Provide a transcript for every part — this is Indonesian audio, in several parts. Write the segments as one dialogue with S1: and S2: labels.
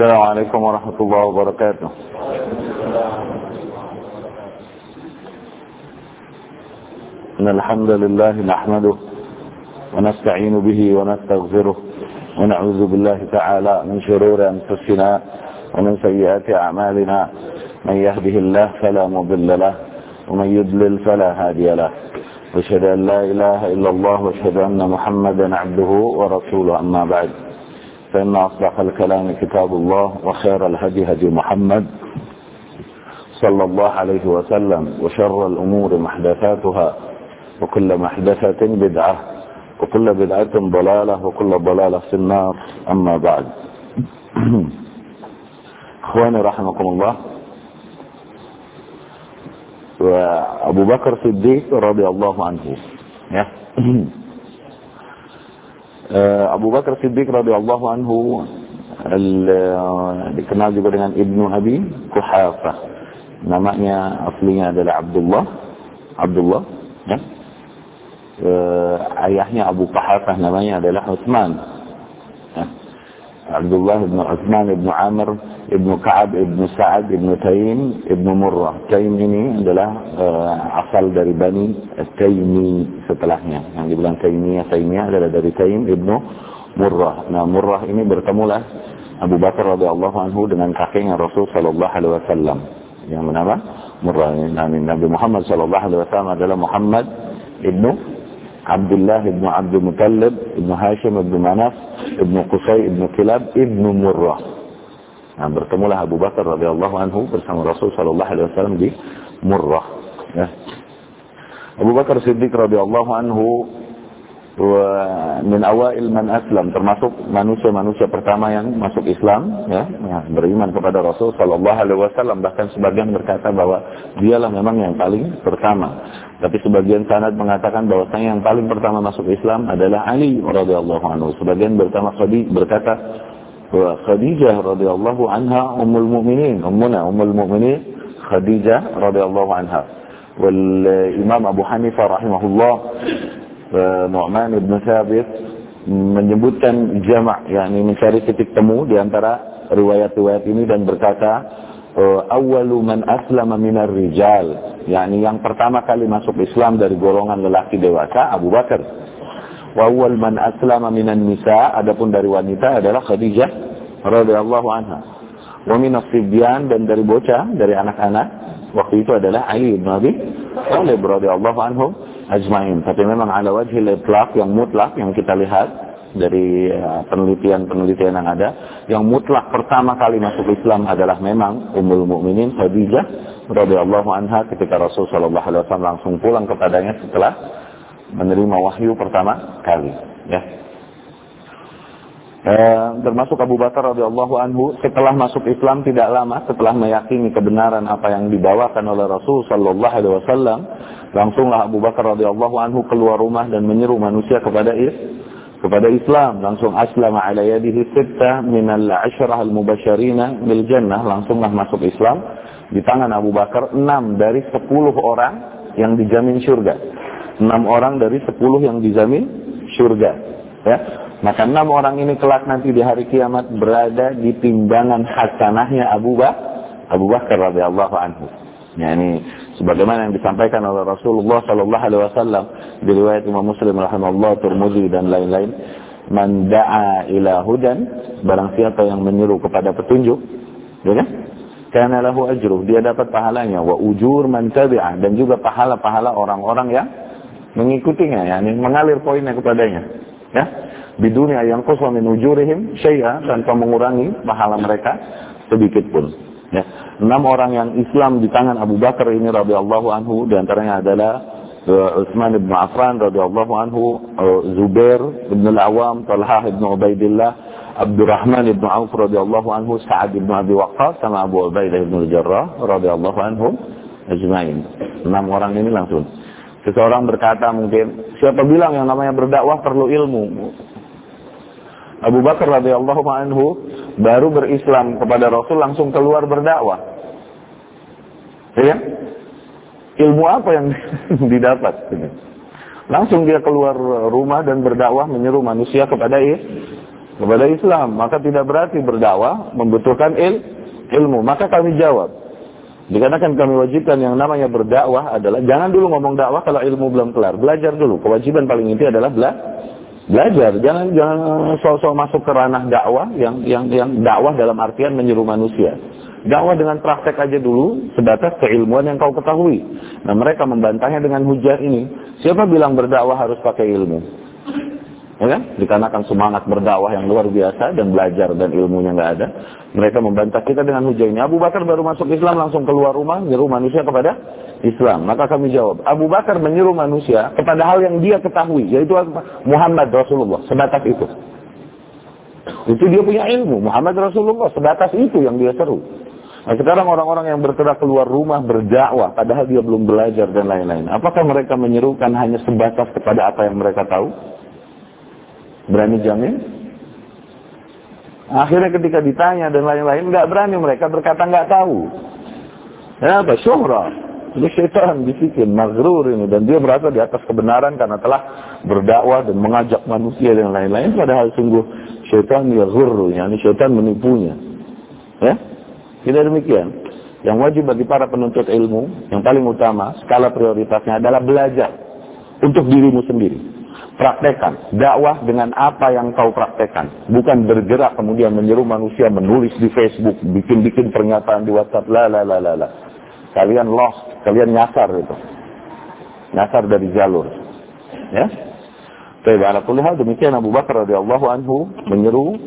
S1: السلام عليكم ورحمة الله وبركاته. إن الحمد لله نحمده ونستعين به ونستغفره ونعوذ بالله تعالى من شرور أنفسنا ومن سيئات أعمالنا. من يهده الله فلا مضل له ومن يضلل فلا هادي له. واشهد أن لا إله إلا الله وأشهد أن محمدا عبده ورسوله. أما بعد فإن أصدق الكلام كتاب الله وخير الهدي هدي محمد صلى الله عليه وسلم وشر الأمور محدثاتها وكل محدثة بدعة وكل بدعة ضلالة وكل ضلالة في النار. أما بعد. أخواني رحمكم الله. وأبو بكر الصديق رضي الله عنه. Abu Bakar Siddiq radhiyallahu anhu dikenal juga dengan Ibnu Abi Kuhafa. Namanya aslinya adalah Abdullah. Abdullah, ya. E, ayahnya Abu Kuhafa namanya adalah Utsman. Ya. Abdullah bin Utsman bin Amr Ibnu Ka'ab, Ibnu Sa'ad, Ibnu Taim, Ibnu Murrah. Taim ini adalah uh, asal dari Bani Taimi setelahnya. Yang dibilang Taimiyah, Taimiyah adalah dari Taim, Ibnu Murrah. Nah, Murrah ini bertemulah Abu Bakar radhiyallahu anhu dengan kakeknya Rasul sallallahu alaihi wasallam. Yang bernama Murrah. Nabi, Nabi Muhammad sallallahu alaihi wasallam adalah Muhammad Ibnu عبد الله بن عبد المطلب بن هاشم بن منف بن قصي بن كلاب بن مرة. نعم برتموا لها أبو بكر رضي الله عنه برسم الرسول صلى الله عليه وسلم دي مرة نعم. أبو بكر صديق رضي الله عنه min awail man aslam termasuk manusia-manusia pertama yang masuk Islam ya, beriman kepada Rasul sallallahu alaihi wasallam. Bahkan sebagian berkata bahwa dialah memang yang paling pertama. Tapi sebagian sanad mengatakan bahwasanya yang paling pertama masuk Islam adalah Ali radhiyallahu anhu. Sebagian berkata berkata Khadijah radhiyallahu anha ummul mu'minin ummuna ummul mu'minin Khadijah radhiyallahu anha. Wal Imam Abu Hanifah rahimahullah Nu'man ibn Thabit menyebutkan jamak yakni mencari titik temu di antara riwayat-riwayat ini dan berkata awwalu man aslama minar rijal yakni yang pertama kali masuk Islam dari golongan lelaki dewasa Abu Bakar. Wa awwal man aslama minan nisa adapun dari wanita adalah Khadijah radhiyallahu anha. Wa min dan dari bocah dari anak-anak waktu itu adalah Ali bin Abi Thalib radhiyallahu anhu ajmain. Tapi memang ala wajhil itlaq yang mutlak yang kita lihat dari penelitian-penelitian yang ada yang mutlak pertama kali masuk Islam adalah memang Ummul Mukminin Khadijah radhiyallahu anha ketika Rasul sallallahu alaihi wasallam langsung pulang kepadanya setelah menerima wahyu pertama kali ya. E, termasuk Abu Bakar radhiyallahu anhu setelah masuk Islam tidak lama setelah meyakini kebenaran apa yang dibawakan oleh Rasul sallallahu alaihi wasallam langsunglah Abu Bakar radhiyallahu anhu keluar rumah dan menyeru manusia kepada kepada Islam langsung aslam ala yadihi sittah minal asyrah al-mubasyirina bil jannah langsunglah masuk Islam di tangan Abu Bakar enam dari sepuluh orang yang dijamin surga enam orang dari sepuluh yang dijamin surga. Ya. Maka enam orang ini kelak nanti di hari kiamat berada di timbangan hasanahnya Abu Bakar, Abu Bakar radhiyallahu anhu. Ya, ini sebagaimana yang disampaikan oleh Rasulullah sallallahu alaihi wasallam di riwayat Imam Muslim rahimahullah, Tirmidzi dan lain-lain, man da'a ila hudan, barang siapa yang menyeru kepada petunjuk, ya kan? Karena lahu ajruh, dia dapat pahalanya. Wa ujur man tabi'ah dan juga pahala-pahala orang-orang yang mengikutinya yakni mengalir poinnya kepadanya ya. Di dunia yang kuswa min ujurihim syai'a tanpa mengurangi pahala mereka sedikit pun ya. Enam orang yang Islam di tangan Abu Bakar ini radhiyallahu anhu di antaranya adalah uh, Utsman bin Affan radhiyallahu anhu uh, Zubair bin Al-Awam Talha bin Ubaidillah Abdurrahman bin Auf radhiyallahu anhu Sa'ad bin Abi Waqqas sama Abu Ubaidah bin Al-Jarrah radhiyallahu anhum ajmain. Enam orang ini langsung. Seseorang berkata mungkin, siapa bilang yang namanya berdakwah perlu ilmu? Abu Bakar radhiyallahu anhu baru berislam kepada Rasul langsung keluar berdakwah. Ya? Ilmu apa yang didapat? Langsung dia keluar rumah dan berdakwah menyeru manusia kepada kepada Islam. Maka tidak berarti berdakwah membutuhkan il, ilmu. Maka kami jawab. Dikarenakan kami wajibkan yang namanya berdakwah adalah jangan dulu ngomong dakwah kalau ilmu belum kelar. Belajar dulu. Kewajiban paling inti adalah bela belajar. Jangan jangan sok-sok masuk ke ranah dakwah yang yang yang dakwah dalam artian menyeru manusia. Dakwah dengan praktek aja dulu sebatas keilmuan yang kau ketahui. Nah mereka membantahnya dengan hujah ini. Siapa bilang berdakwah harus pakai ilmu? Ya kan? Dikarenakan semangat berdakwah yang luar biasa dan belajar dan ilmunya nggak ada. Mereka membantah kita dengan hujah ini. Abu Bakar baru masuk Islam langsung keluar rumah, menyeru manusia kepada Islam. Maka kami jawab, Abu Bakar menyeru manusia kepada hal yang dia ketahui, yaitu Muhammad Rasulullah. Sebatas itu. Itu dia punya ilmu. Muhammad Rasulullah. Sebatas itu yang dia seru. Nah, sekarang orang-orang yang bergerak keluar rumah berdakwah, padahal dia belum belajar dan lain-lain. Apakah mereka menyerukan hanya sebatas kepada apa yang mereka tahu? Berani jamin? Akhirnya ketika ditanya dan lain-lain, nggak berani mereka berkata nggak tahu. Ya apa? Syuhra. Ini syaitan bikin maghrur ini dan dia merasa di atas kebenaran karena telah berdakwah dan mengajak manusia dan lain-lain padahal sungguh syaitan ya ini syaitan menipunya ya tidak demikian yang wajib bagi para penuntut ilmu yang paling utama skala prioritasnya adalah belajar untuk dirimu sendiri praktekkan dakwah dengan apa yang kau praktekkan bukan bergerak kemudian menyeru manusia menulis di Facebook bikin-bikin pernyataan di WhatsApp la la la la la. Kalian lost kalian nyasar itu. Nyasar dari jalur. Ya? Baik, ala demikian Abu Bakar radhiyallahu anhu menyeru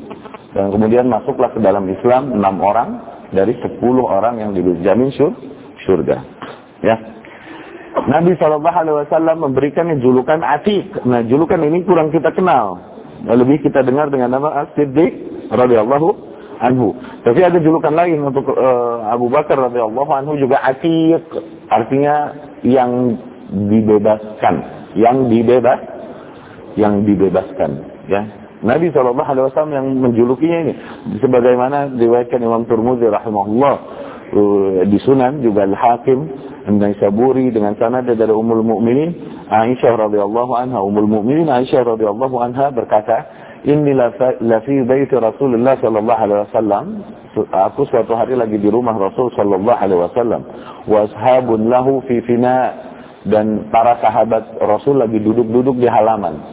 S1: dan kemudian masuklah ke dalam Islam enam orang dari sepuluh orang yang dijamin syur, surga. Ya, Nabi Shallallahu Alaihi Wasallam memberikannya julukan Atik. Nah, julukan ini kurang kita kenal. Lebih kita dengar dengan nama As-Siddiq radhiyallahu anhu. Tapi ada julukan lain untuk uh, Abu Bakar radhiyallahu anhu juga Atik. Artinya yang dibebaskan, yang dibebas, yang dibebaskan. Ya, Nabi Shallallahu Alaihi Wasallam yang menjulukinya ini, sebagaimana diriwayatkan Imam Turmudi rahimahullah di Sunan juga Al Hakim An-Naisaburi dengan sanad dari Ummul Mukminin Aisyah radhiyallahu anha Ummul Mukminin Aisyah radhiyallahu anha berkata Inni la fi baiti Rasulullah sallallahu alaihi wasallam. Aku suatu hari lagi di rumah Rasul sallallahu alaihi wasallam. Wa ashabun lahu fi fina dan para sahabat Rasul lagi duduk-duduk di halaman.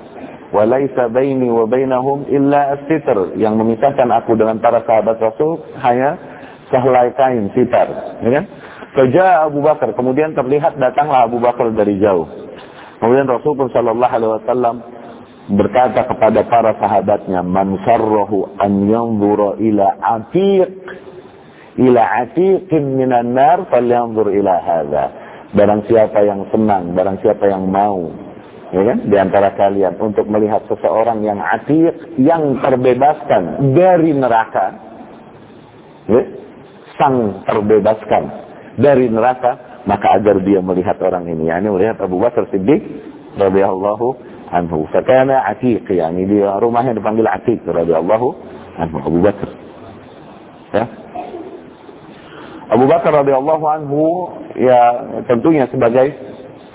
S1: Walaisa baini wa bainahum illa as-sitr yang memisahkan aku dengan para sahabat Rasul hanya sehelai kain sitar ya kan Kerja Abu Bakar. Kemudian terlihat datanglah Abu Bakar dari jauh. Kemudian Rasulullah Shallallahu Alaihi Wasallam berkata kepada para sahabatnya, "Man sarrahu an yanzura ila atiq ila atiqin minan nar falyanzur ila hadha." Barang siapa yang senang, barang siapa yang mau, ya kan, di antara kalian untuk melihat seseorang yang atiq, yang terbebaskan dari neraka, ya, sang terbebaskan dari neraka, maka agar dia melihat orang ini. Yani melihat Abu Bakar Siddiq radhiyallahu anhu. Fakana Atiq, yani dia rumahnya dipanggil Atiq radhiyallahu anhu Abu Bakar. Ya. Abu Bakar radhiyallahu anhu ya tentunya sebagai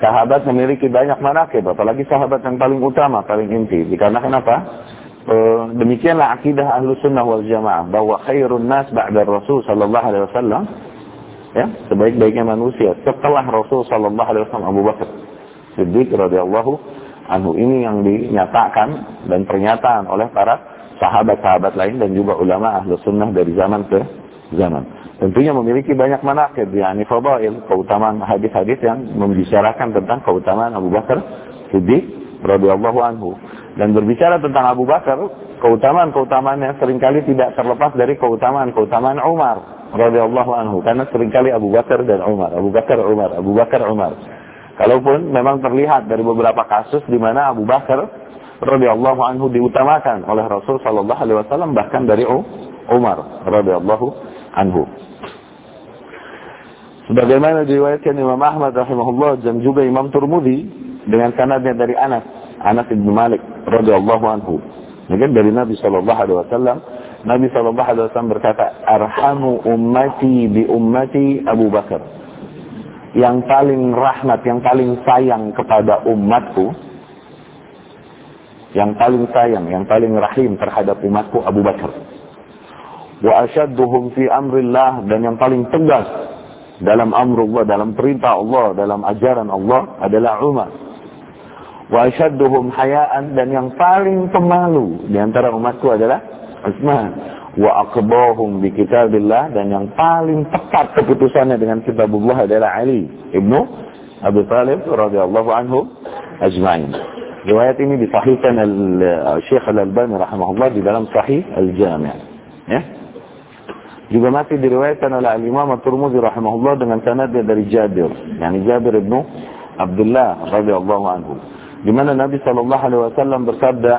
S1: sahabat memiliki banyak manakib apalagi sahabat yang paling utama paling inti dikarenakan apa e, demikianlah akidah ahlu sunnah wal jamaah bahwa khairun nas ba'da rasul sallallahu alaihi wasallam ya sebaik-baiknya manusia setelah Rasul Shallallahu Alaihi Wasallam Abu Bakar Siddiq radhiyallahu anhu ini yang dinyatakan dan pernyataan oleh para sahabat-sahabat lain dan juga ulama ahlu sunnah dari zaman ke zaman. Tentunya memiliki banyak manakib yakni fadail keutamaan hadis-hadis yang membicarakan tentang keutamaan Abu Bakar Siddiq radhiyallahu anhu dan berbicara tentang Abu Bakar keutamaan-keutamaannya sering kali tidak terlepas dari keutamaan-keutamaan Umar radhiyallahu anhu karena sering kali Abu Bakar dan Umar, Abu Bakar Umar, Abu Bakar Umar. Kalaupun memang terlihat dari beberapa kasus di mana Abu Bakar radhiyallahu anhu diutamakan oleh Rasul sallallahu alaihi wasallam bahkan dari Umar radhiyallahu anhu. Sebagaimana diriwayatkan Imam Ahmad rahimahullah dan juga Imam Turmudi dengan sanadnya dari Anas, Anas bin Malik radhiyallahu anhu. Mungkin dari Nabi sallallahu alaihi wasallam Nabi Shallallahu Alaihi Wasallam berkata, Arhamu ummati bi ummati Abu Bakar. Yang paling rahmat, yang paling sayang kepada umatku, yang paling sayang, yang paling rahim terhadap umatku Abu Bakar. Wa asyadduhum fi amrillah dan yang paling tegas dalam amrullah, dalam perintah Allah, dalam ajaran Allah adalah Umar. Wa hayaan dan yang paling pemalu di antara umatku adalah Utsman. Wa aqbahum bi kitabillah dan yang paling tepat keputusannya dengan kitabullah adalah Ali ibnu Abi Talib radhiyallahu anhu ajma'in. Riwayat ini disahihkan Syekh Al-Albani rahimahullah di dalam Sahih Al-Jami'. Ya. Juga masih diriwayatkan oleh Al-Imam At-Tirmidzi rahimahullah dengan sanadnya dari Jabir, yakni Jabir bin Abdullah radhiyallahu anhu. Di mana Nabi sallallahu alaihi wasallam bersabda,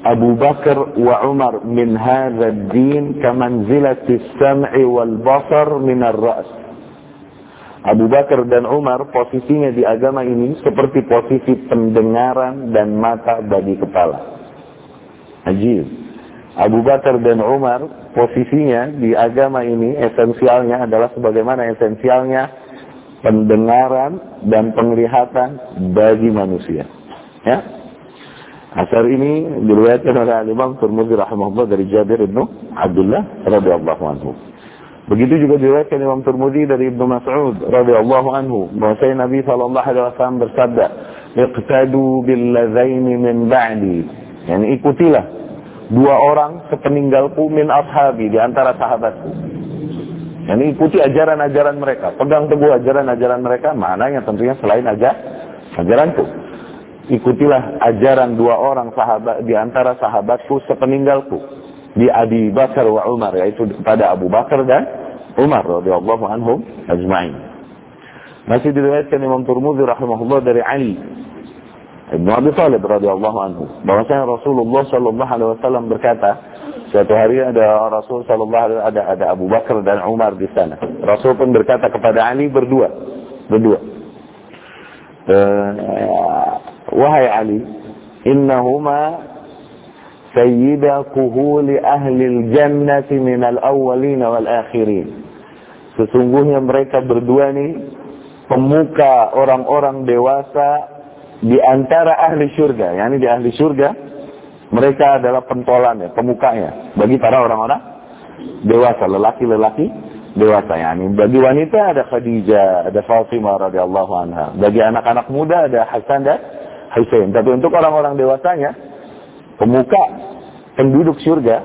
S1: Abu Bakar wa Umar min hadha ad-din kamanzilati as-sam'i wal basar min ar-ra's. Abu Bakar dan Umar posisinya di agama ini seperti posisi pendengaran dan mata bagi kepala. Ajib. Abu Bakar dan Umar posisinya di agama ini esensialnya adalah sebagaimana esensialnya pendengaran dan penglihatan bagi manusia. Ya. Asar ini diriwayatkan oleh Imam Tirmidzi rahimahullah dari Jabir bin Abdullah radhiyallahu anhu. Begitu juga diriwayatkan Imam Turmudi dari Ibnu Mas'ud radhiyallahu anhu bahwasanya Nabi sallallahu alaihi wasallam bersabda, "Iqtadu bil ladzaini min ba'di." Yani ikutilah dua orang sepeninggalku min ashabi di antara sahabatku. Yani ikuti ajaran-ajaran mereka, pegang teguh ajaran-ajaran mereka, maknanya tentunya selain aja ajaranku. Ikutilah ajaran dua orang sahabat di antara sahabatku sepeninggalku di Abi Bakar wa Umar yaitu kepada Abu Bakar dan Umar radhiyallahu anhum ajma'in. Masih diriwayatkan Imam Turmudi rahimahullah dari Ali Ibn Abi Talib radhiyallahu anhu bahwasanya Rasulullah sallallahu alaihi wasallam berkata suatu hari ada Rasul sallallahu alaihi ada ada Abu Bakar dan Umar di sana. Rasul pun berkata kepada Ali berdua berdua wahai Ali innahuma sayyida ahli jannati minal awwalina wal akhirin. Sesungguhnya mereka berdua ini pemuka orang-orang dewasa di antara ahli surga. Yani di ahli surga mereka adalah pentolannya, pemukanya bagi para orang-orang dewasa, lelaki-lelaki dewasa. Yani bagi wanita ada Khadijah, ada Fatimah radhiyallahu anha. Bagi anak-anak muda ada Hasan dan Husain. Tapi untuk orang-orang dewasanya pemuka penduduk surga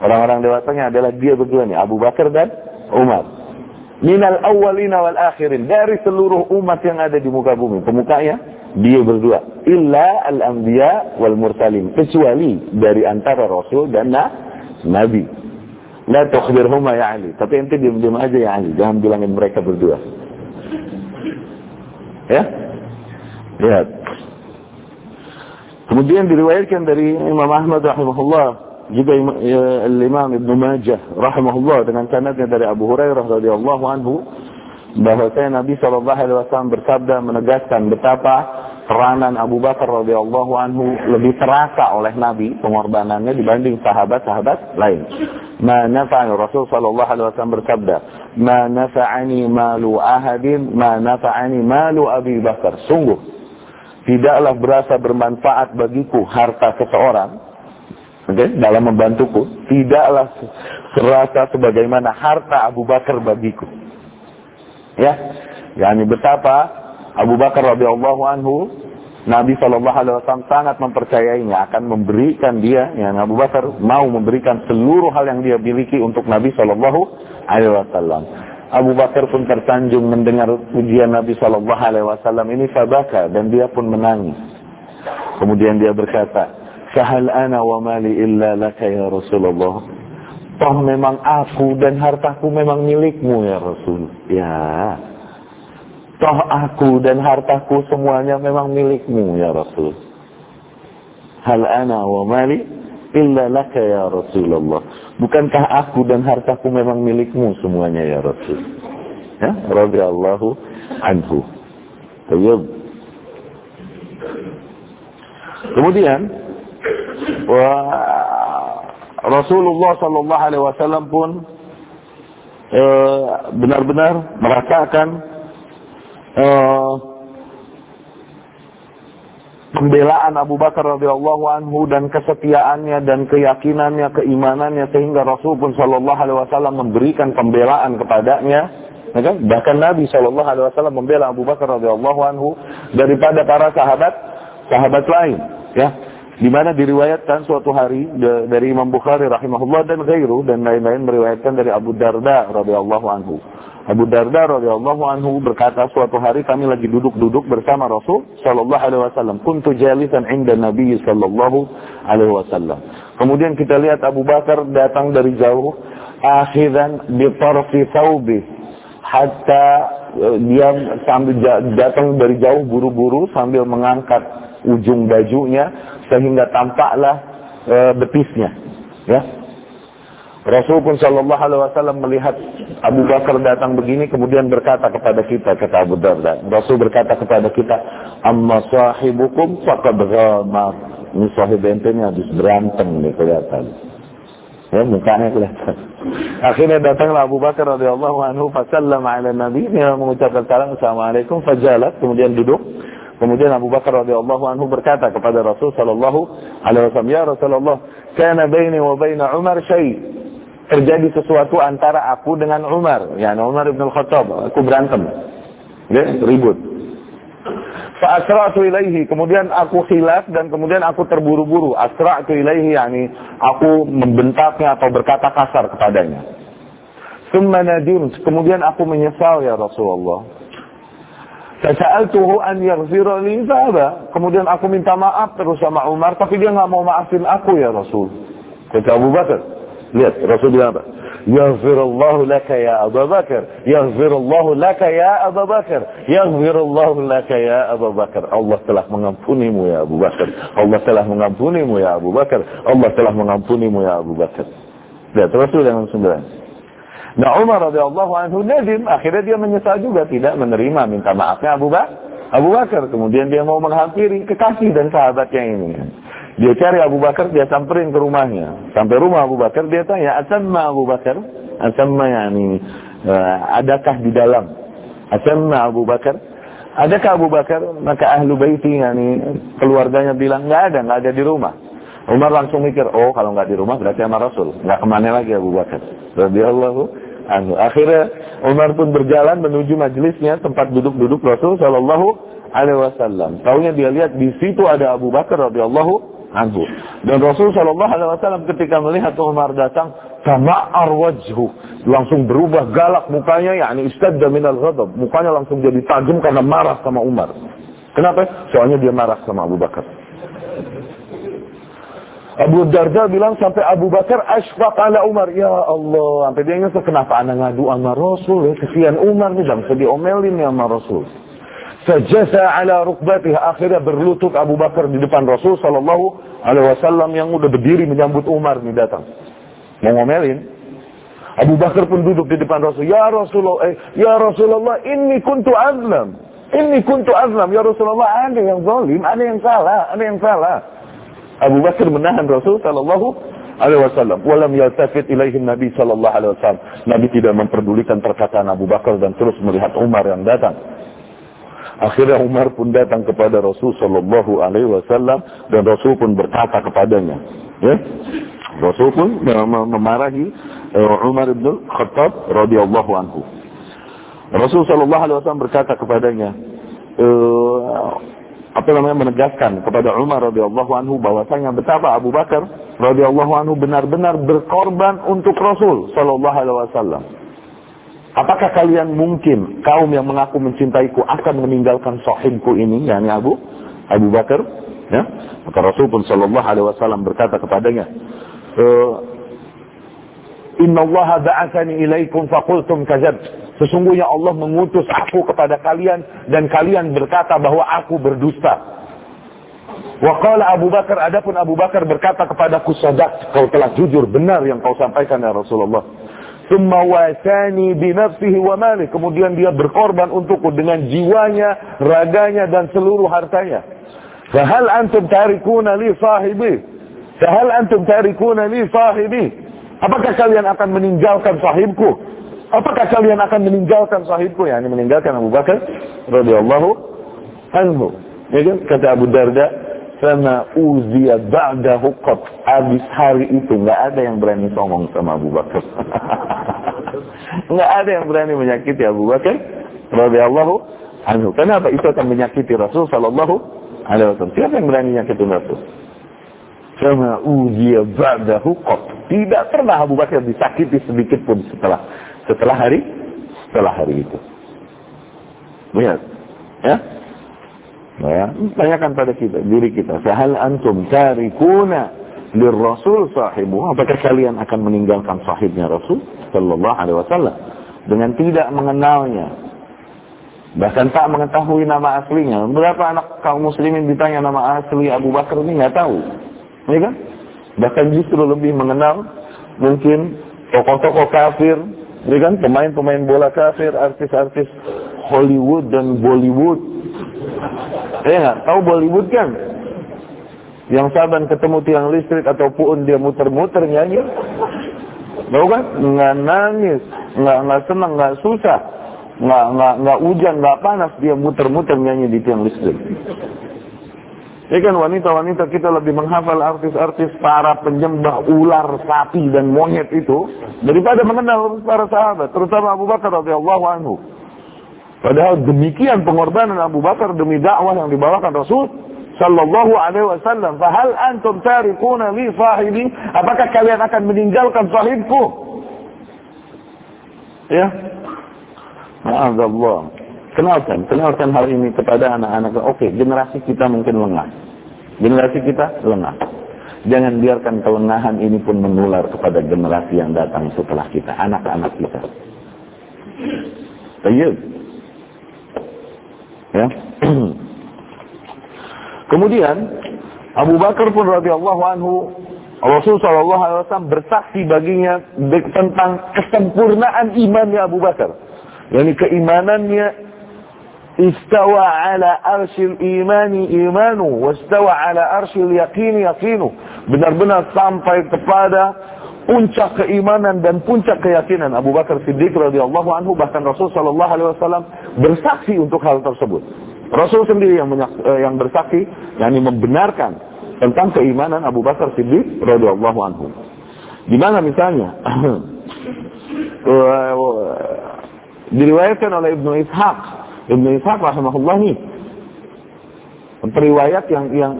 S1: orang-orang dewasanya adalah dia berdua nih Abu Bakar dan Umar minal awalina wal akhirin dari seluruh umat yang ada di muka bumi pemukanya dia berdua illa al anbiya wal mursalin kecuali dari antara rasul dan na, nabi la tukhbirhuma ya Ali. Tapi ente diam-diam aja ya Ali. Jangan bilangin mereka berdua. Ya? Lihat. Kemudian diriwayatkan dari Imam Ahmad rahimahullah juga ya, Imam Ibn Majah rahimahullah dengan sanadnya dari Abu Hurairah radhiyallahu anhu bahwa saya Nabi wasallam bersabda menegaskan betapa peranan Abu Bakar radhiyallahu anhu lebih terasa oleh Nabi pengorbanannya dibanding sahabat-sahabat lain. Ma nafa'ani Rasul sallallahu alaihi wasallam bersabda, "Ma nafa'ani malu ahadin, ma nafa'ani malu Abi Bakar." Sungguh tidaklah berasa bermanfaat bagiku harta seseorang okay, dalam membantuku tidaklah serasa sebagaimana harta Abu Bakar bagiku ya yakni betapa Abu Bakar radhiyallahu anhu Nabi Shallallahu Alaihi Wasallam sangat mempercayainya akan memberikan dia, yang Abu Bakar mau memberikan seluruh hal yang dia miliki untuk Nabi Shallallahu Alaihi Wasallam. Abu Bakar pun tersanjung mendengar ujian Nabi Shallallahu Alaihi Wasallam ini fabaka dan dia pun menangis. Kemudian dia berkata, Sahal ana wa mali illa laka ya Rasulullah. Toh memang aku dan hartaku memang milikmu ya Rasul. Ya. Toh aku dan hartaku semuanya memang milikmu ya Rasul. Hal ana wa mali illa laka ya Rasulullah. Bukankah aku dan hartaku memang milikmu semuanya ya Rasul? Ya, radhiyallahu anhu. Tayyib. Kemudian Rasulullah sallallahu alaihi wasallam pun eh, benar-benar merasakan eh, pembelaan Abu Bakar radhiyallahu anhu dan kesetiaannya dan keyakinannya, keimanannya sehingga Rasul pun Shallallahu alaihi wasallam memberikan pembelaan kepadanya. Ya kan? Bahkan Nabi Shallallahu alaihi wasallam membela Abu Bakar radhiyallahu anhu daripada para sahabat sahabat lain, ya. Di mana diriwayatkan suatu hari dari Imam Bukhari rahimahullah dan Ghairu dan lain-lain meriwayatkan dari Abu Darda radhiyallahu anhu. Abu Darda radhiyallahu anhu berkata suatu hari kami lagi duduk-duduk bersama Rasul sallallahu alaihi wasallam. Kuntu jalisan inda Nabi sallallahu alaihi wasallam. Kemudian kita lihat Abu Bakar datang dari jauh akhiran bi tarfi thawbi hatta eh, dia sambil datang dari jauh buru-buru sambil mengangkat ujung bajunya sehingga tampaklah e, betisnya ya Rasul pun Shallallahu Alaihi Wasallam melihat Abu Bakar datang begini, kemudian berkata kepada kita, kata Abu Darda. Rasul berkata kepada kita, amma sahibukum faqad ghamar. Ini sahib ente ini habis berantem nih kelihatan. Ya, mukanya kelihatan. Akhirnya datanglah Abu Bakar radhiyallahu anhu, fasallama ala Nabi, dia mengucapkan salam, Assalamualaikum, fajalat, kemudian duduk. Kemudian Abu Bakar radhiyallahu anhu berkata kepada Rasul sallallahu alaihi wasallam, "Ya Rasulullah, kana baini wa baina Umar syai." Terjadi sesuatu antara aku dengan Umar, ya Umar bin Khattab, aku berantem, ya, ribut. Fa'asra'tu ilaihi, kemudian aku khilaf dan kemudian aku terburu-buru. Asra'tu ilaihi, yani aku membentaknya atau berkata kasar kepadanya. Summa nadim, kemudian aku menyesal ya Rasulullah. Fasa'altuhu an yaghfira li Kemudian aku minta maaf terus sama Umar, tapi dia nggak mau maafin aku ya Rasul. Kata Abu Bakar, Lihat, Rasul bilang apa? Yaghfirullahu laka ya Abu Bakar. Yaghfirullahu laka ya Abu Bakar. Yaghfirullahu laka ya Abu Bakar. Allah telah mengampunimu ya Abu Bakar. Allah telah mengampunimu ya Abu Bakar. Allah telah mengampunimu ya Abu Bakar. Lihat, Rasul yang sembilan. Nah Umar radhiyallahu anhu nadim, akhirnya dia menyesal juga tidak menerima minta maafnya Abu Bakar. Abu Bakar, kemudian dia mau menghampiri kekasih dan sahabatnya ini. Dia cari Abu Bakar, dia samperin ke rumahnya. Sampai rumah Abu Bakar, dia tanya, Asamma Abu Bakar? Asamma yani, uh, adakah di dalam? Asamma Abu Bakar? Adakah Abu Bakar? Maka ahlu baiti, yani, keluarganya bilang, nggak ada, nggak ada di rumah. Umar langsung mikir, oh kalau nggak di rumah berarti sama Rasul. Nggak ke mana lagi Abu Bakar. Radiyallahu anhu. Akhirnya Umar pun berjalan menuju majelisnya tempat duduk-duduk Rasul Shallallahu Alaihi Wasallam. Tahunya dia lihat di situ ada Abu Bakar radhiyallahu anhu. Dan Rasul Shallallahu Alaihi Wasallam ketika melihat Umar datang, tama'ar wajhu, langsung berubah galak mukanya, yakni istadda minal ghadab. Mukanya langsung jadi tajam karena marah sama Umar. Kenapa? Soalnya dia marah sama Abu Bakar. Abu Darda bilang sampai Abu Bakar asfaq ala Umar. Ya Allah, sampai dia nyesel kenapa anak ngadu sama Rasul ya. Kesian Umar nih, jangan sedih omelin ya sama Rasul. Fajasa ala rukbatih akhirnya berlutut Abu Bakar di depan Rasul Sallallahu Alaihi Wasallam yang udah berdiri menyambut Umar nih datang. Mau ngomelin. Abu Bakar pun duduk di depan Rasul. Ya Rasulullah, eh, ya Rasulullah, ini kuntu azlam. Ini kuntu azlam. Ya Rasulullah, ada yang zalim, ada yang salah, ada yang salah. Abu Bakar menahan Rasul Sallallahu Alaihi Wasallam. Walam yaltafit ilaihi Nabi Sallallahu Alaihi Wasallam. Nabi tidak memperdulikan perkataan Abu Bakar dan terus melihat Umar yang datang. Akhirnya Umar pun datang kepada Rasul Shallallahu Alaihi Wasallam dan Rasul pun berkata kepadanya, ya, Rasul pun memarahi uh, Umar bin Khattab radhiyallahu anhu. Rasul Shallallahu Alaihi Wasallam berkata kepadanya, uh, apa namanya menegaskan kepada Umar radhiyallahu anhu bahwasanya betapa Abu Bakar radhiyallahu anhu benar-benar berkorban untuk Rasul Shallallahu Alaihi Wasallam. Apakah kalian mungkin kaum yang mengaku mencintaiku akan meninggalkan sahibku ini, yakni Abu Abu Bakar? Ya, maka Rasul pun Shallallahu Alaihi Wasallam berkata kepadanya, e, Inna Allah ba'athani ilaikum fakultum kazab. Sesungguhnya Allah mengutus aku kepada kalian dan kalian berkata bahwa aku berdusta. Waqala Abu Bakar, adapun Abu Bakar berkata kepadaku, sadak, kau telah jujur, benar yang kau sampaikan ya Rasulullah. Summa wasani binafsihi wa mali. Kemudian dia berkorban untukku dengan jiwanya, raganya dan seluruh hartanya. Fahal antum tarikuna li sahibi? Fahal antum tarikuna li sahibi? Apakah kalian akan meninggalkan sahibku? Apakah kalian akan meninggalkan sahibku? Ya, ini meninggalkan Abu Bakar radhiyallahu anhu. Ya kan? Kata Abu Darda, sama uzia ba'dahu qat. Habis hari itu nggak ada yang berani songong sama Abu Bakar. nggak ada yang berani menyakiti Abu Bakar radhiyallahu anhu. Kenapa? Itu akan menyakiti Rasul sallallahu alaihi wasallam. Siapa yang berani menyakiti Rasul? Sama uzia ba'dahu qat. Tidak pernah Abu Bakar disakiti sedikit pun setelah setelah hari setelah hari itu. Lihat. Ya. Nah, ya, tanyakan pada kita, diri kita. Sahal antum tarikuna Rasul sahibu. Apakah kalian akan meninggalkan sahibnya Rasul Sallallahu Alaihi Wasallam dengan tidak mengenalnya, bahkan tak mengetahui nama aslinya. Berapa anak kaum muslimin ditanya nama asli Abu Bakar ini nggak tahu, ya kan? Bahkan justru lebih mengenal mungkin tokoh-tokoh kafir, ya kan? Pemain-pemain bola kafir, artis-artis Hollywood dan Bollywood. Ya? Tahu Bollywood kan? Yang saban ketemu tiang listrik ataupun dia muter-muter nyanyi. Tahu kan? Nggak nangis, nggak nggak senang, nggak susah, nggak nggak nggak hujan, nggak panas, dia muter-muter nyanyi di tiang listrik. Ya kan wanita-wanita kita lebih menghafal artis-artis para penyembah ular, sapi dan monyet itu daripada mengenal para sahabat, terutama Abu Bakar radhiyallahu anhu. Padahal demikian pengorbanan Abu Bakar demi dakwah yang dibawakan Rasul Sallallahu alaihi wasallam. Fahal antum tarikuna li sahibi? Apakah kalian akan meninggalkan sahibku? Ya. Ma'azallah. Kenalkan, kenalkan hal ini kepada anak-anak. Oke, generasi kita mungkin lengah. Generasi kita lengah. Jangan biarkan kelengahan ini pun menular kepada generasi yang datang setelah kita, anak-anak kita. Ayo. Ya. Kemudian Abu Bakar pun radhiyallahu anhu Rasul Shallallahu Alaihi Wasallam bersaksi baginya tentang kesempurnaan imannya Abu Bakar. Yani keimanannya istawa ala arshil imani imanu wastawa ala arshil yaqini yaqinu. Benar-benar sampai kepada puncak keimanan dan puncak keyakinan Abu Bakar Siddiq radhiyallahu anhu bahkan Rasul Shallallahu alaihi wasallam bersaksi untuk hal tersebut. Rasul sendiri yang eh, yang bersaksi, yakni membenarkan tentang keimanan Abu Bakar Siddiq radhiyallahu anhu. Di mana misalnya eh, diriwayatkan oleh Ibnu Ishaq, Ibnu Ishaq rahimahullah nih periwayat yang yang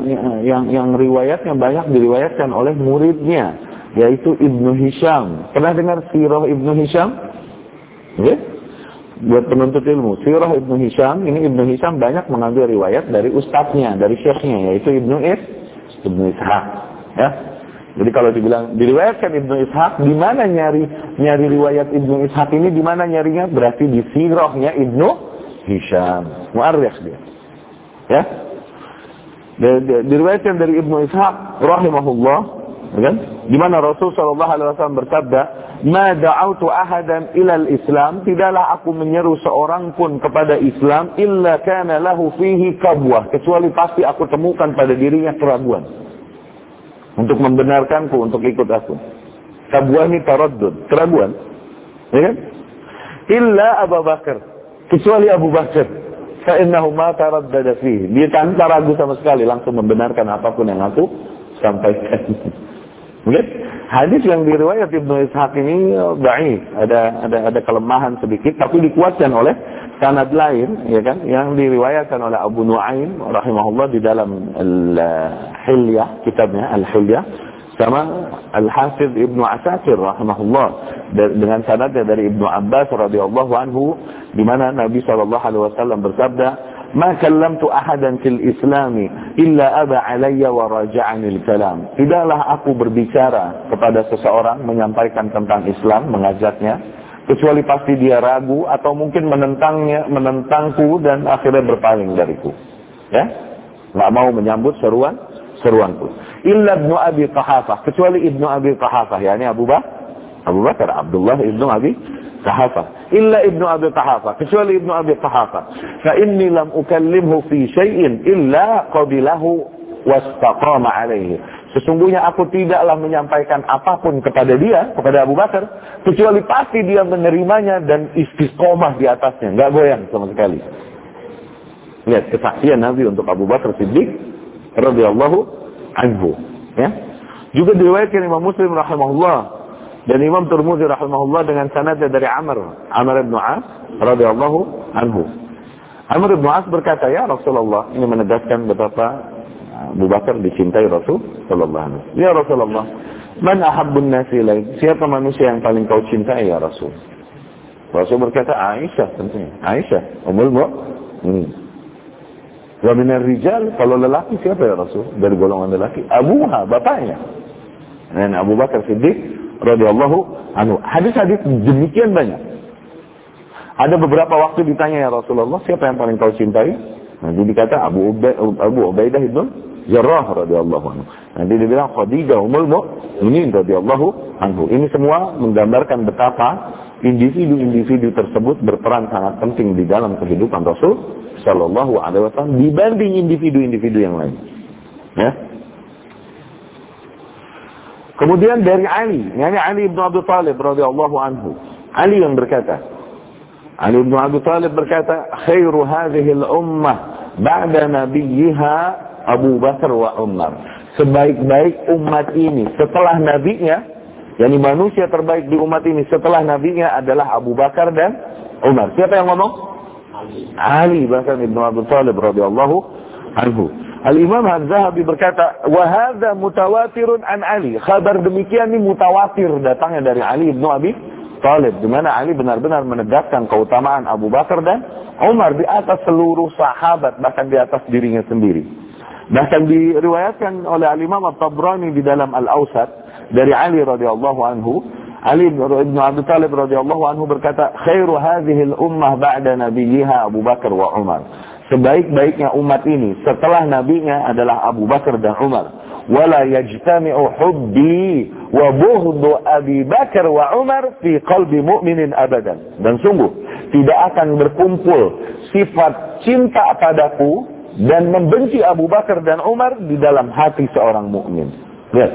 S1: yang yang riwayatnya banyak diriwayatkan oleh muridnya yaitu Ibnu Hisham. Pernah dengar sirah Ibnu Hisham? Okay? buat penuntut ilmu. Sirah Ibnu Hisham, ini Ibnu Hisham banyak mengambil riwayat dari ustadznya, dari syekhnya, yaitu Ibnu Is, Ibnu Ishaq. Ya. Jadi kalau dibilang diriwayatkan Ibnu Ishaq, di mana nyari nyari riwayat Ibnu Ishaq ini di mana nyarinya? Berarti di sirahnya Ibnu Hisham. Mu'arrikh dia. Ya. Diriwayatkan dari Ibnu Ishaq rahimahullah, ya kan? Di mana Rasul sallallahu alaihi wasallam bersabda, ma da'autu ahadan ilal Islam, tidaklah aku menyeru seorang pun kepada Islam illa kana lahu fihi kabwah, kecuali pasti aku temukan pada dirinya keraguan. Untuk membenarkanku untuk ikut aku. Kabwah ini taraddud, keraguan. Ya kan? Illa Abu Bakar, kecuali Abu Bakar. Fa'innahu ma taraddada fihi. Dia tanpa ragu sama sekali langsung membenarkan apa pun yang aku sampaikan. Lihat, hadis yang diriwayat Ibnu Ishaq ini baik, ada ada ada kelemahan sedikit tapi dikuatkan oleh sanad lain ya kan yang diriwayatkan oleh Abu Nuaim rahimahullah di dalam Al-Hilyah kitabnya Al-Hilyah sama Al-Hafidh Ibnu Asakir rahimahullah dengan sanadnya dari Ibnu Abbas radhiyallahu anhu di mana Nabi wasallam bersabda ما كلمت أحدا في الإسلام إلا أبى علي ورجعني الكلام tidaklah aku berbicara kepada seseorang menyampaikan tentang Islam mengajaknya kecuali pasti dia ragu atau mungkin menentangnya menentangku dan akhirnya berpaling dariku ya nggak mau menyambut seruan seruanku illa ibnu Abi Qahafah kecuali ibnu Abi Qahafah yakni Abu Bakar Abu Bakar Abdullah ibnu Abi Qahafah illa ibnu Abi Qahafah kecuali ibnu Abi Qahafah fa inni lam ukallimhu fi syai'in illa qabilahu wastaqama alaihi sesungguhnya aku tidaklah menyampaikan apa pun kepada dia kepada Abu Bakar kecuali pasti dia menerimanya dan istiqomah di atasnya. Nggak goyang sama sekali. Lihat kesaksian Nabi untuk Abu Bakar Siddiq radhiyallahu anhu. Ya. Juga diriwayatkan Imam Muslim rahimahullah dan Imam Turmuzi rahimahullah dengan sanadnya dari Amr, Amr bin As radhiyallahu anhu. Amr bin As berkata, "Ya Rasulullah," ini menegaskan betapa Abu Bakar dicintai Rasul sallallahu alaihi wasallam. "Ya Rasulullah, man ahabbun nasi Siapa manusia yang paling kau cintai ya Rasul?" Rasul berkata, "Aisyah tentunya. Aisyah, ummul mu'minin." Wa minar rijal, kalau lelaki siapa ya Rasul? Dari golongan lelaki, abuha, bapaknya. Dan Abu Bakar Siddiq radhiyallahu anhu. Hadis-hadis demikian banyak. Ada beberapa waktu ditanya ya Rasulullah, siapa yang paling kau cintai? Nanti dikata Abu Ubaidah, Abu Ubaidah itu Jarrah radhiyallahu anhu. Nanti dia bilang Khadijah umul mu'minin radhiyallahu anhu. Ini semua menggambarkan betapa individu-individu tersebut berperan sangat penting di dalam kehidupan Rasul Shallallahu Alaihi Wasallam dibanding individu-individu yang lain. Ya. Kemudian dari Ali, yakni Ali bin Abi Thalib radhiyallahu anhu. Ali yang berkata, Ali bin Abi Thalib berkata, "Khairu hadhihi al-ummah ba'da nabiyha Abu Bakar wa Umar." Sebaik-baik umat ini setelah nabinya, yakni manusia terbaik di umat ini setelah nabinya adalah Abu Bakar dan Umar. Siapa yang ngomong? Ali bahkan Ibnu Abi Thalib radhiyallahu anhu. Al-Imam Az-Zahabi berkata, "Wa hadza mutawatirun an Ali." Kabar demikian ini mutawatir datangnya dari Ali Ibnu Abi Thalib di mana Ali benar-benar menegaskan keutamaan Abu Bakar dan Umar di atas seluruh sahabat bahkan di atas dirinya sendiri. Bahkan diriwayatkan oleh Al-Imam At-Tabrani di dalam Al-Ausat dari Ali radhiyallahu anhu Ali bin Abi Thalib radhiyallahu anhu berkata, "Khairu hadhihi al-ummah ba'da nabiyha Abu Bakar wa Umar." Sebaik-baiknya umat ini setelah nabinya adalah Abu Bakar dan Umar. Wala yajtami'u hubbi wa bughdu Abi Bakar wa Umar fi qalbi mu'minin abadan. Dan sungguh tidak akan berkumpul sifat cinta padaku dan membenci Abu Bakar dan Umar di dalam hati seorang mukmin. Lihat,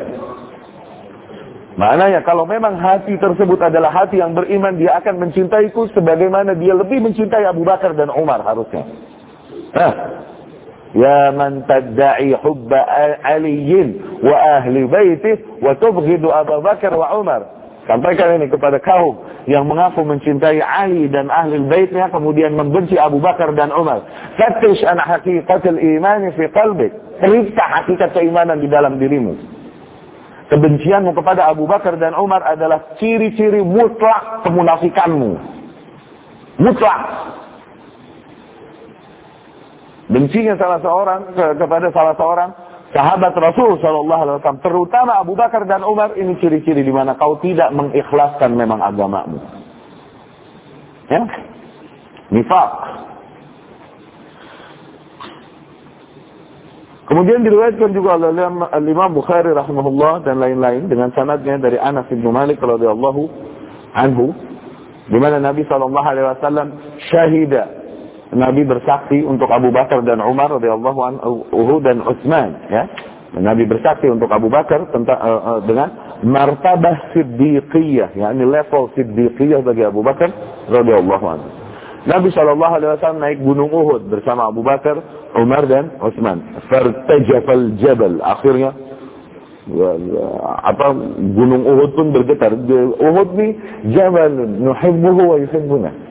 S1: Maknanya kalau memang hati tersebut adalah hati yang beriman, dia akan mencintaiku sebagaimana dia lebih mencintai Abu Bakar dan Umar harusnya. Hah. Ya man tadda'i hubba aliyin wa ahli baitih wa tubghidu Abu Bakar wa Umar. Sampaikan ini kepada kaum yang mengaku mencintai Ali dan ahli baitnya kemudian membenci Abu Bakar dan Umar. Fattish an haqiqatul iman fi qalbik. Periksa hakikat keimanan di dalam dirimu. Kebencianmu kepada Abu Bakar dan Umar adalah ciri-ciri mutlak kemunafikanmu. Mutlak. Bencinya salah seorang ke, kepada salah seorang sahabat Rasul Shallallahu Alaihi Wasallam, terutama Abu Bakar dan Umar, ini ciri-ciri di mana kau tidak mengikhlaskan memang agamamu. Ya, nifak. Kemudian diriwayatkan juga oleh Imam Bukhari rahimahullah dan lain-lain dengan sanadnya dari Anas bin Malik radhiyallahu anhu di mana Nabi sallallahu alaihi wasallam syahida Nabi bersaksi untuk Abu Bakar dan Umar radhiyallahu anhu dan Utsman ya. Nabi bersaksi untuk Abu Bakar tentang uh, uh, dengan martabah siddiqiyah, yakni level siddiqiyah bagi Abu Bakar radhiyallahu anhu. Nabi Shallallahu Alaihi Wasallam naik gunung Uhud bersama Abu Bakar, Umar dan Utsman. Fartajafal jabal. Akhirnya apa gunung Uhud pun bergetar. Uhud ni jabal nuhibbuhu wa yuhibbuna.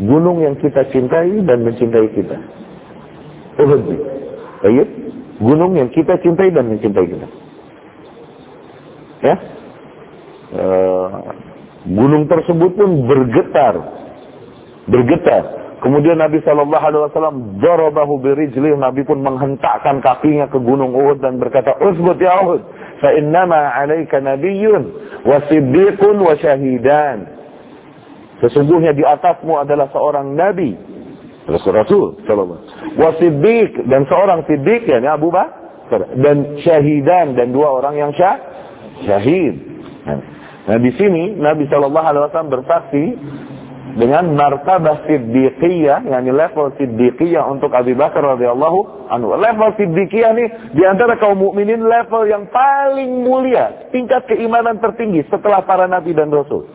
S1: Gunung yang kita cintai dan mencintai kita. Uhud. Baik? Gunung yang kita cintai dan mencintai kita. Ya? Uh, gunung tersebut pun bergetar bergetar. Kemudian Nabi Shallallahu Alaihi Wasallam darabahu birijlih. Nabi pun menghentakkan kakinya ke gunung Uhud dan berkata, Usbut ya Uhud, fa innama alaika nabiyyun wa siddiqun wa syahidan. Sesungguhnya di atasmu adalah seorang nabi, Rasul Sallallahu Wa siddiq dan seorang siddiq ya Abu Bakar dan syahidan dan dua orang yang syah, syahid. Nah di sini Nabi Shallallahu Alaihi Wasallam bersaksi dengan martabah siddiqiyah, yakni level siddiqiyah untuk Abu Bakar radhiyallahu anhu. Level siddiqiyah ini di antara kaum mukminin level yang paling mulia, tingkat keimanan tertinggi setelah para nabi dan rasul.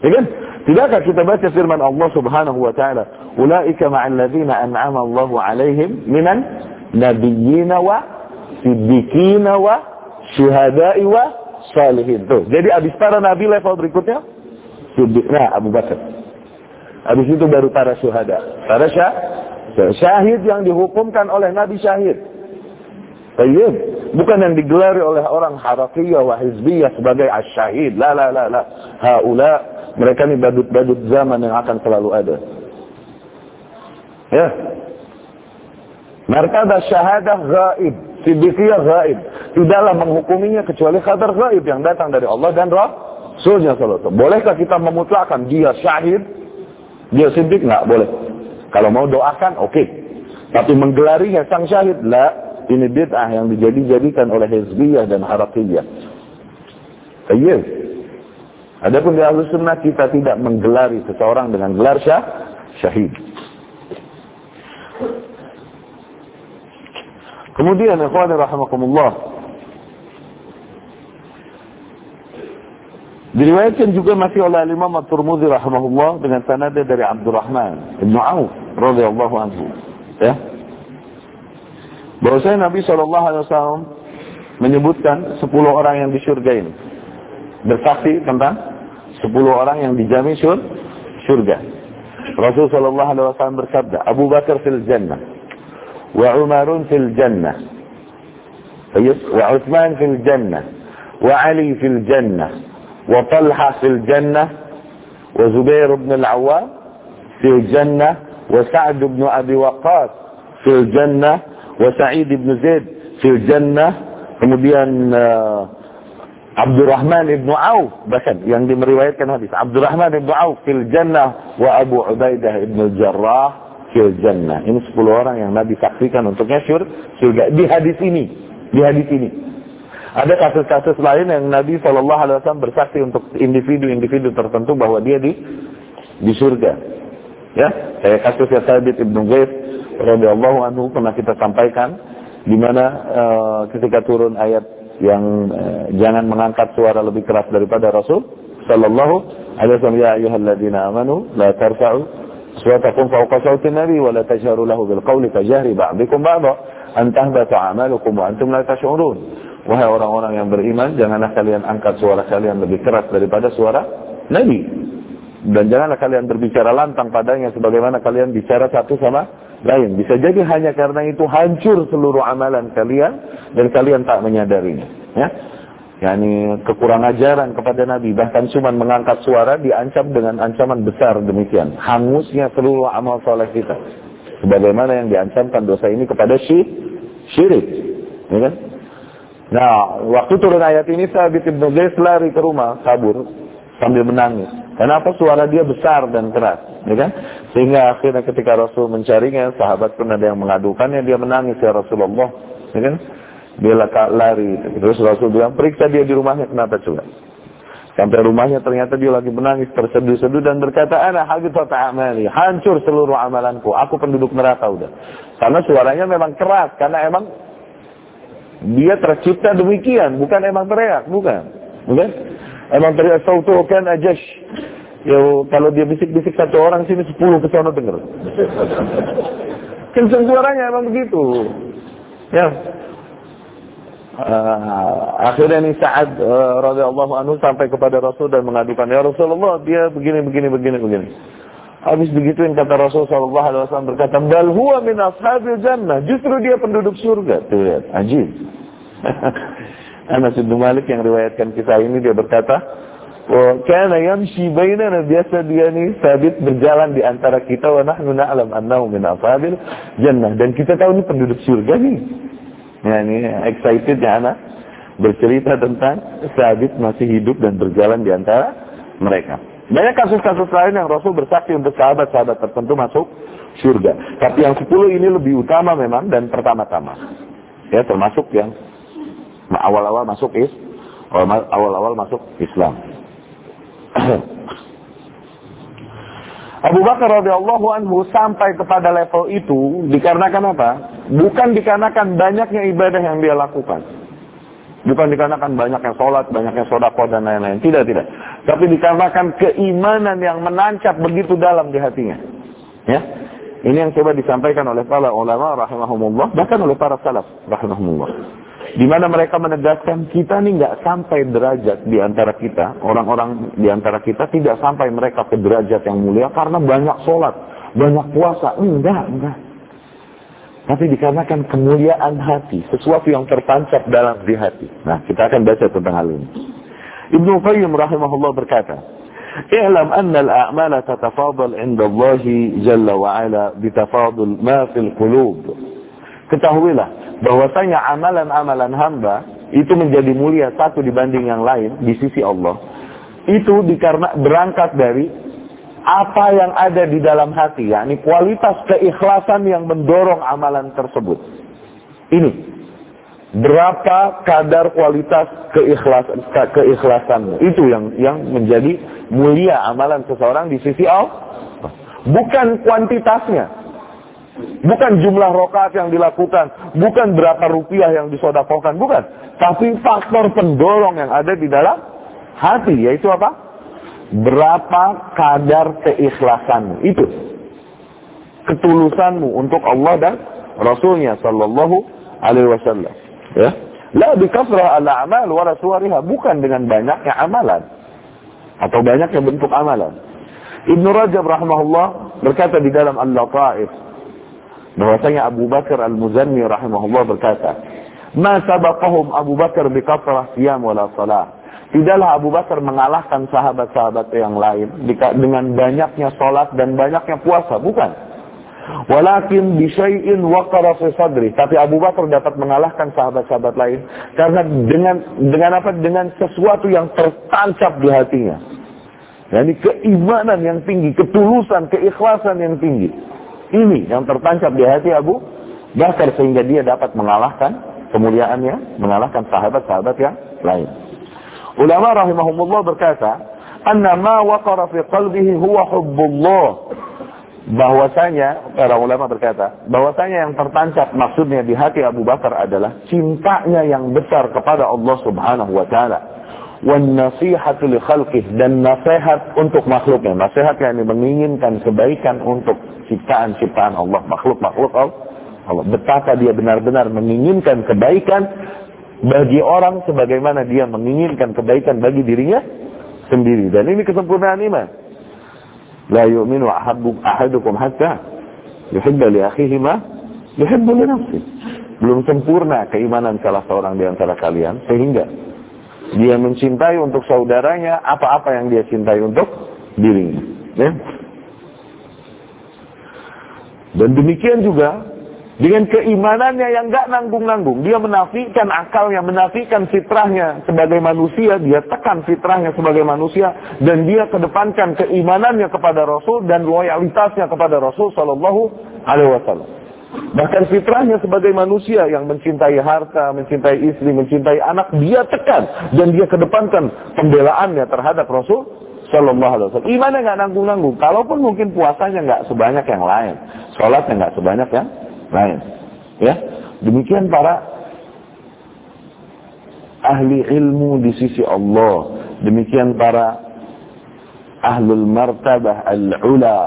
S1: Ya kan? Tidakkah kita baca firman Allah Subhanahu wa taala, "Ulaika ma'al ladzina an'ama Allahu 'alaihim minan nabiyina wa siddiqina wa syuhada'i wa salihin. Tuh, jadi habis para nabi level berikutnya Siddiq, nah Abu Bakar. Habis itu baru para syuhada. Para syah, syahid yang dihukumkan oleh Nabi syahid. Tayyib. Bukan yang digelari oleh orang harakiyah wa hizbiyah sebagai asyahid. La la la la. Haula mereka ini badut-badut zaman yang akan selalu ada. Ya. Martabat syahadah gaib. Siddiqiyah gaib. Tidaklah menghukuminya kecuali kabar gaib yang datang dari Allah dan Rasulnya sallallahu Bolehkah kita memutlakkan dia syahid? Dia siddiq? Nggak boleh. Kalau mau doakan, oke. Okay. Tapi menggelarinya sang syahid, la. Ini bid'ah yang dijadi-jadikan oleh hizbiyah dan harakiyah. Iya. Adapun di ahlu sunnah kita tidak menggelari seseorang dengan gelar syah, syahid. Kemudian ikhwan rahimakumullah Diriwayatkan juga masih oleh Imam At-Tirmidzi rahimahullah dengan sanad dari Abdurrahman bin Auf radhiyallahu anhu. Ya. Bahwasanya Nabi Shallallahu alaihi wasallam menyebutkan 10 orang yang di surga ini bersaksi tentang 10 orang yang dijamin syur, syurga. Rasul sallallahu alaihi wasallam bersabda, Abu Bakar fil jannah wa Umarun fil jannah wa Utsman fil jannah wa Ali fil jannah wa Talha fil jannah wa Zubair bin al-Awwam fil jannah wa Sa'd bin Abi Waqqas fil jannah wa Sa'id bin Zaid fil jannah kemudian uh, Abdurrahman ibnu Auf bahkan yang dimeriwayatkan hadis Abdurrahman ibnu Auf fil jannah wa Abu Ubaidah ibnu Jarrah fil jannah. Ini 10 orang yang Nabi saksikan untuknya syur, surga. Di hadis ini. Di hadis ini. Ada kasus-kasus lain yang Nabi Shallallahu Alaihi Wasallam bersaksi untuk individu-individu tertentu bahwa dia di di surga. Ya, kayak kasusnya Sabit ibnu Ghaif radhiyallahu anhu pernah kita sampaikan di mana uh, ketika turun ayat yang eh, jangan mengangkat suara lebih keras daripada Rasul sallallahu alaihi wasallam. Ya ayyuhalladzina amanu la tarfa'u suwatakum fawqa sawti nabi wa la tajharu lahu bil qawli kajahri ba'dikum ba'da an tahbata a'malukum wa antum la tash'urun. Wahai orang-orang yang beriman janganlah kalian angkat suara kalian lebih keras daripada suara nabi. Dan janganlah kalian berbicara lantang padanya sebagaimana kalian bicara satu sama lain. Bisa jadi hanya karena itu hancur seluruh amalan kalian dan kalian tak menyadarinya. Ya. Yakni kekurang ajaran kepada Nabi. Bahkan cuma mengangkat suara diancam dengan ancaman besar demikian. Hangusnya seluruh amal soleh kita. Sebagaimana yang diancamkan dosa ini kepada syirik ya kan? Nah waktu turun ayat ini Sabit Ibn Qais lari ke rumah kabur sambil menangis. Kenapa? Suara dia besar dan keras ya kan sehingga akhirnya ketika Rasul mencarinya sahabat pun ada yang mengadukannya dia menangis ya Rasulullah ya kan dia lari. Terus Rasul bilang, periksa dia di rumahnya, kenapa coba? Sampai rumahnya ternyata dia lagi menangis, terseduh-seduh dan berkata, Ana habitat amali, hancur seluruh amalanku, aku penduduk neraka udah. Karena suaranya memang keras, karena emang dia tercipta demikian, bukan emang teriak, bukan. Bukan? Emang teriak sautu kan ajash. Ya, kalau dia bisik-bisik satu orang sini sepuluh ke sana denger. Kenceng suaranya emang begitu. Ya, Uh, akhirnya ini Sa'ad uh, radhiyallahu anhu sampai kepada Rasul dan mengadukan, "Ya Rasulullah, dia begini begini begini begini." Habis begituin kata Rasul sallallahu alaihi wasallam berkata, "Bal huwa min ashabil jannah." Justru dia penduduk surga. Tuh lihat, ajib. Anas bin Malik yang riwayatkan kisah ini dia berkata, "Wa kana yamshi bainana biasa dia ini sabit berjalan di antara kita wa nahnu na'lam annahu min ashabil jannah." Dan kita tahu ini penduduk surga nih. Ya, ini excited ya anak bercerita tentang Sabit masih hidup dan berjalan di antara mereka. Banyak kasus-kasus lain yang Rasul bersaksi untuk sahabat-sahabat tertentu masuk surga. Tapi yang sepuluh ini lebih utama memang dan pertama-tama. Ya, termasuk yang awal-awal masuk is, awal-awal masuk Islam. Abu Bakar radhiyallahu anhu sampai kepada level itu dikarenakan apa? Bukan dikarenakan banyaknya ibadah yang dia lakukan. Bukan dikarenakan banyaknya sholat, banyaknya sodako dan lain-lain. Tidak, tidak. Tapi dikarenakan keimanan yang menancap begitu dalam di hatinya. Ya, Ini yang coba disampaikan oleh para ulama rahimahumullah, bahkan oleh para salaf rahimahumullah di mana mereka menegaskan kita ini nggak sampai derajat di antara kita, orang-orang di antara kita tidak sampai mereka ke derajat yang mulia karena banyak sholat, banyak puasa, enggak, enggak. Tapi dikarenakan kemuliaan hati, sesuatu yang tertancap dalam di hati. Nah, kita akan baca tentang hal ini. Ibnu Qayyim rahimahullah berkata, "I'lam anna al-a'mala tatafadal 'inda Allah jalla wa 'ala bitafadul ma fil qulub." Ketahuilah bahwasanya amalan-amalan hamba itu menjadi mulia satu dibanding yang lain di sisi Allah itu dikarena berangkat dari apa yang ada di dalam hati yakni kualitas keikhlasan yang mendorong amalan tersebut ini berapa kadar kualitas keikhlasan keikhlasanmu itu yang yang menjadi mulia amalan seseorang di sisi Allah. Bukan kuantitasnya. Bukan jumlah rokaat yang dilakukan. Bukan berapa rupiah yang disodakokan. Bukan. Tapi faktor pendorong yang ada di dalam hati. Yaitu apa? Berapa kadar keikhlasanmu. Itu. Ketulusanmu untuk Allah dan Rasulnya Sallallahu Alaihi Wasallam. Ya. La bikafrah al-a'mal wa rasuariha. Bukan dengan banyaknya amalan atau banyaknya bentuk amalan. Ibnu Rajab rahimahullah berkata di dalam Al-Lataif bahwasanya Abu Bakar Al-Muzanni rahimahullah berkata, "Ma sabaqahum Abu Bakar bi kasrah siyam wala salah." Tidaklah Abu Bakar mengalahkan sahabat-sahabat yang lain dengan banyaknya salat dan banyaknya puasa, bukan. Walakin bisyai'in waqara fi sadri. Tapi Abu Bakar dapat mengalahkan sahabat-sahabat lain karena dengan dengan apa? Dengan sesuatu yang tertancap di hatinya. Yani keimanan yang tinggi, ketulusan, keikhlasan yang tinggi. Ini yang tertancap di hati Abu Bakar sehingga dia dapat mengalahkan kemuliaannya, mengalahkan sahabat-sahabat yang lain. Ulama rahimahumullah berkata, "Anna ma waqara fi qalbihi huwa hubbullah." Bahwasanya para ulama berkata, bahwasanya yang tertancap maksudnya di hati Abu Bakar adalah cintanya yang besar kepada Allah Subhanahu wa taala wan nasihatu li dan nasihat untuk makhluknya. Nasihat yang menginginkan kebaikan untuk ciptaan-ciptaan Allah, makhluk-makhluk Allah. Betapa dia benar-benar menginginkan kebaikan bagi orang sebagaimana dia menginginkan kebaikan bagi dirinya sendiri. Dan ini kesempurnaan iman. La yu'minu ahadukum hatta yuhibba li akhihi ma yuhibbu li nafsi. Belum sempurna keimanan salah seorang di antara kalian sehingga dia mencintai untuk saudaranya apa-apa yang dia cintai untuk dirinya. Ya. Dan demikian juga dengan keimanannya yang gak nanggung-nanggung. Dia menafikan akalnya, menafikan fitrahnya sebagai manusia. Dia tekan fitrahnya sebagai manusia. Dan dia kedepankan keimanannya kepada Rasul dan loyalitasnya kepada Rasul Sallallahu Alaihi Wasallam. Bahkan fitrahnya sebagai manusia yang mencintai harta, mencintai istri, mencintai anak, dia tekan dan dia kedepankan pembelaannya terhadap Rasul Shallallahu Alaihi Wasallam. Imannya nggak nanggung-nanggung. Kalaupun mungkin puasanya nggak sebanyak yang lain, sholatnya nggak sebanyak yang lain. Ya, demikian para ahli ilmu di sisi Allah. Demikian para ahlul martabah al-ula,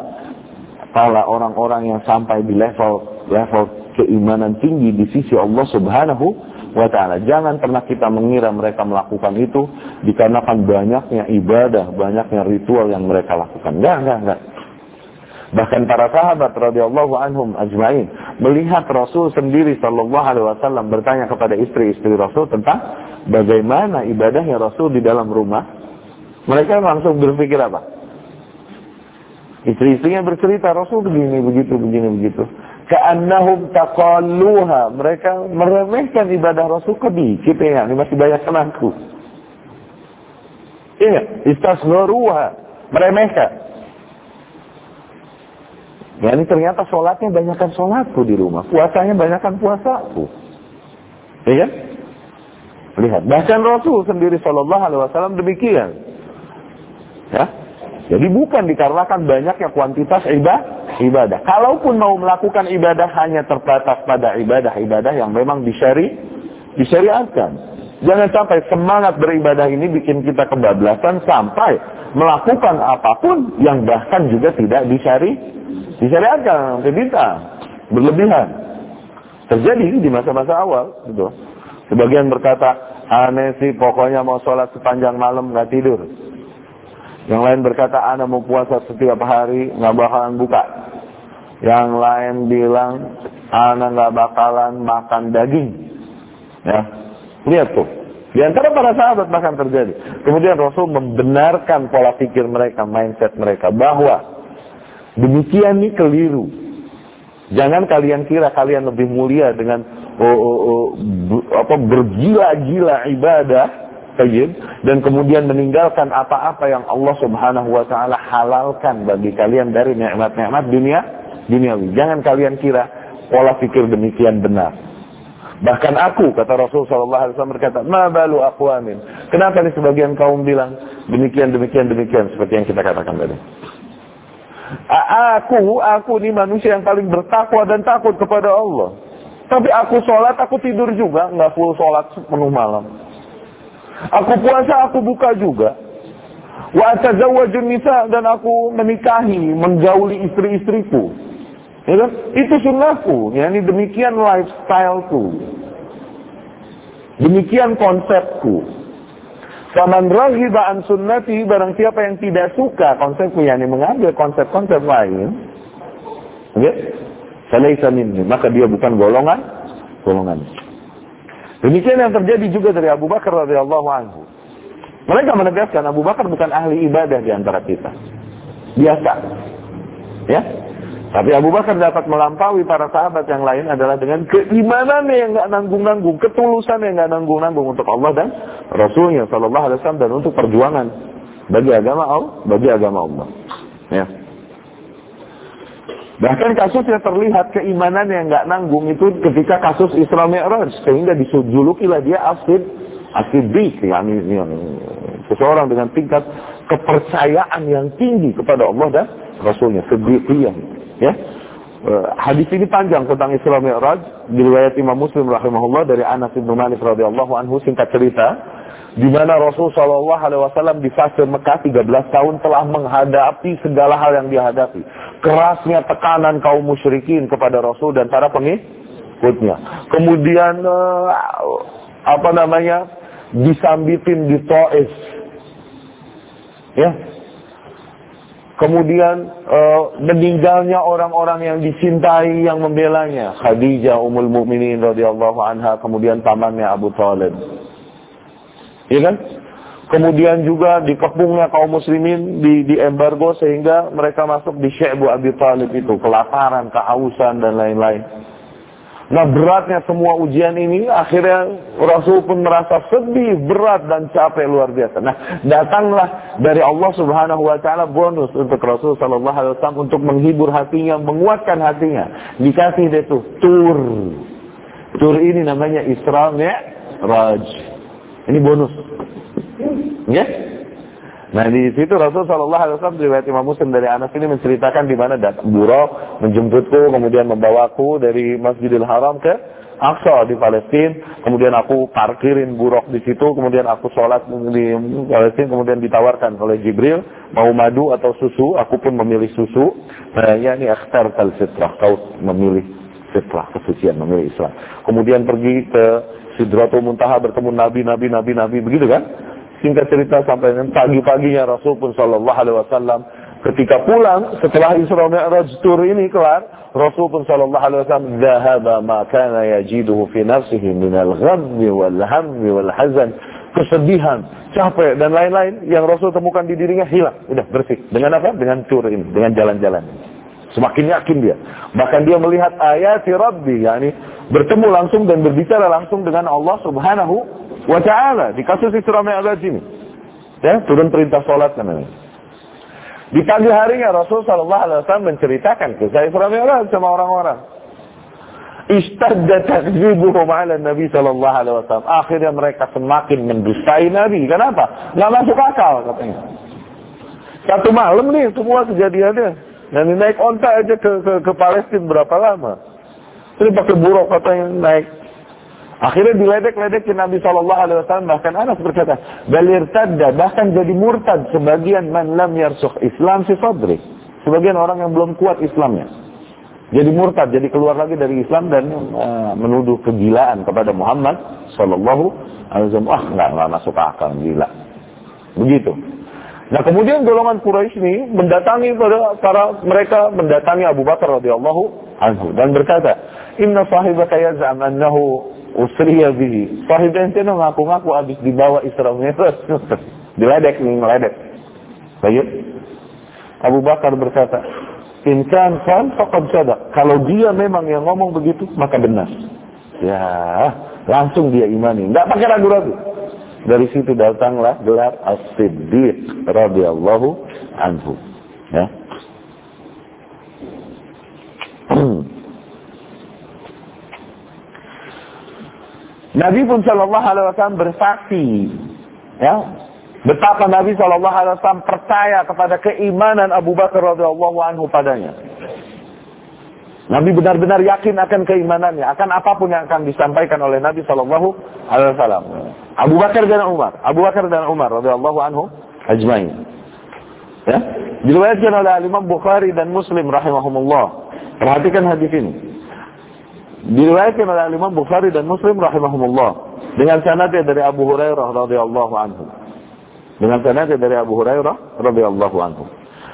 S1: para orang-orang yang sampai di level level keimanan tinggi di sisi Allah Subhanahu wa taala. Jangan pernah kita mengira mereka melakukan itu dikarenakan banyaknya ibadah, banyaknya ritual yang mereka lakukan. Enggak, enggak, enggak. Bahkan para sahabat radhiyallahu anhum ajmain melihat Rasul sendiri sallallahu alaihi wasallam bertanya kepada istri-istri Rasul tentang bagaimana ibadahnya Rasul di dalam rumah. Mereka langsung berpikir apa? Istri-istrinya bercerita Rasul begini, begitu, begini, begitu. Ka'annahum taqalluha. Mereka meremehkan ibadah Rasul kok dikit ya. Ini masih banyak kenangku. Iya, istasgharuha. Meremehkan. Ya ini ternyata sholatnya banyakkan sholatku di rumah. Puasanya banyakkan puasaku. Iya? Lihat. Bahkan Rasul sendiri Shallallahu Alaihi Wasallam demikian. Ya, jadi bukan dikarenakan banyaknya kuantitas ibadah, ibadah. Kalaupun mau melakukan ibadah hanya terbatas pada ibadah-ibadah yang memang disyari, disyariatkan. Jangan sampai semangat beribadah ini bikin kita kebablasan sampai melakukan apa pun yang bahkan juga tidak disyari, disyariatkan, tidak berlebihan. Terjadi di masa-masa awal, gitu. Sebagian berkata, aneh sih pokoknya mau sholat sepanjang malam nggak tidur. Yang lain berkata, anak mau puasa setiap hari nggak bakalan buka. Yang lain bilang, anak nggak bakalan makan daging. Ya, Lihat tuh. Di antara para sahabat bahkan terjadi. Kemudian Rasul membenarkan pola pikir mereka, mindset mereka. Bahwa demikian ini keliru. Jangan kalian kira kalian lebih mulia dengan oh, oh, oh, apa bergila-gila ibadah tayyib dan kemudian meninggalkan apa-apa yang Allah Subhanahu wa taala halalkan bagi kalian dari nikmat-nikmat dunia duniawi. Jangan kalian kira pola pikir demikian benar. Bahkan aku, kata Rasul Shallallahu Alaihi Wasallam berkata, ma balu aqwamin. Kenapa nih sebagian kaum bilang demikian, demikian, demikian, seperti yang kita katakan tadi. Aku, aku ini manusia yang paling bertakwa dan takut kepada Allah. Tapi aku sholat, aku tidur juga, nggak full sholat sepenuh malam. Aku puasa, aku buka juga. Wa atazawwajun nisa dan aku menikahi, menggauli istri-istriku. Ya kan? Itu sunnahku. Ya, ini demikian lifestyleku. Demikian konsepku. Faman raghiba an sunnati barang siapa yang tidak suka konsepku yakni mengambil konsep-konsep lain, oke? Okay? maka dia bukan golongan golongan. Demikian yang terjadi juga dari Abu Bakar radhiyallahu anhu. Mereka menegaskan Abu Bakar bukan ahli ibadah di antara kita. Biasa. Ya, tapi Abu Bakar dapat melampaui para sahabat yang lain adalah dengan keimanan yang nggak nanggung-nanggung, ketulusan yang nggak nanggung-nanggung untuk Allah dan Rasulnya Shallallahu Alaihi Wasallam dan untuk perjuangan bagi agama Allah, bagi agama Allah. Ya. Bahkan kasusnya terlihat keimanan yang nggak nanggung itu ketika kasus Isra Mi'raj sehingga disujulukilah dia asid asidik yakni seseorang dengan tingkat kepercayaan yang tinggi kepada Allah dan Rasulnya, sedikit Ya. Eh, hadis ini panjang tentang Isra Mi'raj diriwayat Imam Muslim rahimahullah dari Anas bin Malik radhiyallahu anhu singkat cerita di mana Rasul Shallallahu alaihi wasallam di fase Mekah 13 tahun telah menghadapi segala hal yang dihadapi. Kerasnya tekanan kaum musyrikin kepada Rasul dan para pengikutnya. Kemudian uh, apa namanya? disambitin di Taif. Ya, Kemudian uh, meninggalnya orang-orang yang dicintai yang membelanya. Khadijah Ummul Mukminin radhiyallahu anha, kemudian pamannya Abu Thalib. Ya kan? Kemudian juga dikepungnya kaum muslimin di, di embargo sehingga mereka masuk di Syekh Abi Talib itu. Kelaparan, kehausan, dan lain-lain. Nah beratnya semua ujian ini akhirnya Rasul pun merasa sedih, berat dan capek luar biasa. Nah datanglah dari Allah Subhanahu Wa Taala bonus untuk Rasul Sallallahu Alaihi Wasallam untuk menghibur hatinya, menguatkan hatinya. Dikasih dia tuh tur. Tur ini namanya Isra Mi'raj. Ini bonus. Ya? Nah di situ Rasul Shallallahu Alaihi Wasallam riwayat Imam Muslim dari Anas ini menceritakan di mana datang buruk menjemputku kemudian membawaku dari Masjidil Haram ke Aqsa di Palestina, kemudian aku parkirin buruk di situ, kemudian aku sholat di Palestina, kemudian ditawarkan oleh Jibril mau madu atau susu, aku pun memilih susu. Nah, ya ini akhtar tal fitrah, kau memilih fitrah kesucian, memilih Islam. Kemudian pergi ke Sidratul Muntaha bertemu Nabi, Nabi, Nabi, Nabi, begitu kan? Singkat cerita sampai nanti pagi-paginya Rasul pun Shallallahu Alaihi Wasallam ketika pulang setelah Isra Mi'raj tur ini kelar, Rasul pun Shallallahu Alaihi Wasallam zahaba ma kana yajiduhu fi nafsihi min al-ghammi wal-hammi wal-hazan kesedihan, capek dan lain-lain yang Rasul temukan di dirinya hilang, udah bersih. Dengan apa? Dengan tur ini, dengan jalan-jalan. ini. Semakin yakin dia. Bahkan dia melihat ayat si Rabbi, yakni bertemu langsung dan berbicara langsung dengan Allah Subhanahu wa ta'ala di kasus Isra Mi'raj ini. Ya, turun perintah sholat namanya. Di pagi harinya Rasul Shallallahu Alaihi Wasallam menceritakan kisah Isra Mi'raj sama orang-orang. Istadda takzibuhum ala Nabi Shallallahu Alaihi Wasallam. Akhirnya mereka semakin mendustai Nabi. Kenapa? Nggak masuk akal katanya. Satu malam nih semua kejadiannya. Dan naik onta aja ke, ke, ke Palestina berapa lama? Ini pakai buruk katanya naik Akhirnya diledek-ledek ke Nabi Shallallahu Alaihi Wasallam bahkan Anas berkata, balir tadda bahkan jadi murtad sebagian man lam Islam si sadri. Sebagian orang yang belum kuat Islamnya. Jadi murtad, jadi keluar lagi dari Islam dan uh, menuduh kegilaan kepada Muhammad Shallallahu Alaihi Wasallam. Ah, nggak nggak masuk akal gila. Begitu. Nah kemudian golongan Quraisy ini mendatangi pada para mereka mendatangi Abu Bakar radhiyallahu anhu dan berkata, Inna sahibaka yaz'am annahu usriya bihi. Sahib ente ngaku-ngaku habis dibawa Isra Mi'raj. Diledek nih, meledek. Baik. Abu Bakar berkata, In kan kan faqad sadaq. Kalau dia memang yang ngomong begitu, maka benar. Ya, langsung dia imani. Enggak pakai ragu-ragu. Dari situ datanglah gelar As-Siddiq radhiyallahu anhu. Ya. Nabi pun Shallallahu Alaihi Wasallam bersaksi, ya, betapa Nabi Shallallahu Alaihi Wasallam percaya kepada keimanan Abu Bakar radhiyallahu anhu padanya. Nabi benar-benar yakin akan keimanannya, akan apa pun yang akan disampaikan oleh Nabi Shallallahu Alaihi Wasallam. Abu Bakar dan Umar, Abu Bakar dan Umar radhiyallahu anhu ajmain. Ya, diriwayatkan oleh Imam Bukhari dan Muslim rahimahumullah. Perhatikan hadis ini. Diriwayatkan oleh Imam Bukhari dan Muslim rahimahumullah dengan sanadnya dari Abu Hurairah radhiyallahu anhu. Dengan sanadnya dari Abu Hurairah radhiyallahu anhu.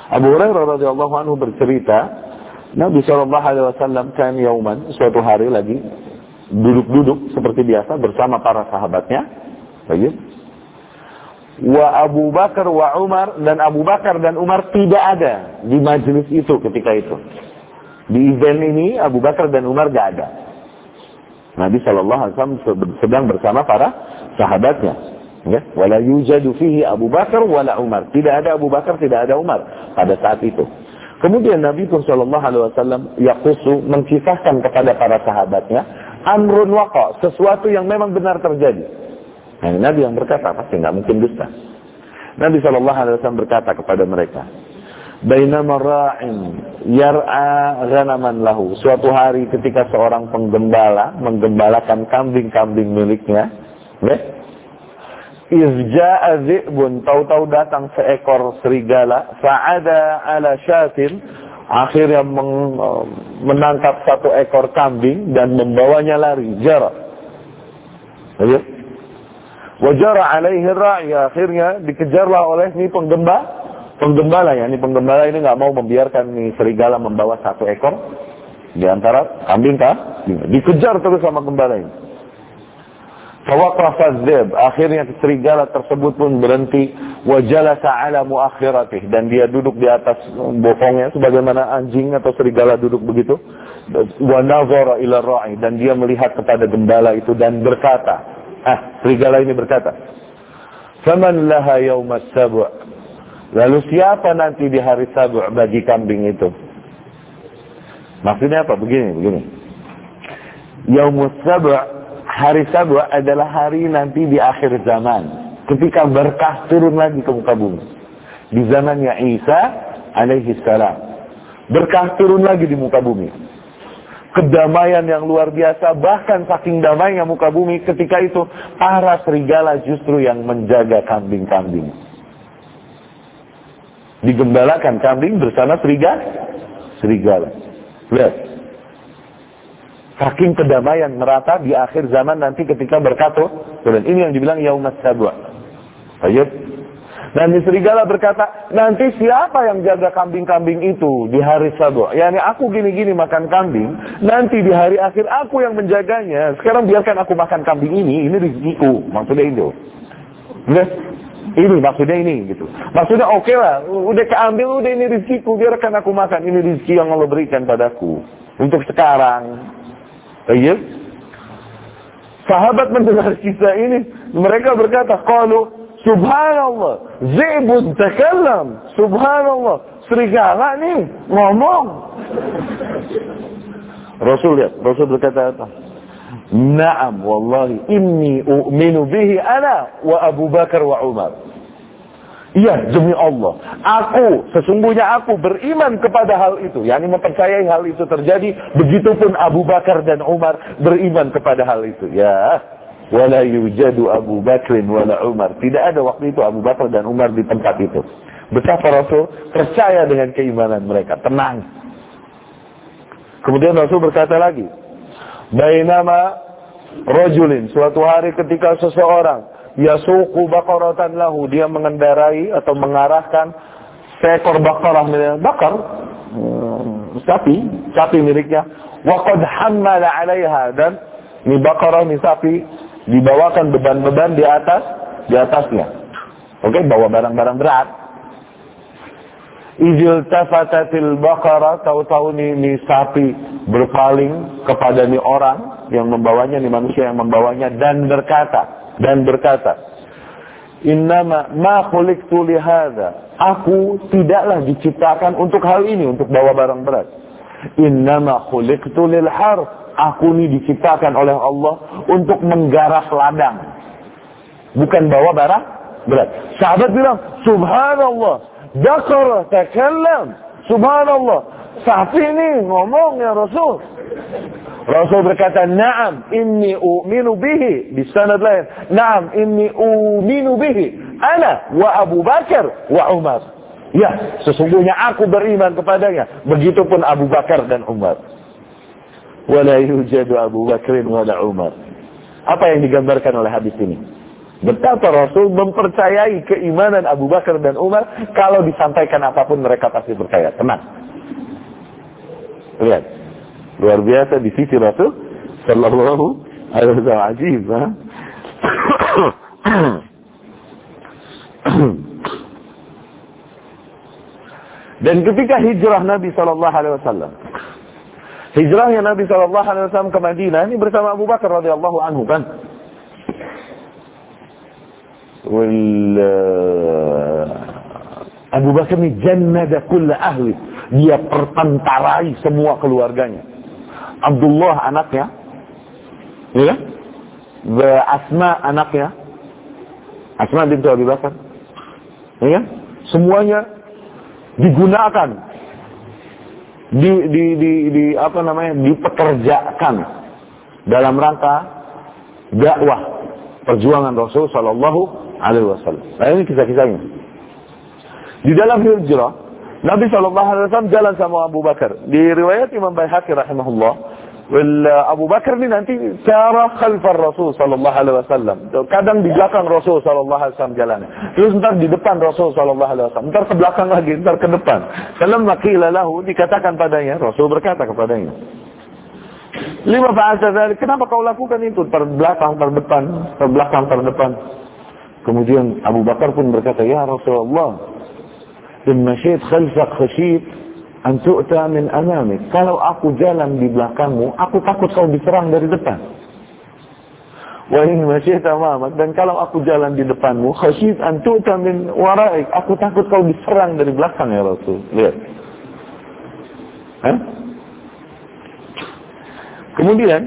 S1: Abu Hurairah radhiyallahu anhu bercerita, Nabi Shallallahu alaihi wasallam kan yauman suatu hari lagi duduk-duduk seperti biasa bersama para sahabatnya. Baik. Wa Abu Bakar wa Umar dan Abu Bakar dan Umar tidak ada di majelis itu ketika itu. Di event ini Abu Bakar dan Umar gak ada. Nabi Shallallahu Alaihi Wasallam sedang bersama para sahabatnya. Ya, wala yujadu Abu Bakar wala Umar. Tidak ada Abu Bakar, tidak ada Umar pada saat itu. Kemudian Nabi pun Shallallahu Alaihi Wasallam yakusu mengkisahkan kepada para sahabatnya amrun waqa, sesuatu yang memang benar terjadi. Nah, Nabi yang berkata pasti nggak mungkin dusta. Nabi Shallallahu Alaihi Wasallam berkata kepada mereka, bainama ra'in yar'a ghanaman lahu. Suatu hari ketika seorang penggembala menggembalakan kambing-kambing miliknya, ya. Izja'a zi'bun, tahu-tahu datang seekor serigala, fa'ada ala syatin, akhirnya meng, menangkap satu ekor kambing dan membawanya lari, jarak. Ya. Wajara alaihi ra'i, akhirnya dikejarlah oleh ini penggembala, penggembala ya, ini penggembala ini nggak mau membiarkan nih serigala membawa satu ekor di antara kambing kah? Dikejar terus sama gembala ini. Fawaqafa akhirnya serigala tersebut pun berhenti wajala ala muakhiratih dan dia duduk di atas bokongnya sebagaimana anjing atau serigala duduk begitu. Wa ila ra'i dan dia melihat kepada gembala itu dan berkata, ah serigala ini berkata, "Faman laha yaumas sabu' Lalu siapa nanti di hari Sabu bagi kambing itu? Maksudnya apa? Begini, begini. Yaumus Sabu, hari Sabu adalah hari nanti di akhir zaman. Ketika berkah turun lagi ke muka bumi. Di zamannya Isa alaihi salam. Berkah turun lagi di muka bumi. Kedamaian yang luar biasa, bahkan saking damainya muka bumi ketika itu para serigala justru yang menjaga kambing-kambing digembalakan kambing bersama serigala. Serigala. Lihat. Saking kedamaian merata di akhir zaman nanti ketika berkata, dan ini yang dibilang yaumas sabwa. Ayat. Nanti serigala berkata, nanti siapa yang jaga kambing-kambing itu di hari sabwa? Yani aku gini-gini makan kambing, nanti di hari akhir aku yang menjaganya. Sekarang biarkan aku makan kambing ini, ini rezekiku. Maksudnya itu. Lihat. Ini maksudnya ini gitu. Maksudnya oke okay lah, udah keambil, udah ini rezekiku, biarkan aku makan. Ini rezeki yang Allah berikan padaku. Untuk sekarang. Iya. Sahabat mendengar kisah ini, mereka berkata, kalau Subhanallah, zibun takallam. Subhanallah, serigala nih ngomong. Rasul lihat, Rasul berkata apa? Naam wallahi inni u'minu bihi ana wa Abu Bakar wa Umar.
S2: Iya, demi Allah. Aku, sesungguhnya aku beriman kepada hal itu. Yani mempercayai hal itu terjadi. Begitupun Abu Bakar dan Umar beriman kepada hal itu. Ya, wala yujadu Abu Bakrin wala Umar. Tidak ada waktu itu Abu Bakar dan Umar di tempat itu. Betapa Rasul percaya dengan keimanan mereka. Tenang. Kemudian Rasul berkata lagi. Bainama rojulin. Suatu hari ketika seseorang yasuku bakaratan lahu. Dia mengendarai atau mengarahkan seekor bakarah milik bakar. Hmm, sapi. Sapi miliknya. Waqad hammala 'alaiha. Dan ini bakarah ini sapi dibawakan beban-beban di atas di atasnya. Oke bawa barang-barang berat. Izil tafatatil bakara tahu-tahu ini, ini sapi berpaling kepada ni orang yang membawanya, ni manusia yang membawanya dan berkata, dan berkata, Innama ma khuliqtu lihada. Aku tidaklah diciptakan untuk hal ini, untuk bawa barang berat. Innama khuliqtu lil. Aku ini diciptakan oleh Allah untuk menggarap ladang. Bukan bawa barang berat. Sahabat bilang, Subhanallah. Dakara takallam. Subhanallah. Sapi ini ngomong ya Rasul. Rasul berkata, "Na'am, inni u'minu bihi." Di sanad lain, "Na'am, inni u'minu bihi." Ana wa Abu Bakar wa Umar. Ya, sesungguhnya aku beriman kepadanya. Begitupun Abu Bakar dan Umar. Wala yujadu Abu Bakrin wala Umar. Apa yang digambarkan oleh hadis ini? Betapa Rasul mempercayai keimanan Abu Bakar dan Umar kalau disampaikan apa pun mereka pasti percaya. Tenang. Lihat. Luar biasa di sisi Rasul Sallallahu Alaihi Wasallam ajib. Ha? Dan ketika hijrah Nabi Sallallahu Alaihi Wasallam, hijrahnya Nabi Sallallahu Alaihi Wasallam ke Madinah ini bersama Abu Bakar radhiyallahu anhu kan. Wal Abu Bakar ini jannada kulla ahli. Dia pertentarai semua keluarganya. Abdullah anaknya, ya, Asma anaknya, Asma bintu Abi Bakar, ya, semuanya digunakan, di, di, di, di apa namanya, dipekerjakan. Dalam rangka dakwah perjuangan Rasul Shallallahu Alaihi Wasallam. Nah ini kisah-kisahnya. Di dalam hijrah Nabi SAW jalan sama Abu Bakar. Di riwayat Imam Bayhaqi rahimahullah, Abu Bakar ini nanti cara khalfar Rasul sallallahu alaihi wasallam. Kadang di belakang Rasul sallallahu alaihi wasallam jalannya. Terus ntar di depan Rasul sallallahu alaihi wasallam. Ntar ke belakang lagi, ntar ke depan. Kalau maqila lahu dikatakan padanya, Rasul berkata kepadanya. Lima bahasa kenapa kau lakukan itu? Terbelakang, terdepan, terbelakang, terdepan. Kemudian Abu Bakar pun berkata, Ya Rasulullah, in masyid khalfak khashid an tu'ta min amamik. Kalau aku jalan di belakangmu, aku takut kau diserang dari depan. Wa in masyid amamak. Dan kalau aku jalan di depanmu, khashid an tu'ta min waraik. Aku takut kau diserang dari belakang ya Rasul. Lihat. Hah? Kemudian,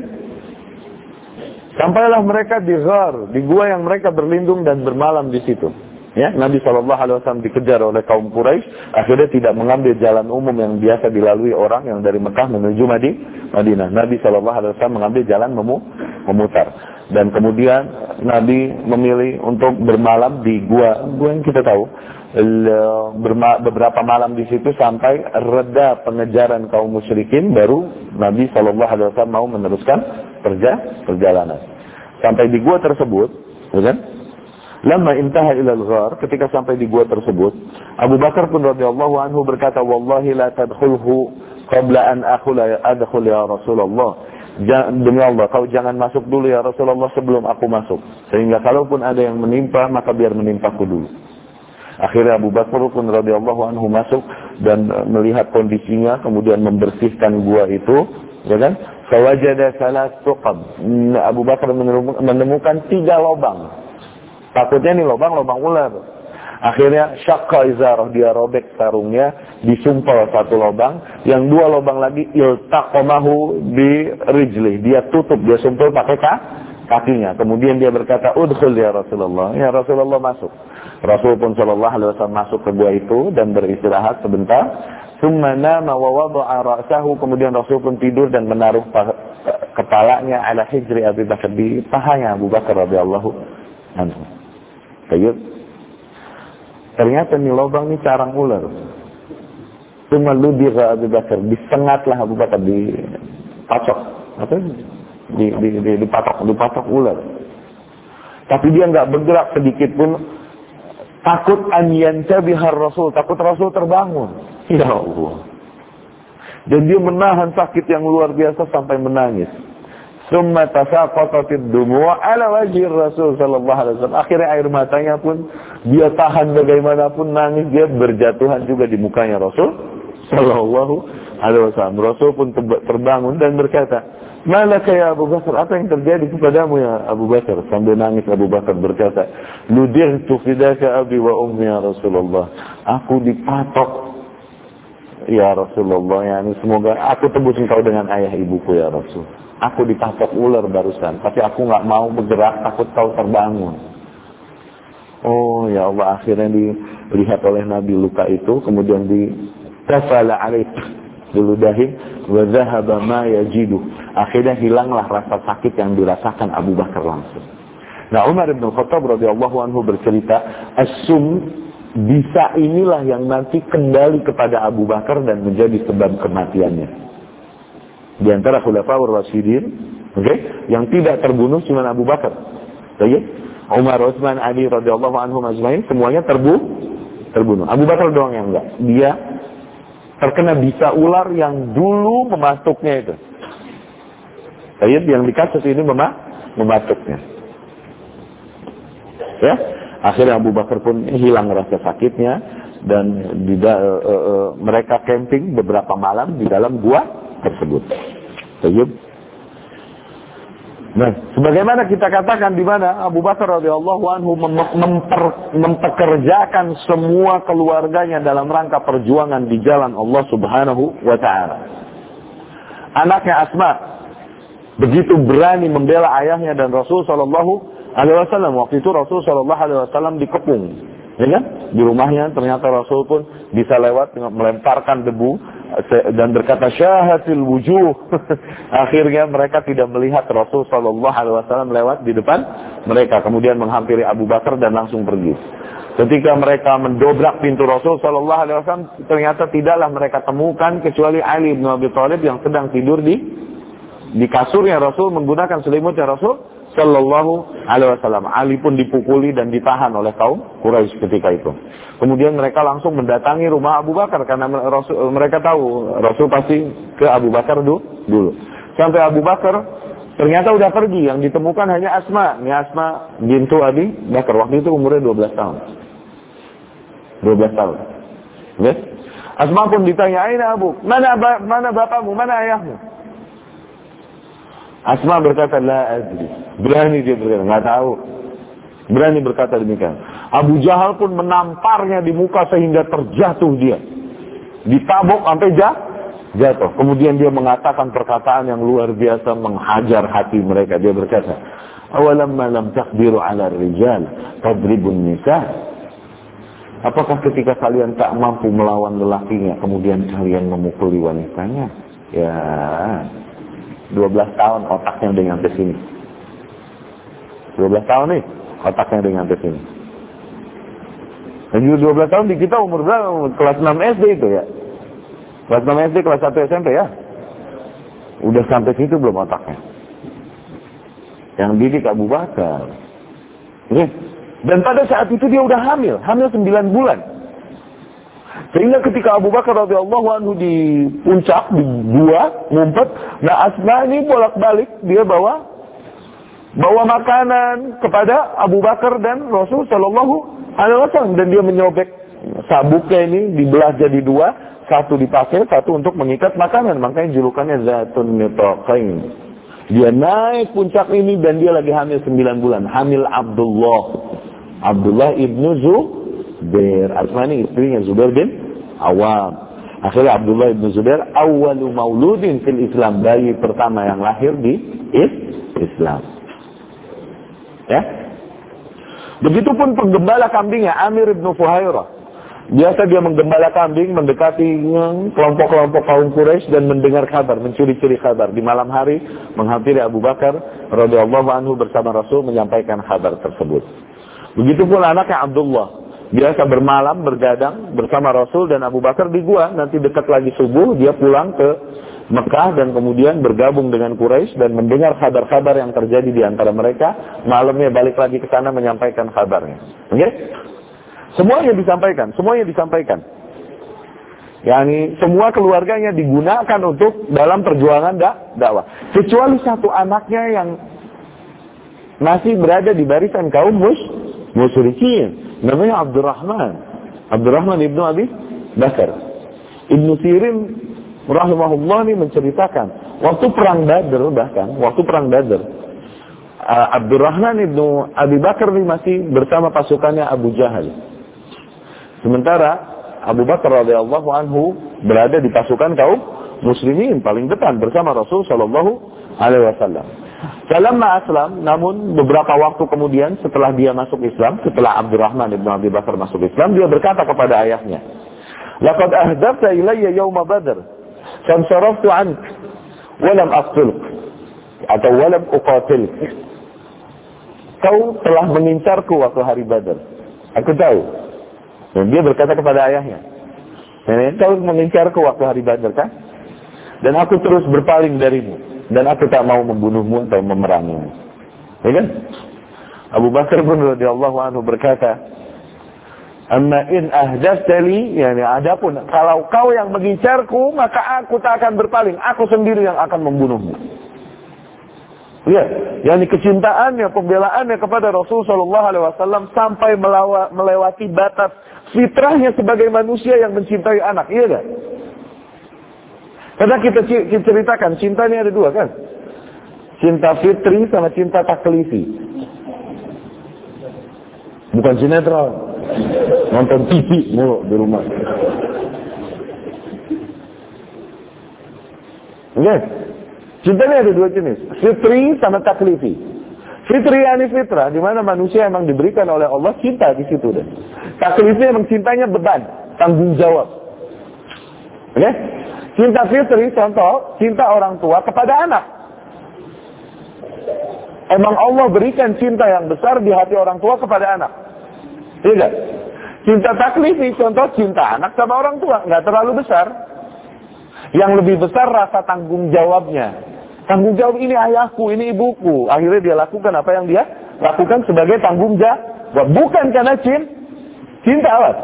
S2: sampailah mereka di ghar, di gua yang mereka berlindung dan bermalam di situ. Ya, Nabi Shallallahu Alaihi Wasallam dikejar oleh kaum Quraisy, akhirnya tidak mengambil jalan umum yang biasa dilalui orang yang dari Mekah menuju Madinah. Nabi Shallallahu Alaihi Wasallam mengambil jalan memu memutar. Dan kemudian Nabi memilih untuk bermalam di gua, gua yang kita tahu, beberapa malam di situ sampai reda pengejaran kaum musyrikin, baru Nabi Shallallahu Alaihi Wasallam mau meneruskan perjalanan. Sampai di gua tersebut, ya kan? Lama intaha ilal ghar, ketika sampai di gua tersebut, Abu Bakar pun radhiyallahu anhu berkata, "Wallahi la tadkhulhu qabla an akhula adkhul ya Rasulullah." Demi Allah, kau jangan masuk dulu ya Rasulullah sebelum aku masuk. Sehingga kalaupun ada yang menimpa, maka biar menimpaku dulu. Akhirnya Abu Bakar pun radhiyallahu anhu masuk dan melihat kondisinya, kemudian membersihkan gua itu, ya kan? Fawajada tuqab. Abu Bakar menemukan tiga lubang Takutnya ini lubang-lubang ular. Akhirnya syakka izarah, dia robek sarungnya, disumpal satu lubang, yang dua lubang lagi iltaqomahu di rijli. Dia tutup, dia sumpul pakai kakinya. Kemudian dia berkata, "Udkhul ya Rasulullah." Ya Rasulullah masuk. Rasul pun sallallahu alaihi wasallam masuk ke gua itu dan beristirahat sebentar. Summa nama wa ra'sahu. Kemudian Rasul pun tidur dan menaruh kepalanya ala hijri Abu Bakar di pahanya Abu Bakar radhiyallahu anhu. Tayyib. Ternyata nih lubang ini carang ular. Cuma ludira Abu Bakar, disengatlah Abu Bakar di pacok, apa? Di, di, di, dipatok, dipatok ular. Tapi dia nggak bergerak sedikit pun. Takut an yantabihar Rasul, takut Rasul terbangun. Ya Allah. Dan dia menahan sakit yang luar biasa sampai menangis. Summa tasaqatatid dumu'a ala wajhi Rasul sallallahu alaihi wasallam. Akhirnya air matanya pun dia tahan bagaimanapun nangis dia berjatuhan juga di mukanya Rasul sallallahu alaihi wasallam. Rasul pun terbangun dan berkata, Malaka ya Abu Bakar, apa yang terjadi kepadamu ya Abu Bakar? Sambil nangis Abu Bakar berkata, Ludirtu fidaka abi wa ummi ya Rasulullah. Aku dipatok ya Rasulullah. Ya, ini semoga aku tebus engkau dengan ayah ibuku ya Rasul. Aku dipatok ular barusan, tapi aku nggak mau bergerak, takut kau terbangun. Oh ya Allah, akhirnya dilihat oleh Nabi luka itu, kemudian di tafala alaih duludahi wa dhahaba ma yajidu. Akhirnya hilanglah rasa sakit yang dirasakan Abu Bakar langsung. Nah Umar bin Khattab radhiyallahu anhu bercerita, asum bisa inilah yang nanti kembali kepada Abu Bakar dan menjadi sebab kematiannya. Di antara khulafaur rasyidin, oke, okay, yang tidak terbunuh cuma Abu Bakar. Oke? Umar, Utsman, Ali radhiyallahu anhu majma'in semuanya terbunuh terbunuh. Abu Bakar doang yang enggak. Dia terkena bisa ular yang dulu mematuknya itu. Sayyid yang di kasus ini memah, mematuknya. Ya, akhirnya Abu Bakar pun hilang rasa sakitnya dan di, uh, uh, mereka camping beberapa malam di dalam gua tersebut. Sayyid Nah, sebagaimana kita katakan di mana Abu Bakar radhiyallahu anhu memper, mempekerjakan semua keluarganya dalam rangka perjuangan di jalan Allah Subhanahu wa taala. Anaknya Asma begitu berani membela ayahnya dan Rasul sallallahu alaihi wasallam. Waktu itu Rasul sallallahu alaihi wasallam dikepung. Ya kan? Di rumahnya ternyata Rasul pun bisa lewat melemparkan debu dan berkata syahatil wujuh. Akhirnya mereka tidak melihat Rasul Shallallahu Alaihi Wasallam lewat di depan mereka, kemudian menghampiri Abu Bakar dan langsung pergi. Ketika mereka mendobrak pintu Rasul Shallallahu Alaihi Wasallam, ternyata tidaklah mereka temukan kecuali Ali bin Abi Thalib yang sedang tidur di di kasurnya Rasul menggunakan selimutnya Rasul Sallallahu Alaihi Wasallam. Ali pun dipukuli dan ditahan oleh kaum Quraisy ketika itu. Kemudian mereka langsung mendatangi rumah Abu Bakar karena Rasul, mereka tahu Rasul pasti ke Abu Bakar dulu. Sampai Abu Bakar ternyata udah pergi. Yang ditemukan hanya Asma. Ini Asma bintu Abi Bakar. Waktu itu umurnya 12 tahun. 12 tahun. Okay? Asma pun ditanya, Aina Abu, mana, mana bapakmu, mana ayahmu? Asma berkata, La adri. Berani dia berkata, nggak tahu. Berani berkata demikian. Abu Jahal pun menamparnya di muka sehingga terjatuh dia. Ditabuk sampai jah, jatuh. Kemudian dia mengatakan perkataan yang luar biasa menghajar hati mereka. Dia berkata, Awalamma lam takdiru ala rijal tadribun nisa. Apakah ketika kalian tak mampu melawan lelakinya, kemudian kalian memukuli wanitanya? Ya, 12 tahun otaknya udah nyampe sini. 12 tahun nih otaknya udah nyampe sini. Dan juga 12 tahun di kita umur berapa? Kelas 6 SD itu ya. Kelas 6 SD, kelas 1 SMP ya. Udah sampai situ belum otaknya. Yang didik Abu Bakar. Oke. Dan pada saat itu dia udah hamil, hamil 9 bulan. Sehingga ketika Abu Bakar radhiyallahu anhu di puncak di gua ngumpet, nah Asma ini bolak-balik dia bawa bawa makanan kepada Abu Bakar dan Rasul Shallallahu Alaihi Wasallam dan dia menyobek sabuknya ini dibelah jadi dua, satu dipakai, satu untuk mengikat makanan. Makanya julukannya Zatun Nitokain. Dia naik puncak ini dan dia lagi hamil 9 bulan. Hamil Abdullah. Abdullah ibnu Zubair. Asma ini istrinya Zubair bin awam. Akhirnya Abdullah bin Zubair awalu mauludin fil Islam. Bayi pertama yang lahir di Islam. Ya. Begitupun penggembala kambingnya Amir ibn Fuhairah. Biasa dia menggembala kambing, mendekati kelompok-kelompok kaum Quraisy dan mendengar kabar, mencuri-curi kabar. Di malam hari menghampiri Abu Bakar radhiyallahu anhu bersama Rasul menyampaikan kabar tersebut. Begitupun anaknya Abdullah. Biasa bermalam, bergadang bersama Rasul dan Abu Bakar di gua. Nanti dekat lagi subuh, dia pulang ke Mekah dan kemudian bergabung dengan Quraisy dan mendengar kabar-kabar yang terjadi di antara mereka. Malamnya balik lagi ke sana menyampaikan kabarnya. Oke? Okay? Semuanya disampaikan, semuanya disampaikan. Yani semua keluarganya digunakan untuk dalam perjuangan dak dakwah. Kecuali satu anaknya yang masih berada di barisan kaum mus musyrikin. Namanya Abdurrahman. Abdurrahman ibnu Abi Bakar. Ibnu Sirin rahimahullah ini menceritakan waktu perang Badr bahkan waktu perang Badr uh, Abdurrahman ibnu Abi Bakar ini masih bersama pasukannya Abu Jahal. Sementara Abu Bakar radhiyallahu anhu berada di pasukan kaum muslimin paling depan bersama Rasul Shallallahu alaihi wasallam. Salamma aslam, namun beberapa waktu kemudian setelah dia masuk Islam, setelah Abdurrahman ibn Abi Bakar masuk Islam, dia berkata kepada ayahnya, "Laqad ahdafta ilayya yawma Badr, fansaraftu ank, walam aqtuluk, atau walam uqatiluk." Kau telah mengincarku waktu hari Badar. Aku tahu dan dia berkata kepada ayahnya, kau mengincarku waktu hari Badar kan? Dan aku terus berpaling darimu. Dan aku tak mau membunuhmu atau memerangimu. Ya kan? Abu Bakar pun radhiyallahu anhu berkata, Amma in ahdaftali, yani adapun kalau kau yang mengincarku, maka aku tak akan berpaling. Aku sendiri yang akan membunuhmu. Lihat, yakni kecintaannya, pembelaannya kepada Rasul Shallallahu Alaihi Wasallam sampai melewati batas fitrahnya sebagai manusia yang mencintai anak, iya kan? Karena kita, ceritakan cinta ini ada dua kan? Cinta fitri sama cinta taklifi. Bukan sinetron. Nonton TV mulu di rumah. Yes. Cinta ini ada dua jenis. Fitri sama taklifi. Fitri yani fitrah, di mana manusia emang diberikan oleh Allah cinta di situ deh. Taklifi emang cintanya beban, tanggung jawab. Oke? Cinta fitri, contoh, cinta orang tua kepada anak. Emang Allah berikan cinta yang besar di hati orang tua kepada anak. Tidak. Cinta taklifi, contoh cinta anak sama orang tua, nggak terlalu besar. Yang lebih besar rasa tanggung jawabnya. Tanggung jawab ini ayahku, ini ibuku. Akhirnya dia lakukan apa yang dia lakukan sebagai tanggung jawab. Bukan karena cin, cinta awas.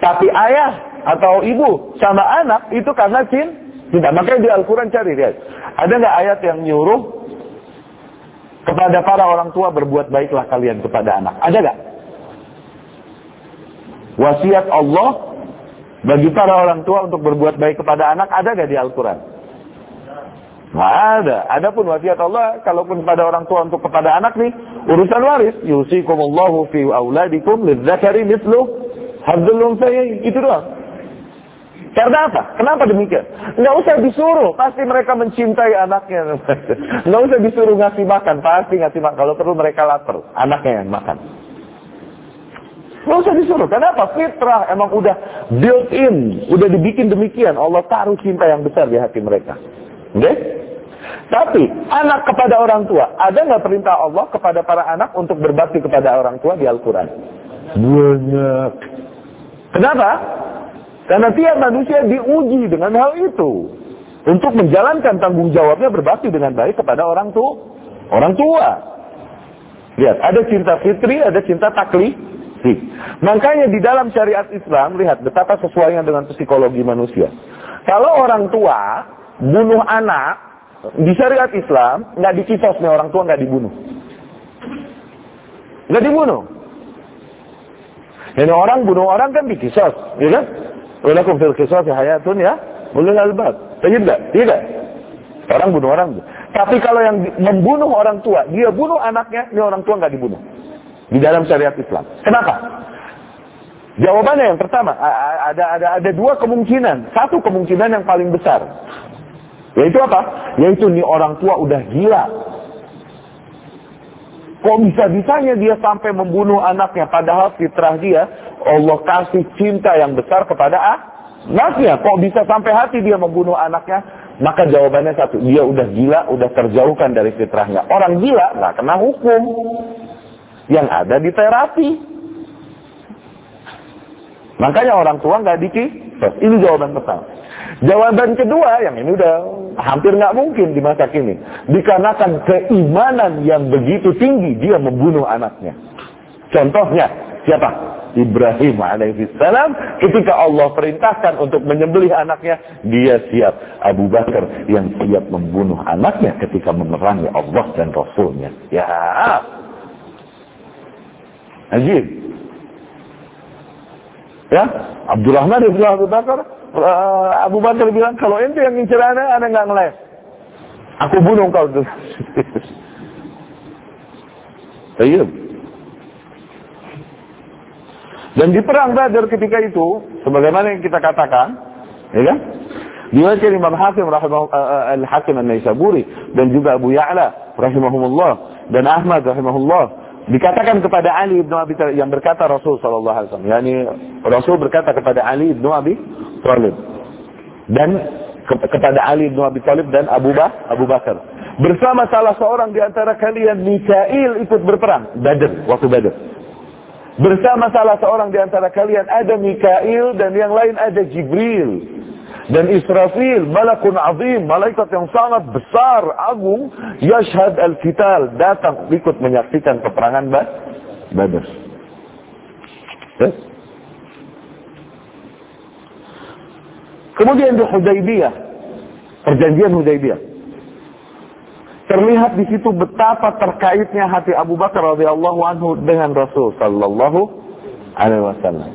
S2: Tapi ayah atau ibu sama anak itu karena cin, cinta. Makanya di Al-Quran cari lihat. Ada nggak ayat yang nyuruh kepada para orang tua berbuat baiklah kalian kepada anak? Ada nggak? Wasiat Allah bagi para orang tua untuk berbuat baik kepada anak ada nggak di Al-Quran? Nggak ada. Adapun wasiat Allah, kalaupun kepada orang tua untuk kepada anak nih, urusan waris. Yusikumullahu fi auladikum lidzakari mislu hadzul Itu doang. Karena apa? Kenapa demikian? Nggak usah disuruh, pasti mereka mencintai anaknya. Nggak usah disuruh ngasih makan, pasti ngasih makan. Kalau perlu mereka lapar, anaknya yang makan. Nggak usah disuruh. Kenapa? Fitrah emang udah built in, udah dibikin demikian. Allah taruh cinta yang besar di hati mereka. Oke? Okay? Tapi anak kepada orang tua, ada nggak perintah Allah kepada para anak untuk berbakti kepada orang tua di Al-Quran? Banyak. Kenapa? Karena tiap manusia diuji dengan hal itu. Untuk menjalankan tanggung jawabnya berbakti dengan baik kepada orang tua. Orang tua. Lihat, ada cinta fitri, ada cinta takli. Makanya di dalam syariat Islam, lihat betapa sesuainya dengan psikologi manusia. Kalau orang tua bunuh anak di syariat Islam nggak dikisos nih orang tua nggak dibunuh, nggak dibunuh. Ini orang bunuh orang kan dikisos, ya kan? Fil kisos ya hayatun ya, ulul albab. Tidak, tidak. Orang bunuh orang. Tapi kalau yang membunuh orang tua, dia bunuh anaknya, ini orang tua nggak dibunuh. Di dalam syariat Islam. Kenapa? Jawabannya yang pertama, ada ada ada dua kemungkinan. Satu kemungkinan yang paling besar. Yaitu apa? Yaitu nih orang tua udah gila. Kok bisa-bisanya dia sampai membunuh anaknya padahal fitrah dia Allah kasih cinta yang besar kepada anaknya. Kok bisa sampai hati dia membunuh anaknya? Maka jawabannya satu, dia udah gila, udah terjauhkan dari fitrahnya. Orang gila nggak kena hukum. Yang ada di terapi. Makanya orang tua nggak diki. Ini jawaban pertama. Jawaban kedua, yang ini udah hampir nggak mungkin di masa kini. Dikarenakan keimanan yang begitu tinggi, dia membunuh anaknya. Contohnya, siapa? Ibrahim alaihissalam ketika Allah perintahkan untuk menyembelih anaknya dia siap. Abu Bakar yang siap membunuh anaknya ketika memerangi Allah dan Rasulnya. Ya. Ajib ya? Abdurrahman ibn Abu Bakar uh, Abu Bakar bilang, kalau ente yang ngincer anak, anak nggak ngeles. Aku bunuh kau dulu. Ayo. Dan di perang Badar ketika itu, sebagaimana yang kita katakan, ya kan? Diwakil Imam Hakim rahimah, uh, Al-Hakim An-Naisaburi dan juga Abu Ya'la rahimahumullah dan Ahmad rahimahullah Dikatakan kepada Ali bin Abi Thalib yang berkata Rasul sallallahu alaihi wasallam, yakni Rasul berkata kepada Ali bin Abi Thalib dan ke kepada Ali bin Abi Thalib dan Abu, bah, Abu Bakar. Bersama salah seorang di antara kalian Mikail ikut berperang Badr waktu Badr. Bersama salah seorang di antara kalian ada Mikail dan yang lain ada Jibril. Dan Israfil, malakun azim, malaikat yang sangat besar, agung, yashhad al-kital, datang ikut menyaksikan peperangan Badr. Yes. Kemudian di Hudaybiyah, perjanjian Hudaybiyah. Terlihat di situ betapa terkaitnya hati Abu Bakar radhiyallahu anhu dengan Rasul sallallahu alaihi wasallam.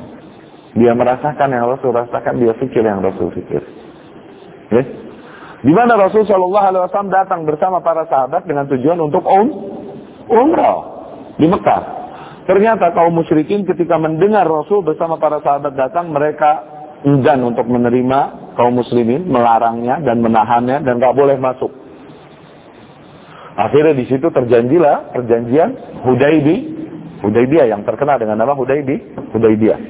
S2: Dia merasakan yang Rasul rasakan, dia pikir yang Rasul pikir. Ya? Di mana Rasul Shallallahu Alaihi Wasallam datang bersama para sahabat dengan tujuan untuk um, umrah di Mekah. Ternyata kaum musyrikin ketika mendengar Rasul bersama para sahabat datang, mereka enggan untuk menerima kaum muslimin, melarangnya dan menahannya dan gak boleh masuk. Akhirnya di situ terjanjilah perjanjian Hudaybi, Hudaybiyah yang terkenal dengan nama Hudaybi, Hudaybiyah.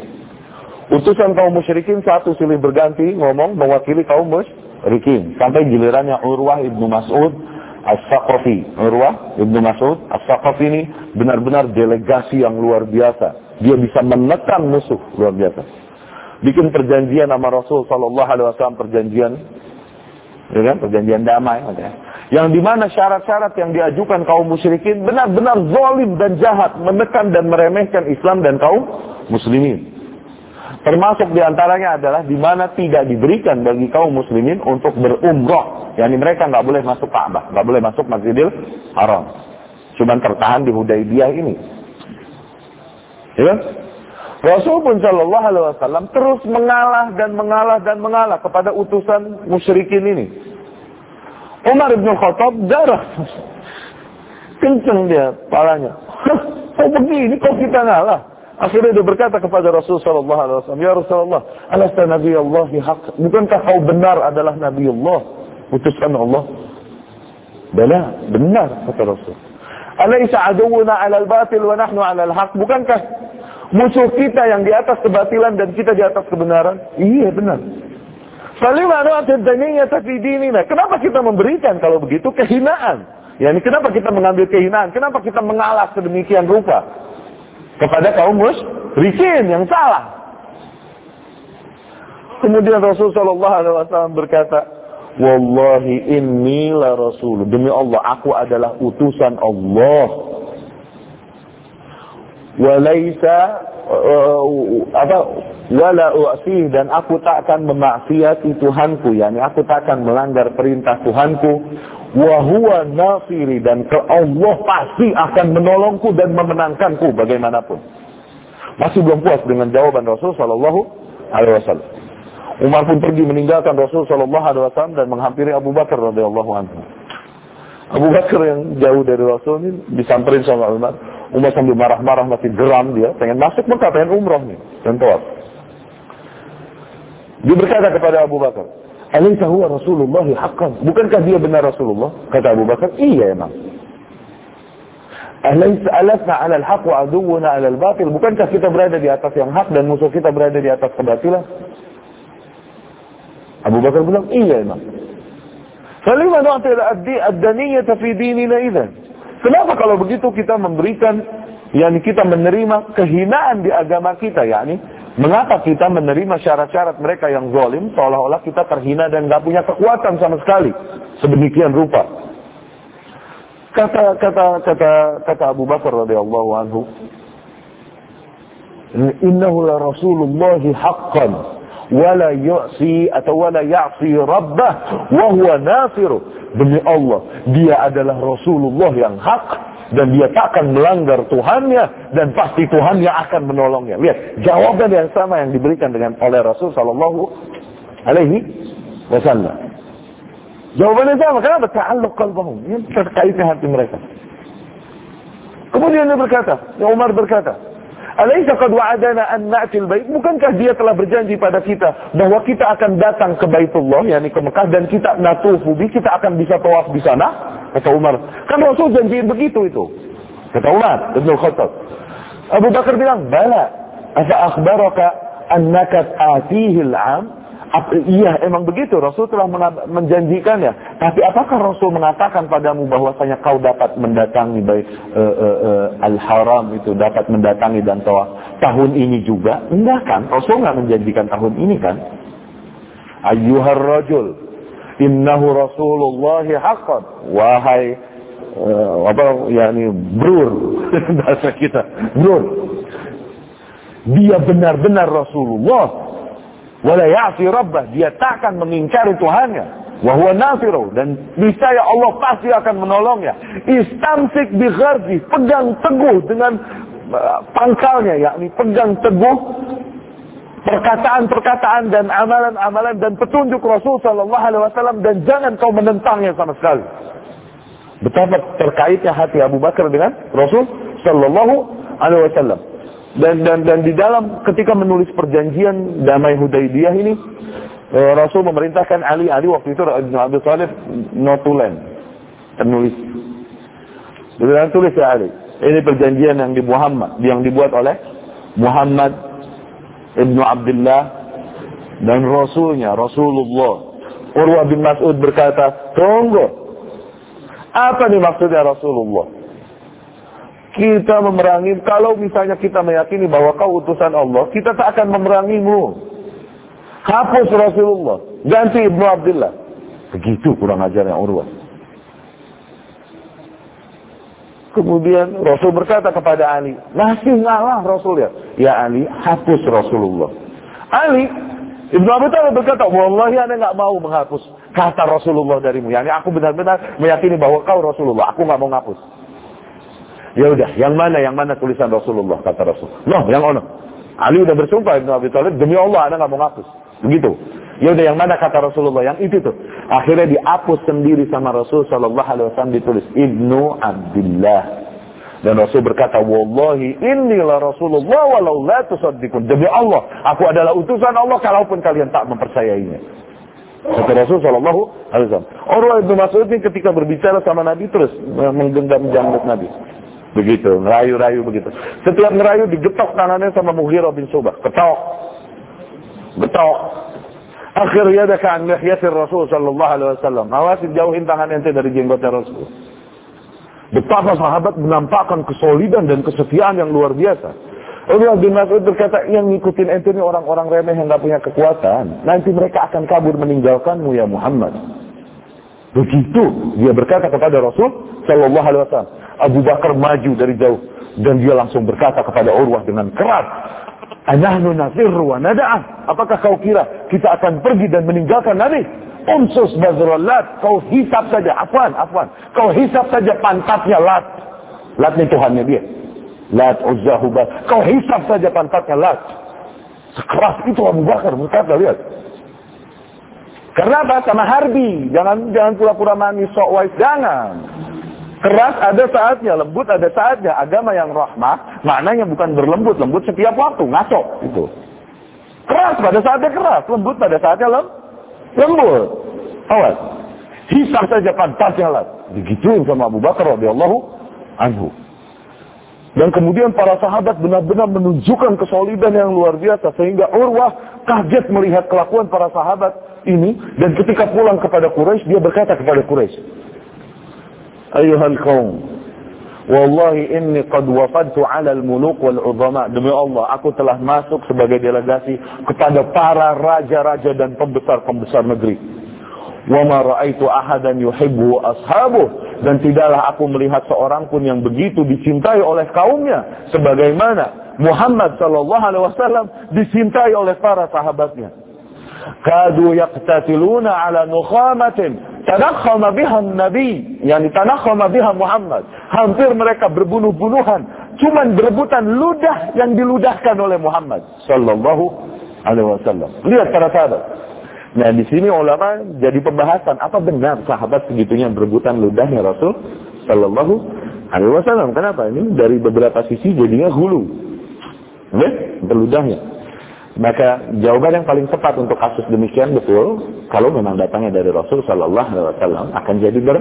S2: Utusan kaum musyrikin satu silih berganti ngomong mewakili kaum musyrikin. Sampai gilirannya Urwah ibnu Mas'ud As-Saqafi. Urwah ibnu Mas'ud As-Saqafi ini benar-benar delegasi yang luar biasa. Dia bisa menekan musuh luar biasa. Bikin perjanjian sama Rasul Sallallahu Alaihi Wasallam perjanjian, ya kan? Perjanjian damai. Ya. Yang di mana syarat-syarat yang diajukan kaum musyrikin benar-benar zalim dan jahat, menekan dan meremehkan Islam dan kaum muslimin. Termasuk di antaranya adalah di mana tidak diberikan bagi kaum muslimin untuk berumroh. Yani mereka nggak boleh masuk Ka'bah, nggak boleh masuk Masjidil Haram. Cuman tertahan di Hudaybiyah ini. Ya? Rasul pun Shallallahu Alaihi Wasallam terus mengalah dan mengalah dan mengalah kepada utusan musyrikin ini. Umar bin Khattab darah kenceng dia palanya. Kok begini kok kita ngalah? Akhirnya dia berkata kepada Rasul sallallahu alaihi wasallam, "Ya Rasulullah, alasta nabi Allah haq? Bukankah kau benar adalah nabi Allah, utusan Allah?" Bala, benar kata Rasul. Alaysa aduwuna 'ala al-batil wa nahnu 'ala al-haq? Bukankah musuh kita yang di atas kebatilan dan kita di atas kebenaran? Iya, benar. Dinina? Kenapa kita memberikan kalau begitu kehinaan? Ya, ini kenapa kita mengambil kehinaan? Kenapa kita mengalah sedemikian rupa? kepada kaum musyrikin yang salah. Kemudian Rasul Shallallahu Alaihi Wasallam berkata, Wallahi inni la rasul. Demi Allah, aku adalah utusan Allah. Walaisa uh, apa wala u'sih dan aku tak akan memaksiati Tuhanku yakni aku tak akan melanggar perintah Tuhanku Wahuwa nasiri dan ke Allah pasti akan menolongku dan memenangkanku bagaimanapun. Masih belum puas dengan jawaban Rasul Shallallahu Alaihi Wasallam. Umar pun pergi meninggalkan Rasul Shallallahu Alaihi Wasallam dan menghampiri Abu Bakar radhiyallahu anhu. Abu Bakar yang jauh dari Rasul ini disamperin sama Umar. Umar sambil marah-marah masih geram dia, pengen masuk Mekah, pengen umroh nih, dan tawaf. Dia berkata kepada Abu Bakar, Alaysa huwa Rasulullah haqqan? Bukankah dia benar Rasulullah? Kata Abu Bakar, iya emang. Alaysa alasna 'ala al-haq wa aduwwuna 'ala al-batil? Bukankah kita berada di atas yang hak dan musuh kita berada di atas kebatilan? Abu Bakar bilang, iya imam. Falima nu'til ad-daniyata fi dinina idzan? Kenapa kalau begitu kita memberikan yakni kita menerima kehinaan di agama kita yakni mengapa kita menerima syarat-syarat mereka yang zalim seolah-olah kita terhina dan nggak punya kekuatan sama sekali? Sedemikian rupa. Kata kata kata kata Abu Bakar radhiyallahu anhu, "Innahu la Rasulullah haqqan wala yu'si atau ya'si rabbah wa huwa nasir." Demi Allah, dia adalah Rasulullah yang hak dan dia tak akan melanggar Tuhannya dan pasti Tuhan yang akan menolongnya. Lihat, jawaban yang sama yang diberikan dengan oleh Rasul sallallahu alaihi wasallam. Jawabannya sama. Kenapa? Ta'alluq qalbahum. Ini terkaitnya hati mereka. Kemudian dia berkata, ya Umar berkata, Alaysa qad wa'adana an na'til bait? Bukankah dia telah berjanji pada kita bahwa kita akan datang ke Baitullah, yakni ke Mekah dan kita natufu bi, kita akan bisa tawaf di sana? Kata Umar. Kan Rasul janjiin begitu itu. Kata Umar Ibn Khattab. Abu Bakar bilang, "Bala, asa akhbaraka annaka atihi al-'am?" Iya emang begitu. Rasul telah menjanjikannya. Tapi apakah Rasul mengatakan padamu bahwasanya kau dapat mendatangi baik uh, uh, uh, al-haram itu dapat mendatangi dan tawaf tahun ini juga? Enggak kan? Rasul nggak menjanjikan tahun ini kan? Ayyuhar rajul innahu rasulullah haqqan. Wahai uh, apa yakni brur. Bahasa kita brur. Dia benar-benar Rasulullah wala ya'si rabbah. Dia takkan mengingkari Tuhannya. Wa huwa nasiru dan niscaya Allah pasti akan menolongnya. Istamsik bi pegang teguh dengan uh, pangkalnya. Yakni pegang teguh perkataan-perkataan dan amalan-amalan dan petunjuk Rasul sallallahu alaihi wasallam dan jangan kau menentangnya sama sekali. Betapa terkaitnya hati Abu Bakar dengan Rasul sallallahu alaihi wasallam dan dan dan di dalam ketika menulis perjanjian damai Hudaybiyah ini eh, Rasul memerintahkan Ali. Ali waktu itu Ibn Abi Thalib notulen penulis Dia tulis ya Ali. Ini perjanjian yang di Muhammad yang dibuat oleh Muhammad Ibnu Abdullah dan Rasulnya Rasulullah. Urwah bin Mas'ud berkata tunggu. Apa nih maksudnya Rasulullah kita memerangi, kalau misalnya kita meyakini bahwa kau utusan Allah, kita tak akan memerangimu. Hapus Rasulullah, ganti Ibnu Abdullah. Begitu kurang ajarnya Urwah. Kemudian Rasul berkata kepada Ali, masih ngalah Rasul ya. Ya Ali, hapus Rasulullah. Ali, Ibnu Abi Thalib berkata, Wallahi anda nggak mau menghapus kata Rasulullah darimu. Yani aku benar-benar meyakini bahwa kau Rasulullah. Aku nggak mau menghapus. Ya udah, yang mana yang mana tulisan Rasulullah kata Rasul. Loh, yang ono. Ali udah bersumpah Ibnu Abi Thalib demi Allah Anda nggak mau ngapus. Begitu. Ya udah yang mana kata Rasulullah yang itu tuh. Akhirnya dihapus sendiri sama Rasul sallallahu alaihi wasallam ditulis Ibnu Abdullah. Dan Rasul berkata, "Wallahi inilah Rasulullah walau la tusaddiqun." Demi Allah, aku adalah utusan Allah kalaupun kalian tak mempercayainya. Kata Rasul Shallallahu Alaihi Wasallam. Orang Ibnu Mas'ud ini ketika berbicara sama Nabi terus menggenggam jambut Nabi. Begitu, ngerayu-rayu begitu. Setiap ngerayu digetok tangannya sama Mughirah bin Subah. Ketok. Getok. Akhirnya ada kan lihyatir Rasul sallallahu alaihi wasallam. Awas jauhin tangan ente dari jenggotnya Rasul. Betapa sahabat menampakkan kesolidan dan kesetiaan yang luar biasa. Umar bin Mas'ud berkata, yang ngikutin ente ini orang-orang remeh yang gak punya kekuatan. Nanti mereka akan kabur meninggalkanmu ya Muhammad. Begitu dia berkata kepada Rasul Shallallahu Alaihi Wasallam. Abu Bakar maju dari jauh dan dia langsung berkata kepada Urwah dengan keras, Anahnu nafirru wa nada'ah. Apakah kau kira kita akan pergi dan meninggalkan Nabi? Umsus bazrullat. Kau hisap saja. Afwan, afwan. Kau hisap saja pantatnya Lat. Lat ini Tuhannya dia. Lat Uzza. Kau hisap saja pantatnya Lat. Sekeras itu Abu Bakar berkata, lihat. Karena apa? Sama Harbi. Jangan jangan pura-pura manis sok wise. Jangan. Keras ada saatnya, lembut ada saatnya. Agama yang rahmah, maknanya bukan berlembut, lembut setiap waktu, ngaco itu. Keras pada saatnya keras, lembut pada saatnya lem, lembut. Awas. Hisap saja pantasnya lah. Digituin sama Abu Bakar radhiyallahu anhu. Dan kemudian para sahabat benar-benar menunjukkan kesolidan yang luar biasa. Sehingga Urwah kaget melihat kelakuan para sahabat ini. Dan ketika pulang kepada Quraisy dia berkata kepada Quraisy. Ayuhal kaum. Wallahi inni qad wafadtu ala al-muluk wal udhama. Demi Allah, aku telah masuk sebagai delegasi kepada para raja-raja dan pembesar-pembesar negeri. Wa ma ra'aitu ahadan yuhibbu ashabuh dan tidaklah aku melihat seorang pun yang begitu dicintai oleh kaumnya sebagaimana Muhammad sallallahu alaihi wasallam dicintai oleh para sahabatnya. Kadu yaqtatiluna ala nukhamatin tanakhama biha Nabi, yani tanakhama biha Muhammad. Hampir mereka berbunuh-bunuhan, cuman berebutan ludah yang diludahkan oleh Muhammad sallallahu alaihi wasallam. Lihat para sahabat. Nah, di sini ulama jadi pembahasan apa benar sahabat segitunya berebutan ludahnya Rasul sallallahu alaihi wasallam. Kenapa? Ini dari beberapa sisi jadinya hulu. Ya, berludahnya. Maka jawaban yang paling tepat untuk kasus demikian betul kalau memang datangnya dari Rasul Shallallahu Alaihi Wasallam akan jadi ber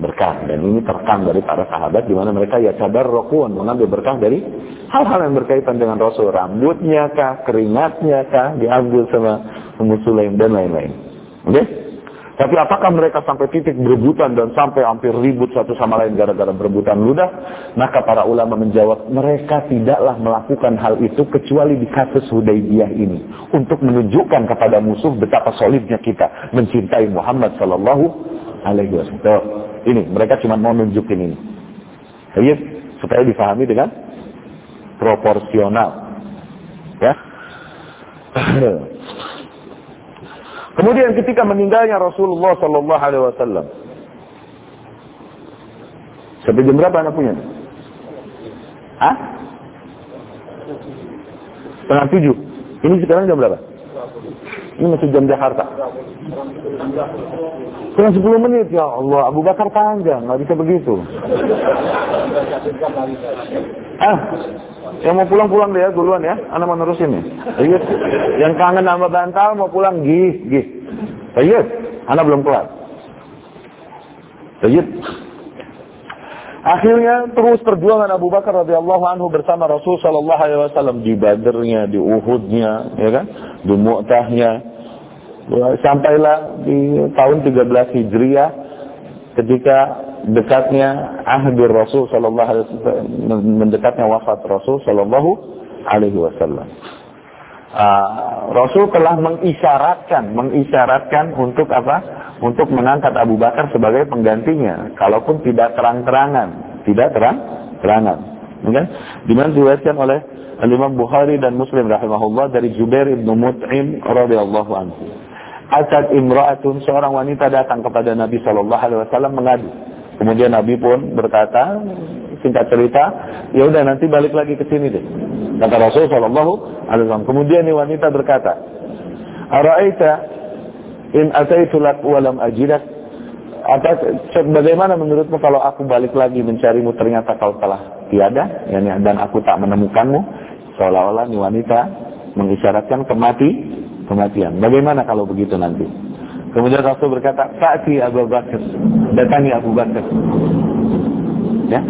S2: berkah dan ini terekam dari para sahabat di mana mereka ya sadar rokun mengambil berkah dari hal-hal yang berkaitan dengan Rasul rambutnya kah keringatnya kah diambil sama Ummu dan lain-lain. Oke? Okay? Tapi apakah mereka sampai titik berebutan dan sampai hampir ribut satu sama lain gara-gara berebutan ludah? Maka para ulama menjawab, mereka tidaklah melakukan hal itu kecuali di kasus Hudaybiyah ini. Untuk menunjukkan kepada musuh betapa solidnya kita mencintai Muhammad Sallallahu Alaihi Wasallam. Ini, mereka cuma mau nunjukin ini. Jadi, supaya difahami dengan proporsional. Ya. Kemudian ketika meninggalnya Rasulullah Sallallahu Alaihi Wasallam, sampai jam berapa anak punya? Hah? Setengah tujuh. Ini sekarang jam berapa? Ini masih jam Jakarta. Kurang sepuluh menit ya Allah. Abu Bakar panjang, nggak bisa begitu. Ah, yang mau pulang-pulang deh ya duluan ya. Anak mau nerusin nih. Iya. Yang kangen sama bantal mau pulang gih, gih. Iya. Anak belum kelar. Iya. Akhirnya terus perjuangan Abu Bakar radhiyallahu anhu bersama Rasul sallallahu alaihi wasallam di Badrnya, di Uhudnya, ya kan? Di Mu'tahnya. Sampailah di tahun 13 Hijriah ketika dekatnya ahdir Rasul sallallahu alaihi wasallam mendekatnya wafat Rasul sallallahu alaihi wasallam. Uh, Rasul telah mengisyaratkan, mengisyaratkan untuk apa? Untuk mengangkat Abu Bakar sebagai penggantinya, kalaupun tidak terang-terangan, tidak terang-terangan. Okay? Di mana diriwayatkan oleh Imam Bukhari dan Muslim rahimahullah dari Jubair bin Mut'im radhiyallahu anhu. Asad imra'atun seorang wanita datang kepada Nabi Shallallahu alaihi wasallam mengadu. Kemudian Nabi pun berkata, singkat cerita, ya udah nanti balik lagi ke sini deh. Kata Rasul Shallallahu alaihi wasallam. Kemudian ini wanita berkata, "Ara'aita in ataitu lak wa lam ajidak?" Atas, bagaimana menurutmu kalau aku balik lagi mencarimu ternyata kau telah tiada dan aku tak menemukanmu seolah-olah ini wanita mengisyaratkan kemati kematian. Bagaimana kalau begitu nanti? Kemudian Rasul berkata, Fa'ti Abu Bakar. Datangi Abu Bakar. Ya.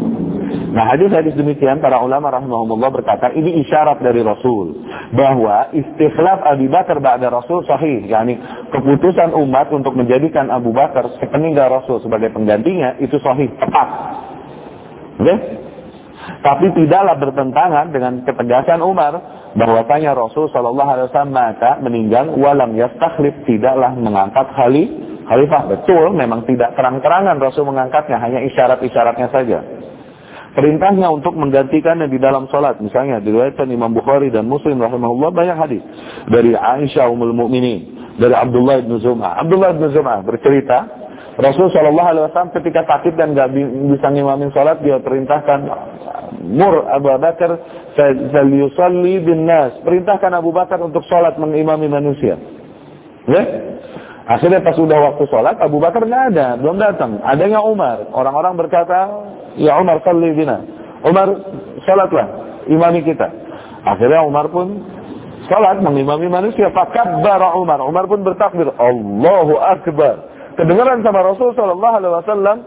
S2: Nah hadis-hadis demikian para ulama rahimahumullah berkata ini isyarat dari Rasul bahwa istikhlaf Abu Bakar ba'da Rasul sahih yakni keputusan umat untuk menjadikan Abu Bakar sepeninggal Rasul sebagai penggantinya itu sahih tepat. Oke? Okay? Tapi tidaklah bertentangan dengan ketegasan Umar bahwasanya Rasul Shallallahu Alaihi Wasallam maka meninggal walam yastakhlif tidaklah mengangkat khali khalifah. Betul memang tidak terang-terangan Rasul mengangkatnya hanya isyarat-isyaratnya saja. Perintahnya untuk menggantikannya di dalam sholat misalnya diriwayatkan Imam Bukhari dan Muslim rahimahullah banyak hadis. Dari Aisyah Ummul Mukminin dari Abdullah bin Zum'ah. Abdullah bin Zum'ah bercerita Rasul Shallallahu Alaihi Wasallam ketika sakit dan gak bisa ngimamin sholat dia perintahkan mur Abu Bakar falyusalli bin nas. Perintahkan Abu Bakar untuk sholat mengimami manusia. Ya? Akhirnya pas sudah waktu sholat, Abu Bakar nggak ada, belum datang. Adanya Umar. Orang-orang berkata, ya Umar salli bina. Umar, sholatlah, imami kita. Akhirnya Umar pun sholat mengimami manusia. Fakabbara Umar. Umar pun bertakbir. Allahu Akbar. Kedengaran sama Rasul Sallallahu Alaihi Wasallam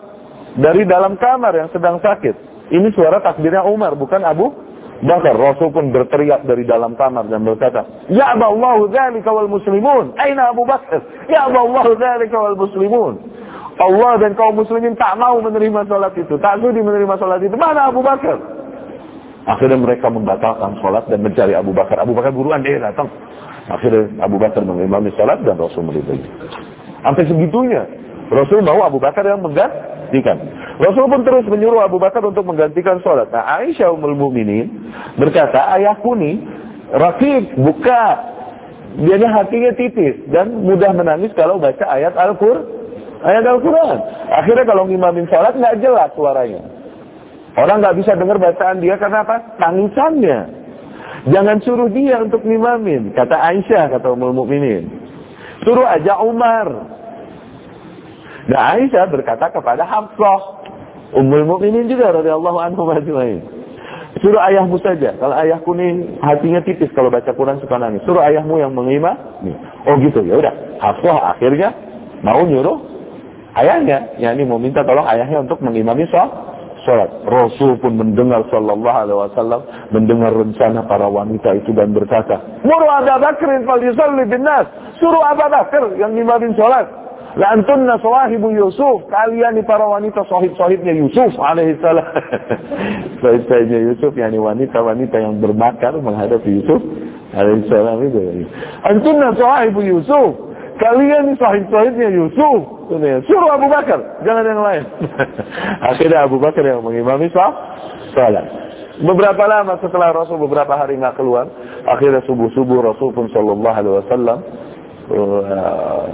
S2: dari dalam kamar yang sedang sakit. Ini suara takbirnya Umar, bukan Abu Bakar. Rasul pun berteriak dari dalam kamar dan berkata, Ya Allah dzalika wal muslimun. Aina Abu Bakar? Ya Allah dzalika wal muslimun. Allah dan kaum muslimin tak mau menerima sholat itu. Tak sudi menerima sholat itu. Mana Abu Bakar? Akhirnya mereka membatalkan sholat dan mencari Abu Bakar. Abu Bakar buruan dia datang. Akhirnya Abu Bakar mengimami sholat dan Rasul meridai. Sampai segitunya. Rasul mau Abu Bakar yang menggantikan. Rasul pun terus menyuruh Abu Bakar untuk menggantikan sholat. Nah Aisyah Ummul Muminin berkata, ayahku nih, Rakib, buka. Dia hatinya tipis dan mudah menangis kalau baca ayat Al-Qur'an. Ayat Al-Quran. Akhirnya kalau ngimamin sholat nggak jelas suaranya. Orang nggak bisa dengar bacaan dia karena apa? Tangisannya. Jangan suruh dia untuk ngimamin. Kata Aisyah, kata Ummul Mukminin. Suruh aja Umar. Nah Aisyah berkata kepada Hafsah. Ummul Mukminin juga radhiyallahu anhu majma'in. Suruh ayahmu saja. Kalau ayahku nih hatinya tipis kalau baca Quran suka nangis. Suruh ayahmu yang mengimam. Oh gitu ya udah. Hafsah akhirnya mau nyuruh ayahnya. Yani mau minta tolong ayahnya untuk mengimami sholat. Rasul pun mendengar sallallahu alaihi wasallam mendengar rencana para wanita itu dan berkata, "Muru Abu Bakr fal yusalli bin nas." Suruh Abu Bakar yang ngimamin sholat. La antunna Yusuf. Kalian nih para wanita sahib-sahibnya Yusuf alaihissalam. Sahib-sahibnya Yusuf, yakni wanita-wanita yang bermakar menghadapi Yusuf alaihissalam itu. Antunna sawahibu Yusuf. Kalian nih sahib-sahibnya Yusuf. Suruh Abu Bakar, jangan yang lain. Akhirnya Abu Bakar yang mengimami salat. Beberapa lama setelah Rasul beberapa hari nggak keluar, akhirnya subuh-subuh Rasul pun Shallallahu Alaihi Wasallam uh,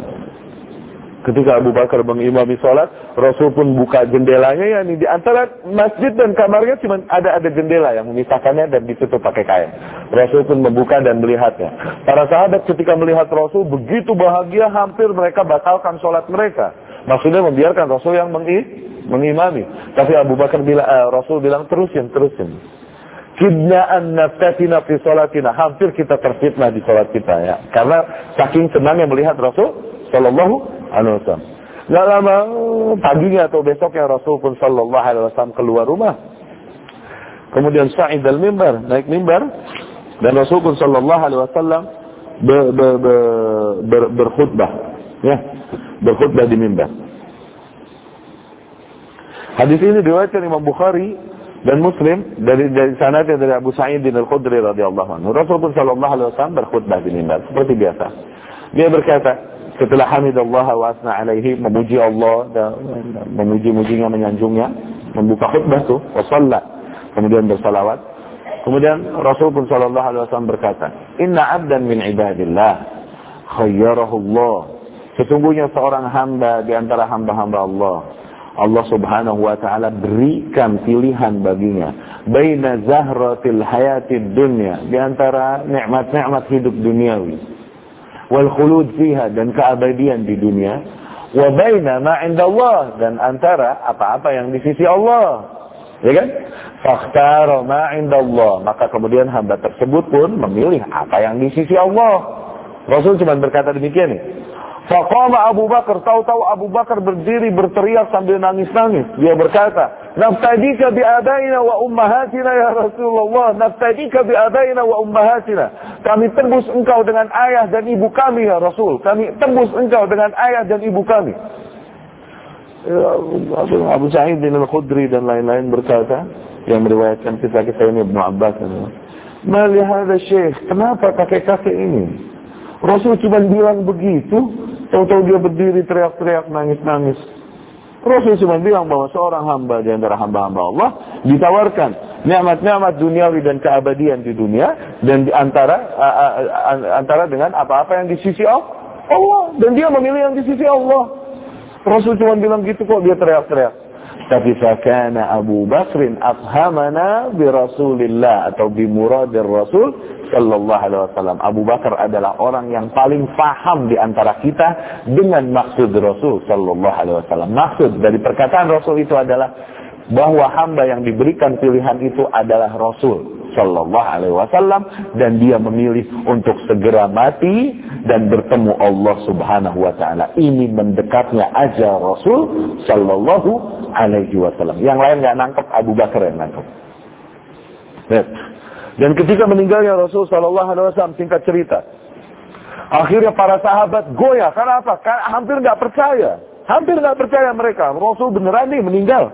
S2: Ketika Abu Bakar mengimami sholat, Rasul pun buka jendelanya, ya di antara masjid dan kamarnya cuma ada ada jendela yang memisahkannya dan ditutup pakai kain. Rasul pun membuka dan melihatnya. Para sahabat ketika melihat Rasul begitu bahagia, hampir mereka batalkan sholat mereka. Maksudnya membiarkan Rasul yang mengimami. Tapi Abu Bakar bilang, eh, Rasul bilang terusin, terusin. Kidna'an naftatina fi sholatina. Hampir kita terfitnah di sholat kita ya. Karena saking senangnya melihat Rasul Sallallahu Alaihi Wasallam. Gak lama paginya atau besoknya Rasul pun Sallallahu Alaihi Wasallam keluar rumah. Kemudian Sa'id al mimbar naik mimbar dan Rasul pun Sallallahu Alaihi Wasallam ber, ber, ber, ber, berkhutbah, ya, berkhutbah di mimbar. Hadis ini diriwayatkan Imam Bukhari dan Muslim dari dari sanadnya dari Abu Sa'id bin Al-Khudri radhiyallahu anhu. Rasul pun sallallahu alaihi wasallam berkhutbah di mimbar seperti biasa. Dia berkata, setelah hamidallah wa asna alaihi memuji Allah dan memuji-mujinya menyanjungnya membuka khutbah tuh wa kemudian bersalawat. Kemudian Rasul pun sallallahu alaihi wasallam berkata inna abdan min ibadillah khayyarahu Allah. Sesungguhnya seorang hamba di antara hamba-hamba Allah Allah subhanahu wa ta'ala berikan pilihan baginya. Baina zahratil hayatid dunya di antara nikmat-nikmat hidup duniawi wal khulud fiha dan keabadian di dunia. Wa baina ma Allah dan antara apa-apa yang di sisi Allah. Ya kan? Fakhtara ma Allah maka kemudian hamba tersebut pun memilih apa yang di sisi Allah. Rasul cuma berkata demikian nih Faqama Abu Bakar, tahu-tahu Abu Bakar berdiri berteriak sambil nangis-nangis. Dia berkata, Naftadika bi abaina wa ummahatina ya Rasulullah. Naftadika bi abaina wa ummahatina. Kami tembus engkau dengan ayah dan ibu kami ya Rasul. Kami tembus engkau dengan ayah dan ibu kami. Ya, Abu Sa'id bin Al-Khudri dan lain-lain berkata, yang meriwayatkan kisah-kisah ini Ibnu Abbas. Mali hadha syekh, kenapa kakek-kakek ini? Rasul cuma bilang begitu, Tahu-tahu dia berdiri teriak-teriak nangis-nangis. Rasul cuma bilang bahwa seorang hamba di antara hamba-hamba Allah ditawarkan nikmat-nikmat duniawi dan keabadian di dunia dan di antara antara dengan apa-apa yang di sisi Allah dan dia memilih yang di sisi Allah. Rasul cuma bilang gitu kok dia teriak-teriak. Tapi fakana Abu Bakrin afhamana bi Rasulillah atau bi muradir Rasul Sallallahu Alaihi Wasallam. Abu Bakar adalah orang yang paling faham di antara kita dengan maksud Rasul Sallallahu Alaihi Wasallam. Maksud dari perkataan Rasul itu adalah bahwa hamba yang diberikan pilihan itu adalah Rasul Sallallahu Alaihi Wasallam dan dia memilih untuk segera mati dan bertemu Allah Subhanahu Wa Taala. Ini mendekatnya aja Rasul Sallallahu Alaihi Wasallam. Yang lain nggak nangkep Abu Bakar yang nangkep. Dan ketika meninggalnya Rasul Sallallahu Alaihi Wasallam, singkat cerita, akhirnya para sahabat goyah. Karena apa? Karena hampir nggak percaya. Hampir nggak percaya mereka. Rasul beneran nih meninggal.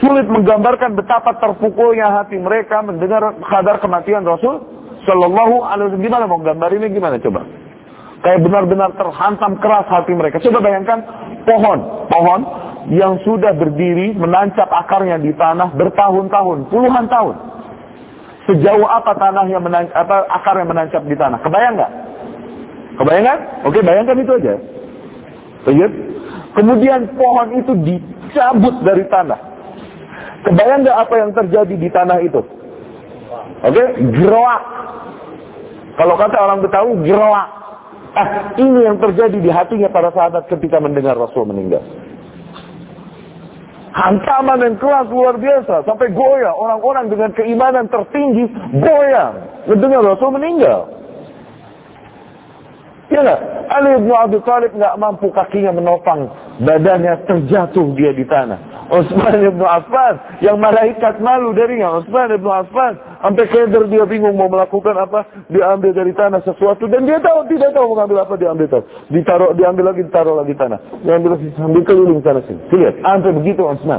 S2: Sulit menggambarkan betapa terpukulnya hati mereka mendengar kabar kematian Rasul Shallallahu Alaihi Wasallam. Gimana mau gambar ini gimana coba? Kayak benar-benar terhantam keras hati mereka. Coba bayangkan pohon, pohon yang sudah berdiri menancap akarnya di tanah bertahun-tahun, puluhan tahun. Sejauh apa tanah yang menancap, apa akar yang menancap di tanah? Kebayang nggak? Kebayang nggak? Oke, bayangkan itu aja. Lihat. Kemudian pohon itu dicabut dari tanah. Kebayang nggak apa yang terjadi di tanah itu? Oke, gerak. Kalau kata orang Betawi, gerak. Eh, ini yang terjadi di hatinya para sahabat ketika mendengar Rasul meninggal. Hantaman yang keras luar biasa. Sampai goyah. Orang-orang dengan keimanan tertinggi goyah. Mendengar Rasul meninggal. Ya nggak? Ali bin Abi Thalib nggak mampu kakinya menopang. Badannya terjatuh dia di tanah. Utsman bin Affan yang malaikat malu darinya Utsman bin Affan sampai keder dia bingung mau melakukan apa diambil dari tanah sesuatu dan dia tahu tidak tahu mengambil apa diambil tahu ditaruh diambil lagi ditaruh lagi tanah. Diambil lagi sambil keliling sana sini. Lihat sampai begitu Utsman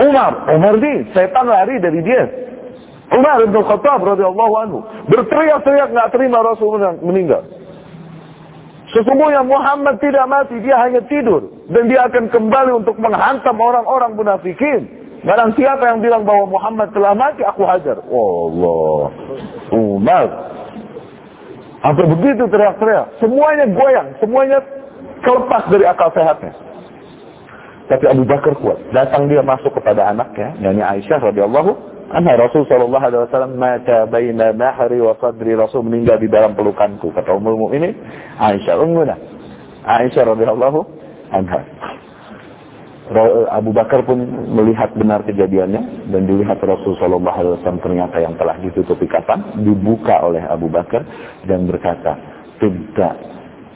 S2: Umar Umar di setan lari dari dia. Umar bin Khattab radhiyallahu anhu berteriak-teriak nggak terima Rasulullah meninggal. Sesungguhnya Muhammad tidak mati, dia hanya tidur. Dan dia akan kembali untuk menghantam orang-orang munafikin. Barang siapa yang bilang bahwa Muhammad telah mati, aku hajar. Allah. Umar. Sampai begitu teriak-teriak. Semuanya goyang. Semuanya kelepas dari akal sehatnya. Tapi Abu Bakar kuat. Datang dia masuk kepada anaknya, yakni Aisyah radhiyallahu Anha Rasul Shallallahu Alaihi Wasallam mata baina mahri wa sadri Rasul meninggal di dalam pelukanku kata Ummul Mukminin Aisyah Ummuna Aisyah radhiyallahu anha Abu Bakar pun melihat benar kejadiannya dan dilihat Rasul Shallallahu Alaihi Wasallam ternyata yang telah ditutupi kafan dibuka oleh Abu Bakar dan berkata tidak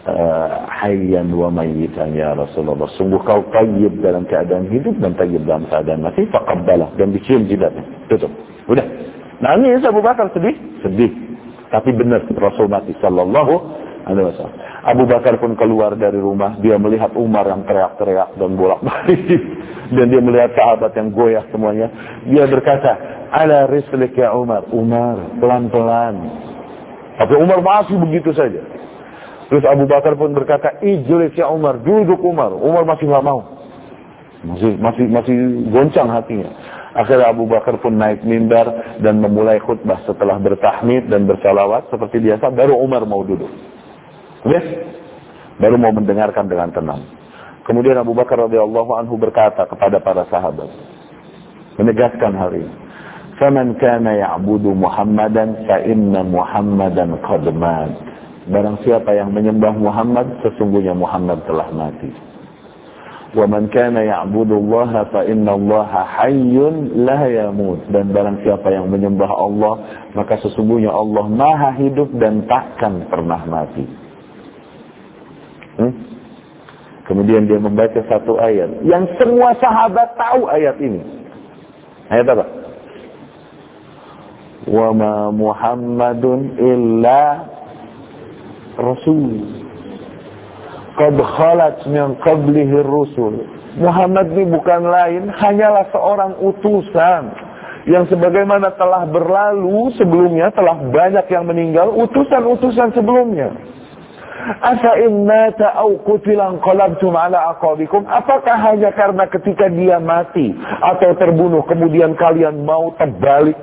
S2: Eh, hayyan wa mayyitan ya Rasulullah. Sungguh kau tayyib dalam keadaan hidup dan tayyib dalam keadaan mati. Faqabbalah. Dan dicium jidatnya. Tutup. Udah. Nangis Abu Bakar sedih? Sedih. Tapi benar Rasul mati. Sallallahu alaihi wasallam. Abu Bakar pun keluar dari rumah. Dia melihat Umar yang teriak-teriak dan bolak-balik. Dan dia melihat sahabat yang goyah semuanya. Dia berkata, Ala rislik ya Umar. Umar, pelan-pelan. Tapi Umar masih begitu saja. Terus Abu Bakar pun berkata, Ijlis ya Umar, duduk Umar. Umar masih nggak mau. Masih, masih, masih goncang hatinya. Akhirnya Abu Bakar pun naik mimbar dan memulai khutbah setelah bertahmid dan bersalawat seperti biasa. Baru Umar mau duduk. Yes? Baru mau mendengarkan dengan tenang. Kemudian Abu Bakar radhiyallahu anhu berkata kepada para sahabat, menegaskan hal ini. "Faman kana ya'budu Muhammadan fa inna Muhammadan qad mat." Barang siapa yang menyembah Muhammad, sesungguhnya Muhammad telah mati. Wa man kana ya'budu Allah fa inna Allah hayyun la yamut. Dan barang siapa yang menyembah Allah, maka sesungguhnya Allah Maha hidup dan takkan pernah mati. Hmm? Kemudian dia membaca satu ayat yang semua sahabat tahu ayat ini. Ayat apa? Wa ma Muhammadun illa Rasul. Qad khalat min qablihi rusul. Muhammad ini bukan lain, hanyalah seorang utusan. Yang sebagaimana telah berlalu sebelumnya, telah banyak yang meninggal, utusan-utusan sebelumnya. Asa mata au qutilan qalabtum ala aqabikum. Apakah hanya karena ketika dia mati atau terbunuh kemudian kalian mau terbalik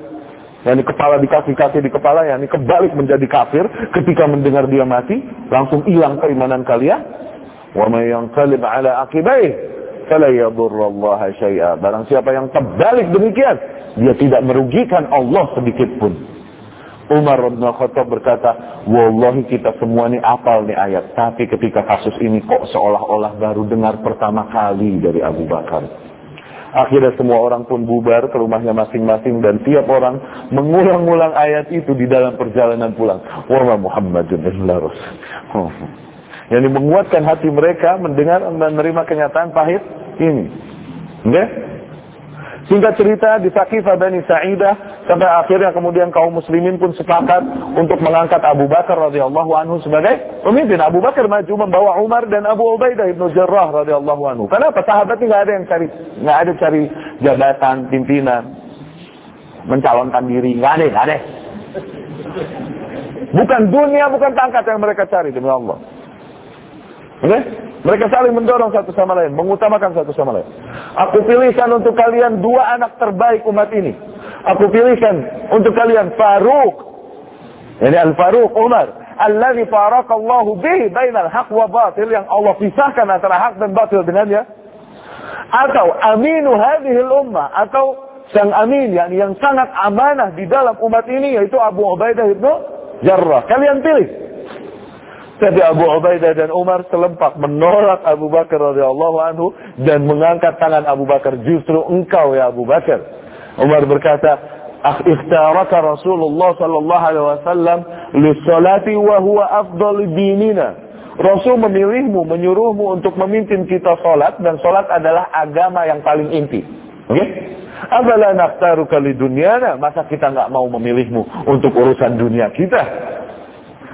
S2: yakni kepala dikasih kaki di kepala, yakni kebalik menjadi kafir ketika mendengar dia mati, langsung hilang keimanan kalian. Wa may yanqalib ala aqibaih fala yadurrallaha syai'a. Barang siapa yang terbalik demikian, dia tidak merugikan Allah sedikit pun. Umar bin Khattab berkata, Wallahi kita semua ini apal nih ayat. Tapi ketika kasus ini kok seolah-olah baru dengar pertama kali dari Abu Bakar. Akhirnya semua orang pun bubar ke rumahnya masing-masing dan tiap orang mengulang-ulang ayat itu di dalam perjalanan pulang. Wa Muhammadun illa rasul. Oh. Yang menguatkan hati mereka mendengar dan menerima kenyataan pahit ini. Okay? Singkat cerita di Sakifah Bani Sa'idah sampai akhirnya kemudian kaum muslimin pun sepakat untuk mengangkat Abu Bakar radhiyallahu anhu sebagai pemimpin. Abu Bakar maju membawa Umar dan Abu Ubaidah ibnu Jarrah radhiyallahu anhu. Kenapa? Sahabatnya nggak ada yang cari nggak ada cari jabatan pimpinan, mencalonkan diri, nggak ada, nggak ada. Bukan dunia, bukan tangkat yang mereka cari demi Allah. Oke? Mereka saling mendorong satu sama lain, mengutamakan satu sama lain. Aku pilihkan untuk kalian dua anak terbaik umat ini. Aku pilihkan untuk kalian Faruk. Ini Al-Faruq Umar. Alladhi farakallahu bihi bainal haq wa batil. Yang Allah pisahkan antara hak dan batil dengannya. Atau aminu hadihil ummah. Atau sang amin yang, yang sangat amanah di dalam umat ini. Yaitu Abu Ubaidah ibnu Jarrah. Kalian pilih. Tapi Abu Ubaidah dan Umar selempak menolak Abu Bakar radhiyallahu anhu dan mengangkat tangan Abu Bakar justru engkau ya Abu Bakar. Umar berkata, "Akh ikhtaraka Rasulullah sallallahu alaihi wasallam lis-salati wa huwa afdal dinina." Rasul memilihmu, menyuruhmu untuk memimpin kita salat dan salat adalah agama yang paling inti. Oke? Okay? Abala nakhtaruka li dunyana, masa kita nggak mau memilihmu untuk urusan dunia kita?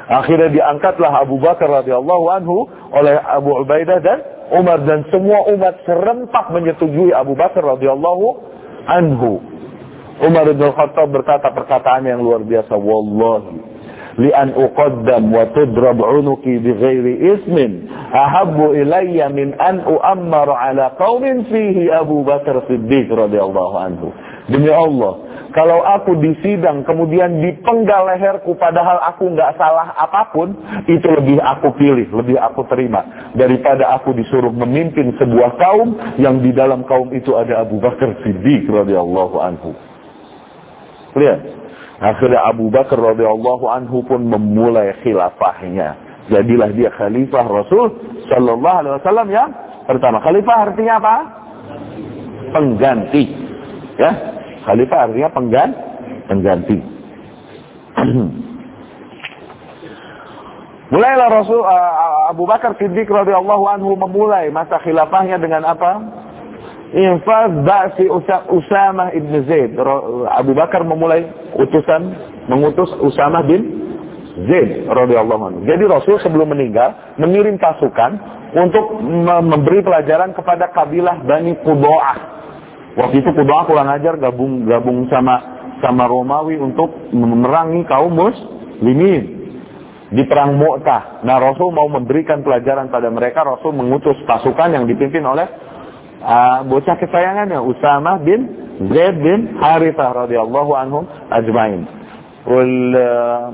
S2: Akhirnya diangkatlah Abu Bakar radhiyallahu anhu oleh Abu Ubaidah dan Umar dan semua umat serempak menyetujui Abu Bakar radhiyallahu anhu. Umar bin Khattab berkata perkataan yang luar biasa, wallahi li an uqaddam wa tudrab unuki bi ismin ahabbu ilayya min an uammar ala qaumin fihi Abu Bakar Siddiq radhiyallahu anhu. Demi Allah, kalau aku disidang kemudian dipenggal leherku padahal aku nggak salah apa pun, itu lebih aku pilih, lebih aku terima daripada aku disuruh memimpin sebuah kaum yang di dalam kaum itu ada Abu Bakar Siddiq radhiyallahu anhu. Lihat, akhirnya Abu Bakar radhiyallahu anhu pun memulai khilafahnya. Jadilah dia khalifah Rasul sallallahu alaihi wasallam yang pertama. Khalifah artinya apa? Pengganti. Ya, Khalifah artinya penggan, pengganti. Mulailah Rasul uh, Abu Bakar Siddiq radhiyallahu anhu memulai masa khilafahnya dengan apa? Infaz ba'si Usamah ibn Zaid. Abu Bakar memulai utusan mengutus Usamah bin Zaid radhiyallahu anhu. Jadi Rasul sebelum meninggal mengirim pasukan untuk memberi pelajaran kepada kabilah Bani Qudoah Waktu itu Kudoa kurang ajar gabung gabung sama sama Romawi untuk memerangi kaum muslimin di perang Mu'tah. Nah, Rasul mau memberikan pelajaran pada mereka. Rasul mengutus pasukan yang dipimpin oleh uh, bocah kesayangannya Usama bin Zaid bin Harithah radhiyallahu anhum ajmain. Well, uh,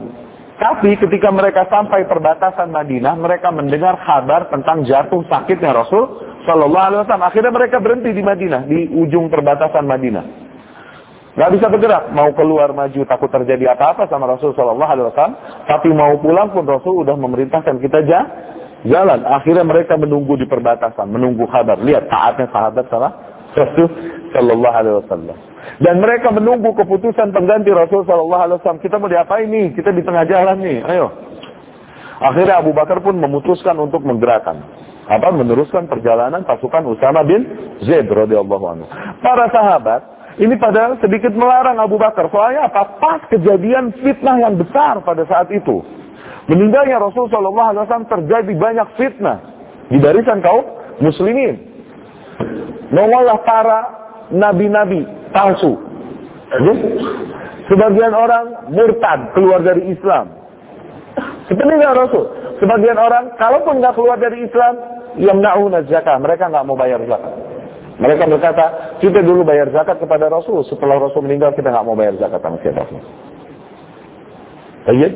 S2: tapi ketika mereka sampai perbatasan Madinah, mereka mendengar kabar tentang jatuh sakitnya Rasul Sallallahu Alaihi Wasallam. Akhirnya mereka berhenti di Madinah, di ujung perbatasan Madinah. Gak bisa bergerak, mau keluar maju takut terjadi apa-apa sama Rasul Sallallahu Alaihi Wasallam. Tapi mau pulang pun Rasul sudah memerintahkan kita jalan. Akhirnya mereka menunggu di perbatasan, menunggu kabar. Lihat taatnya sahabat sama Rasul Sallallahu Alaihi Wasallam. Dan mereka menunggu keputusan pengganti Rasul Sallallahu Alaihi Wasallam. Kita mau diapain nih? Kita di tengah jalan nih. Ayo. Akhirnya Abu Bakar pun memutuskan untuk menggerakkan apa meneruskan perjalanan pasukan Usama bin Zaid radhiyallahu anhu. Para sahabat ini pada sedikit melarang Abu Bakar. Soalnya apa? Pas kejadian fitnah yang besar pada saat itu. Meninggalnya Rasul Shallallahu Alaihi Wasallam terjadi banyak fitnah di barisan kaum muslimin. Nongollah para nabi-nabi palsu. Sebagian orang murtad keluar dari Islam. Seperti Rasul. Sebagian orang, kalaupun nggak keluar dari Islam, yamna'una zakat. Mereka nggak mau bayar zakat. Mereka berkata, kita dulu bayar zakat kepada Rasul. Setelah Rasul meninggal, kita nggap mau bayar zakat sama siapa pun. Iya.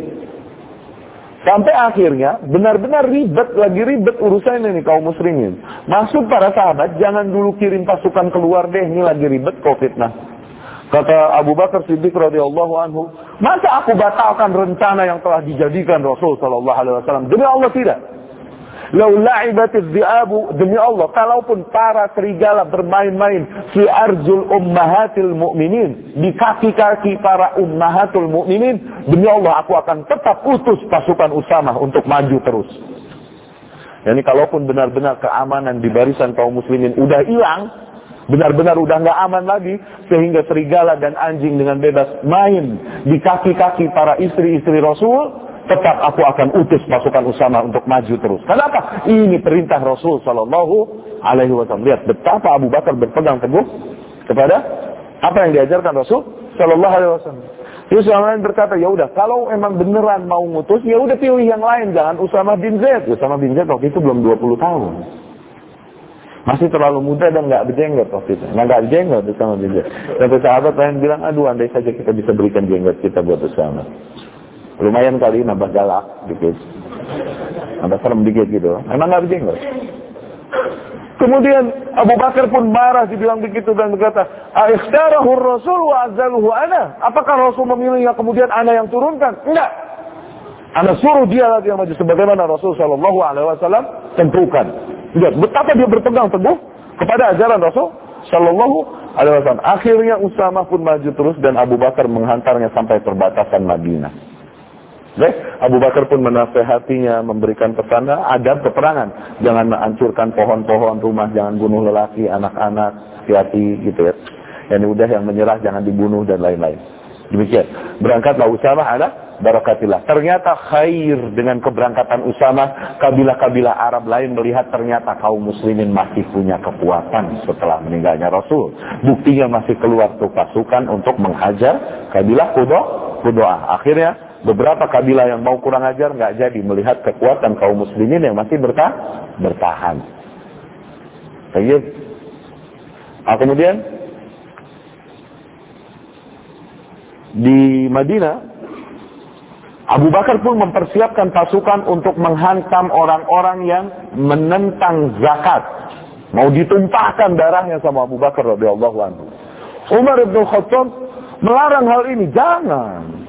S2: Sampai akhirnya benar-benar ribet lagi ribet urusan ini kaum muslimin. Maksud para sahabat jangan dulu kirim pasukan keluar deh ini lagi ribet covid nah. Kata Abu Bakar Siddiq radhiyallahu anhu, masa aku batalkan rencana yang telah dijadikan Rasul sallallahu alaihi wasallam? Demi Allah tidak. Lau la'ibatiz di'abu demi Allah, kalaupun para serigala bermain-main fi arjul ummahatil mu'minin, di kaki-kaki para ummahatul mu'minin, demi Allah aku akan tetap utus pasukan Usama untuk maju terus. Yani kalaupun benar-benar keamanan di barisan kaum muslimin udah hilang, benar-benar udah nggak aman lagi, sehingga serigala dan anjing dengan bebas main di kaki-kaki para istri-istri Rasul, tetap aku akan utus pasukan Usama untuk maju terus. Kenapa? Ini perintah Rasul Shallallahu Alaihi Wasallam. Lihat betapa Abu Bakar berpegang teguh kepada apa yang diajarkan Rasul Shallallahu Alaihi Wasallam. Terus yang lain berkata, ya udah, kalau emang beneran mau ngutus, ya udah pilih yang lain, jangan Usama bin Zaid. Usama bin Zaid waktu itu belum 20 tahun. Masih terlalu muda dan nggak berjenggot waktu itu. Nah, nggak jenggot Usama bin Zaid. Sampai sahabat lain bilang, aduh andai saja kita bisa berikan jenggot kita buat Usama. Lumayan kali nambah galak dikit. Nambah serem dikit gitu. Emang nggak berjenggot. Kemudian Abu Bakar pun marah dibilang begitu dan berkata, "Aihtarahu Rasul wa azaluhu ana." Apakah Rasul memilihnya kemudian ana yang turunkan? Enggak. Ana suruh dia lagi yang maju sebagaimana Rasul Shallallahu Alaihi Wasallam tentukan. Lihat betapa dia berpegang teguh kepada ajaran Rasul Shallallahu Alaihi Wasallam. Akhirnya Usama pun maju terus dan Abu Bakar menghantarnya sampai perbatasan Madinah. Baik, Abu Bakar pun menasehatinya, memberikan pesan agar peperangan. Jangan menghancurkan pohon-pohon rumah, jangan bunuh lelaki, anak-anak, hati-hati gitu ya. Yang udah yang menyerah jangan dibunuh dan lain-lain. Demikian. Berangkatlah Usama ala barakatillah. Ternyata khair dengan keberangkatan Usama, kabilah-kabilah Arab lain melihat ternyata kaum muslimin masih punya kekuatan setelah meninggalnya Rasul. Buktinya masih keluar tuh pasukan untuk menghajar kabilah Kudo, Kudoah. Akhirnya beberapa kabilah yang mau kurang ajar nggak jadi melihat kekuatan kaum muslimin yang masih bertah bertahan. Baik. Nah, kemudian di Madinah Abu Bakar pun mempersiapkan pasukan untuk menghantam orang-orang yang menentang zakat. Mau ditumpahkan darahnya sama Abu Bakar radhiyallahu anhu. Umar bin Khattab melarang hal ini, jangan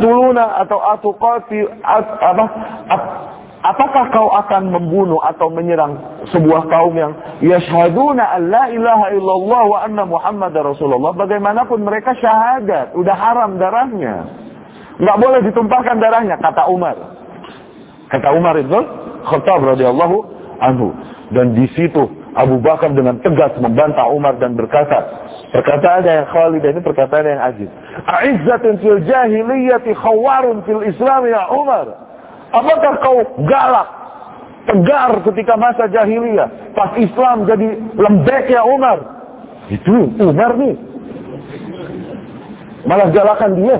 S2: duluna atau atuqati at, apa at, apakah kau akan membunuh atau menyerang sebuah kaum yang yashhaduna an la ilaha illallah wa anna muhammad rasulullah? Bagaimanapun mereka syahadat udah haram darahnya. Nggak boleh ditumpahkan darahnya kata Umar. Kata Umar itu Khattab radhiyallahu anhu. Dan di situ Abu Bakar dengan tegas membantah Umar dan berkata Perkataan yang Khalid ini perkataan yang aziz. A'izzatun fil jahiliyati khawarun fil Islam ya Umar. Apakah kau galak, tegar ketika masa jahiliyah? Pas Islam jadi lembek ya Umar. Itu Umar nih. Malah galakan dia.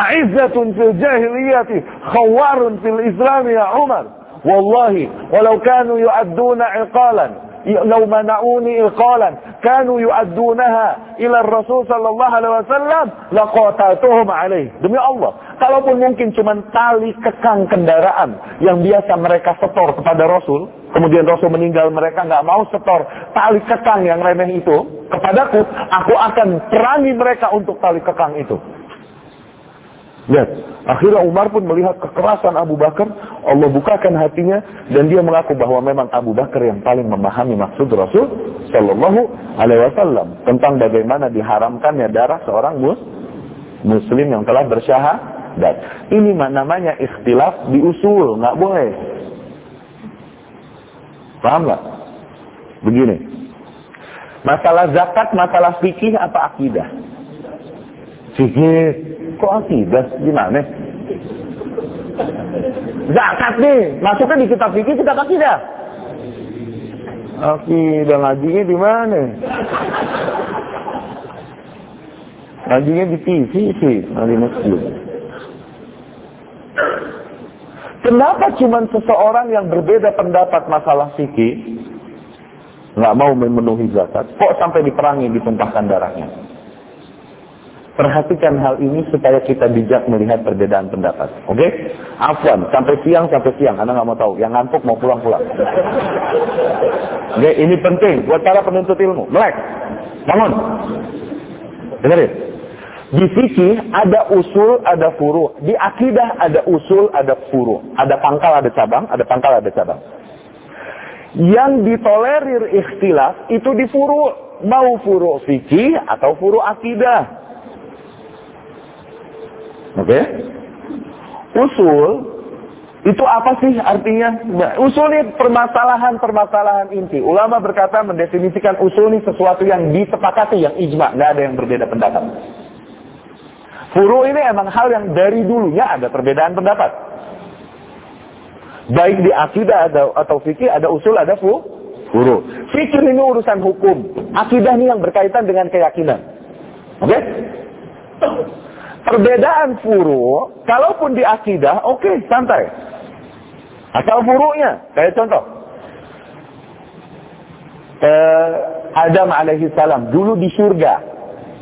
S2: A'izzatun fil jahiliyati khawarun fil Islam ya Umar. Wallahi, walau kanu yu'adduna iqalan لو منعوني إقالا كانوا يؤدونها إلى الرسول صلى الله عليه وسلم لقاتلتهم عليه demi Allah kalaupun mungkin cuma tali kekang kendaraan yang biasa mereka setor kepada Rasul kemudian Rasul meninggal mereka nggak mau setor tali kekang yang remeh itu kepadaku aku akan perangi mereka untuk tali kekang itu Lihat, akhirnya Umar pun melihat kekerasan Abu Bakar, Allah bukakan hatinya dan dia mengaku bahwa memang Abu Bakar yang paling memahami maksud Rasul Shallallahu Alaihi Wasallam tentang bagaimana diharamkannya darah seorang mus Muslim yang telah bersyahadat. Ini namanya ikhtilaf di usul, nggak boleh. Paham nggak? Begini, masalah zakat, masalah fikih apa akidah? Fikih Kok akidah? Gimana? Zakat nih, masuknya di kitab fikih kitab akidah. Akidah ngajinya di mana? Ngajinya di TV sih, di masjid. Kenapa cuma seseorang yang berbeda pendapat masalah fikih nggak mau memenuhi zakat, kok sampai diperangi ditumpahkan darahnya? Perhatikan hal ini supaya kita bijak melihat perbedaan pendapat. Oke? Okay? Afwan, sampai siang, sampai siang. Anda nggak mau tahu. Yang ngantuk mau pulang-pulang. Oke, okay? ini penting buat para penuntut ilmu. Melek. Bangun. Dengarin. Di fikih ada usul, ada furu. Di akidah ada usul, ada furu. Ada pangkal, ada cabang, ada pangkal, ada cabang. Yang ditolerir ikhtilaf itu di furu. Mau furu fikih atau furu akidah. Oke? Okay? Usul itu apa sih artinya? Nah, usul ini permasalahan-permasalahan inti. Ulama berkata mendefinisikan usul ini sesuatu yang disepakati, yang ijma. Nggak ada yang berbeda pendapat. Furu ini emang hal yang dari dulunya ada perbedaan pendapat. Baik di akidah ada, atau fikih ada usul ada fu, furu. Fikih ini urusan hukum. Akidah ini yang berkaitan dengan keyakinan. Oke? Okay? Perbedaan furu, kalaupun di akidah, oke, okay, santai. Asal furunya, kayak contoh. Eh, Adam alaihi salam dulu di surga.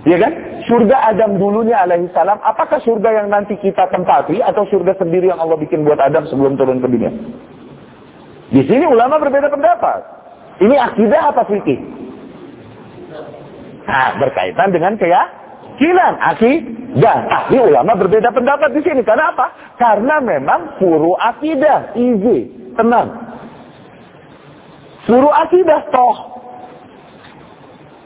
S2: Iya kan? surga Adam dulunya alaihi salam, apakah surga yang nanti kita tempati atau surga sendiri yang Allah bikin buat Adam sebelum turun ke dunia? Di sini ulama berbeda pendapat. Ini akidah apa fikih? Nah, berkaitan dengan keyakinan, akidah. Tapi ulama berbeda pendapat di sini. Karena apa? Karena memang furu akidah, easy, tenang. Furu akidah toh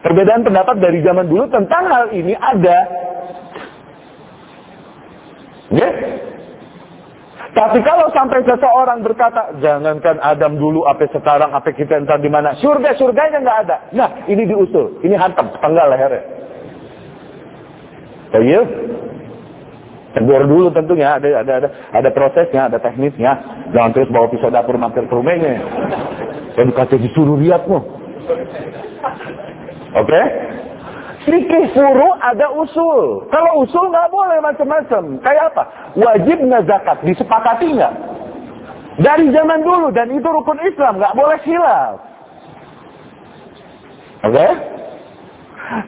S2: Perbedaan pendapat dari zaman dulu tentang hal ini ada. Ya? Tapi kalau sampai seseorang berkata, jangankan Adam dulu, apa sekarang, apa kita entar di mana, surga surganya nggak ada. Nah, ini diusul, ini hantam, tanggal lehernya. Iya, tegur dulu tentunya, ada ada ada ada prosesnya, ada teknisnya. Jangan terus bawa pisau dapur mampir ke rumahnya. Edukasi disuruh lihatmu. Oke? Okay? Fikih furu ada usul. Kalau usul nggak boleh macam-macam. Kayak apa? Wajibnya zakat disepakati nggak? Dari zaman dulu dan itu rukun Islam nggak boleh hilaf. Oke? Okay?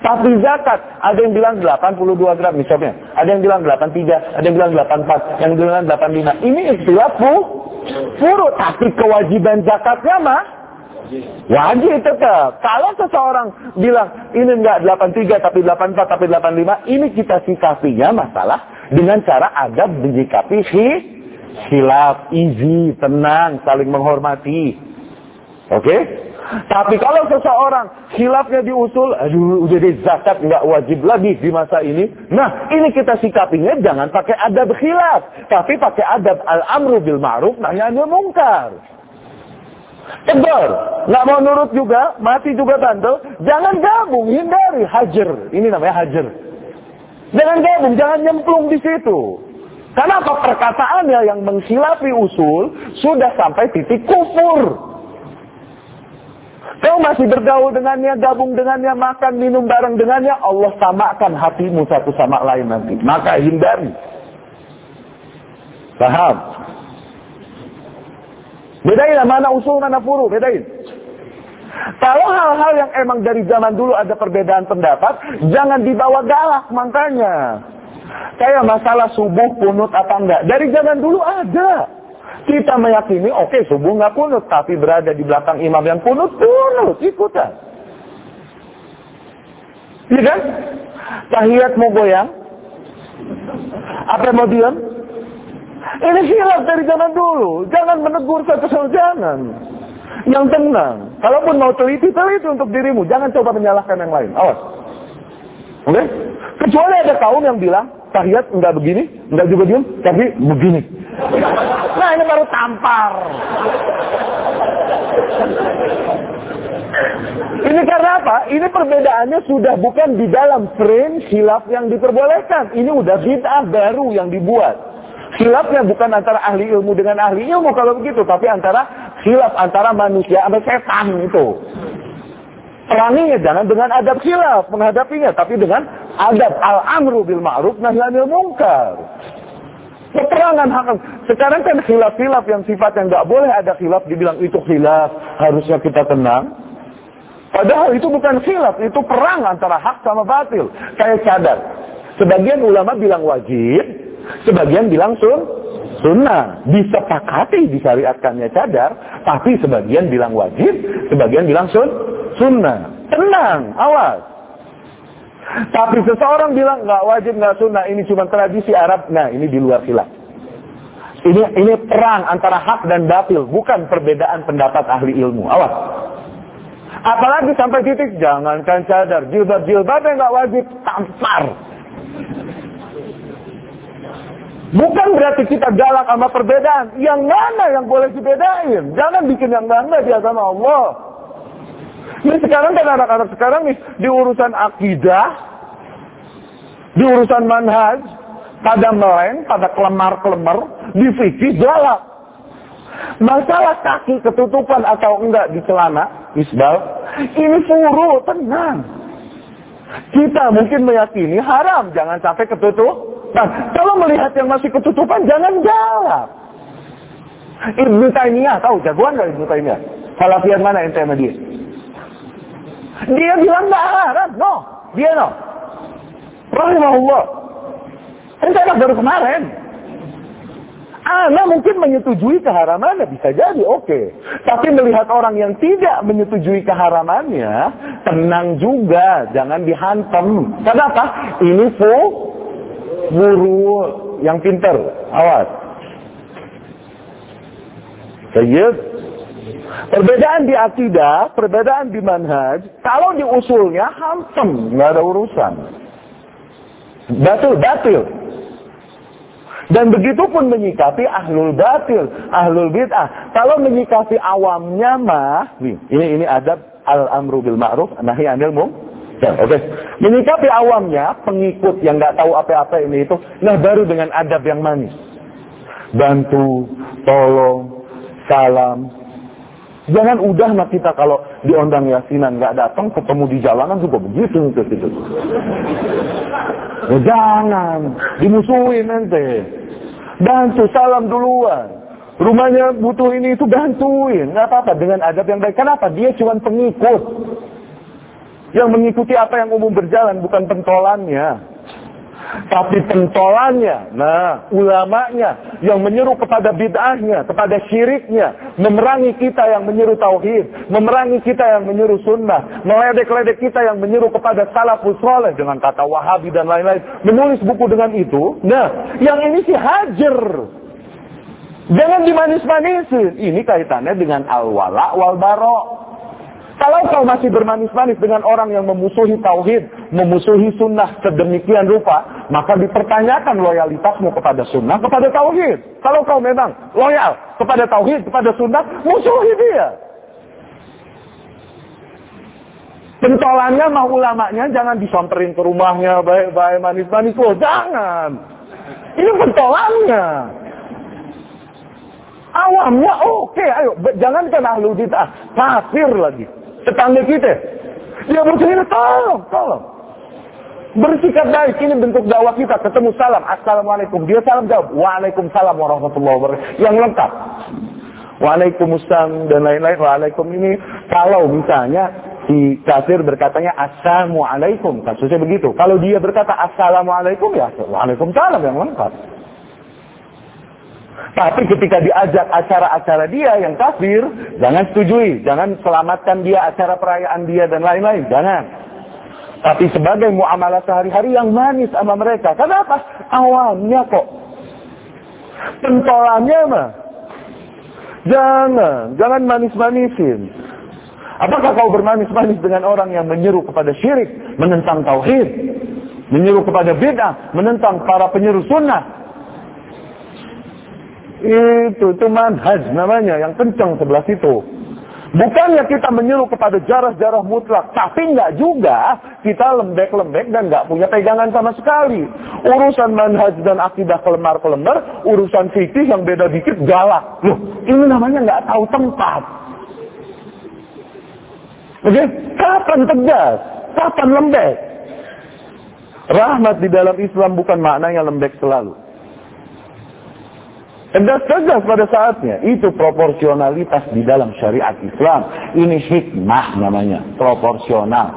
S2: Tapi zakat, ada yang bilang 82 gram misalnya. Ada yang bilang 83, ada yang bilang 84, yang bilang 85. Ini istilah furu. Tapi kewajiban zakatnya mah Wajib tetap. Kalau seseorang bilang ini enggak 83 tapi 84 tapi 85, ini kita sikapinya masalah dengan cara adab menyikapi si silap, easy, tenang, saling menghormati. Oke? Okay? Tapi kalau seseorang hilafnya diusul, aduh udah di zakat nggak wajib lagi di masa ini. Nah ini kita sikapinya jangan pakai adab khilaf, tapi pakai adab al-amru bil ma'ruf nahyanya mungkar. Tebar, nggak mau nurut juga, mati juga bantu. Jangan gabung, hindari hajar. Ini namanya hajar. Jangan gabung, jangan nyemplung di situ. Karena apa perkataannya yang menghilafi usul sudah sampai titik kufur. Kau masih bergaul dengannya, gabung dengannya, makan, minum bareng dengannya, Allah samakan hatimu satu sama lain nanti. Maka hindari. Paham? Bedain mana usul, mana furu, bedain. Kalau hal-hal yang emang dari zaman dulu ada perbedaan pendapat, jangan dibawa galak makanya. Kayak masalah subuh kunut apa enggak. Dari zaman dulu ada. Kita meyakini, oke okay, subuh nggak kunut, tapi berada di belakang imam yang kunut, kunut, ikutan. Iya kan? Tahiyat mau goyang? Apa mau diam? Ini hilaf dari zaman dulu. Jangan menegur satu sama jangan. Yang tenang. Kalaupun mau teliti, teliti untuk dirimu. Jangan coba menyalahkan yang lain. Awas. Oke? Okay? Kecuali ada kaum yang bilang, tahiyat enggak begini, enggak juga diam, tapi begini. Nah ini baru tampar. Ini karena apa? Ini perbedaannya sudah bukan di dalam frame hilaf yang diperbolehkan. Ini udah bid'ah baru yang dibuat. Khilafnya bukan antara ahli ilmu dengan ahli ilmu kalau begitu, tapi antara khilaf antara manusia sama setan itu. Peranginya jangan dengan adab khilaf menghadapinya, tapi dengan adab al-amru bil ma'ruf nahyanil mungkar. Peperangan hak. Sekarang kan khilaf-khilaf yang sifatnya nggak boleh ada khilaf dibilang itu khilaf, harusnya kita tenang. Padahal itu bukan khilaf, itu perang antara hak sama batil. Kayak cadar. Sebagian ulama bilang wajib, Sebagian bilang sun, sunnah. Disepakati disyariatkannya cadar, tapi sebagian bilang wajib, sebagian bilang sun, sunnah. Tenang, awas. Tapi seseorang bilang nggak wajib, nggak sunnah, ini cuma tradisi Arab. Nah, ini di luar khilaf. Ini ini perang antara hak dan batil, bukan perbedaan pendapat ahli ilmu. Awas. Apalagi sampai titik jangankan cadar, jilbab-jilbab yang nggak wajib tampar. Bukan berarti kita galak sama perbedaan. Yang mana yang boleh dibedain? Jangan bikin yang bangga di agama Allah. Ini sekarang kan anak-anak sekarang nih di urusan akidah, di urusan manhaj, pada meleng, pada kelemar-kelemar, di fikih galak. Masalah kaki ketutupan atau enggak di celana, isbal, ini furu, tenang. Kita mungkin meyakini haram, jangan sampai ketutup. Nah, kalau melihat yang masih ketutupan, jangan galak. Ibnu Taimiyah, tahu jagoan nggak Ibnu Taimiyah? Salafian mana ente sama dia? Dia bilang nggak haram, no. Dia no. Rahimahullah. Anak baru kemarin. Anda mungkin menyetujui keharamannya, bisa jadi, oke. Okay. Tapi melihat orang yang tidak menyetujui keharamannya, tenang juga, jangan dihantam. Kenapa? Ini fu, guru yang pinter, awas. Sayyid, Perbedaan di akidah, perbedaan di manhaj, kalau di usulnya hantem, nggak ada urusan. Batil, batil. Dan begitu pun menyikapi ahlul batil, ahlul bid'ah. Kalau menyikapi awamnya mah, ini ini adab al-amru bil ma'ruf, nahi anil mung. Ya, oke. Okay. Menyikapi awamnya, pengikut yang nggak tahu apa-apa ini itu, nah baru dengan adab yang manis. Bantu, tolong, salam, Jangan udah nak kita kalau diondang yasinan nggak datang ketemu di jalanan juga begitu gitu. Ya, jangan dimusuhin nanti. Bantu salam duluan. Rumahnya butuh ini itu bantuin, nggak apa-apa dengan adab yang baik. Kenapa? Dia cuma pengikut yang mengikuti apa yang umum berjalan, bukan pentolannya. Tapi pentolannya, nah ulamanya yang menyeru kepada bid'ahnya, kepada syiriknya, memerangi kita yang menyeru tauhid, memerangi kita yang menyeru sunnah, meledek-ledek kita yang menyeru kepada salafus soleh dengan kata wahabi dan lain-lain, menulis buku dengan itu. Nah, yang ini sih hajar. Jangan dimanis-manisin. Ini kaitannya dengan al-wala wal-bara. Kalau kau masih bermanis-manis dengan orang yang memusuhi tauhid, memusuhi sunnah sedemikian rupa, maka dipertanyakan loyalitasmu kepada sunnah, kepada tauhid. Kalau kau memang loyal kepada tauhid, kepada sunnah, musuhi dia. Pentolannya mau ulamanya jangan disonterin ke rumahnya baik-baik manis-manis. Oh, jangan. Ini pentolannya. Awamnya oke, okay, ayo. Jangankan ahlu bid'ah, kafir lagi tetangga kita. Dia butuh ini, tolong, tolong. Bersikap baik, ini bentuk dakwah kita. Ketemu salam, Assalamualaikum. Dia salam jawab, Waalaikumsalam warahmatullahi wabarakatuh. Yang lengkap. Waalaikumsalam dan lain-lain. Waalaikum ini kalau misalnya si kafir berkatanya Assalamualaikum. Kasusnya begitu. Kalau dia berkata Assalamualaikum ya Waalaikumsalam yang lengkap. Tapi ketika diajak acara-acara dia yang kafir, jangan setujui, jangan selamatkan dia acara perayaan dia dan lain-lain, jangan. Tapi sebagai muamalah sehari-hari yang manis sama mereka. Kenapa? Awalnya kok. Pentolannya mah. Jangan, jangan manis-manisin. Apakah kau bermanis-manis dengan orang yang menyeru kepada syirik, menentang tauhid, menyeru kepada bid'ah, menentang para penyeru sunnah, itu, itu manhaj namanya, yang kencang sebelah situ. Bukannya kita menyuruh kepada jarah-jarah mutlak, tapi nggak juga kita lembek-lembek dan nggak punya pegangan sama sekali. Urusan manhaj dan akidah kelemar-kelemar, urusan fikih yang beda dikit galak. Loh, ini namanya nggak tahu tempat. Oke, kapan tegas? Kapan lembek? Rahmat di dalam Islam bukan maknanya lembek selalu. Tegas-tegas pada saatnya. Itu proporsionalitas di dalam syariat Islam. Ini hikmah namanya. Proporsional.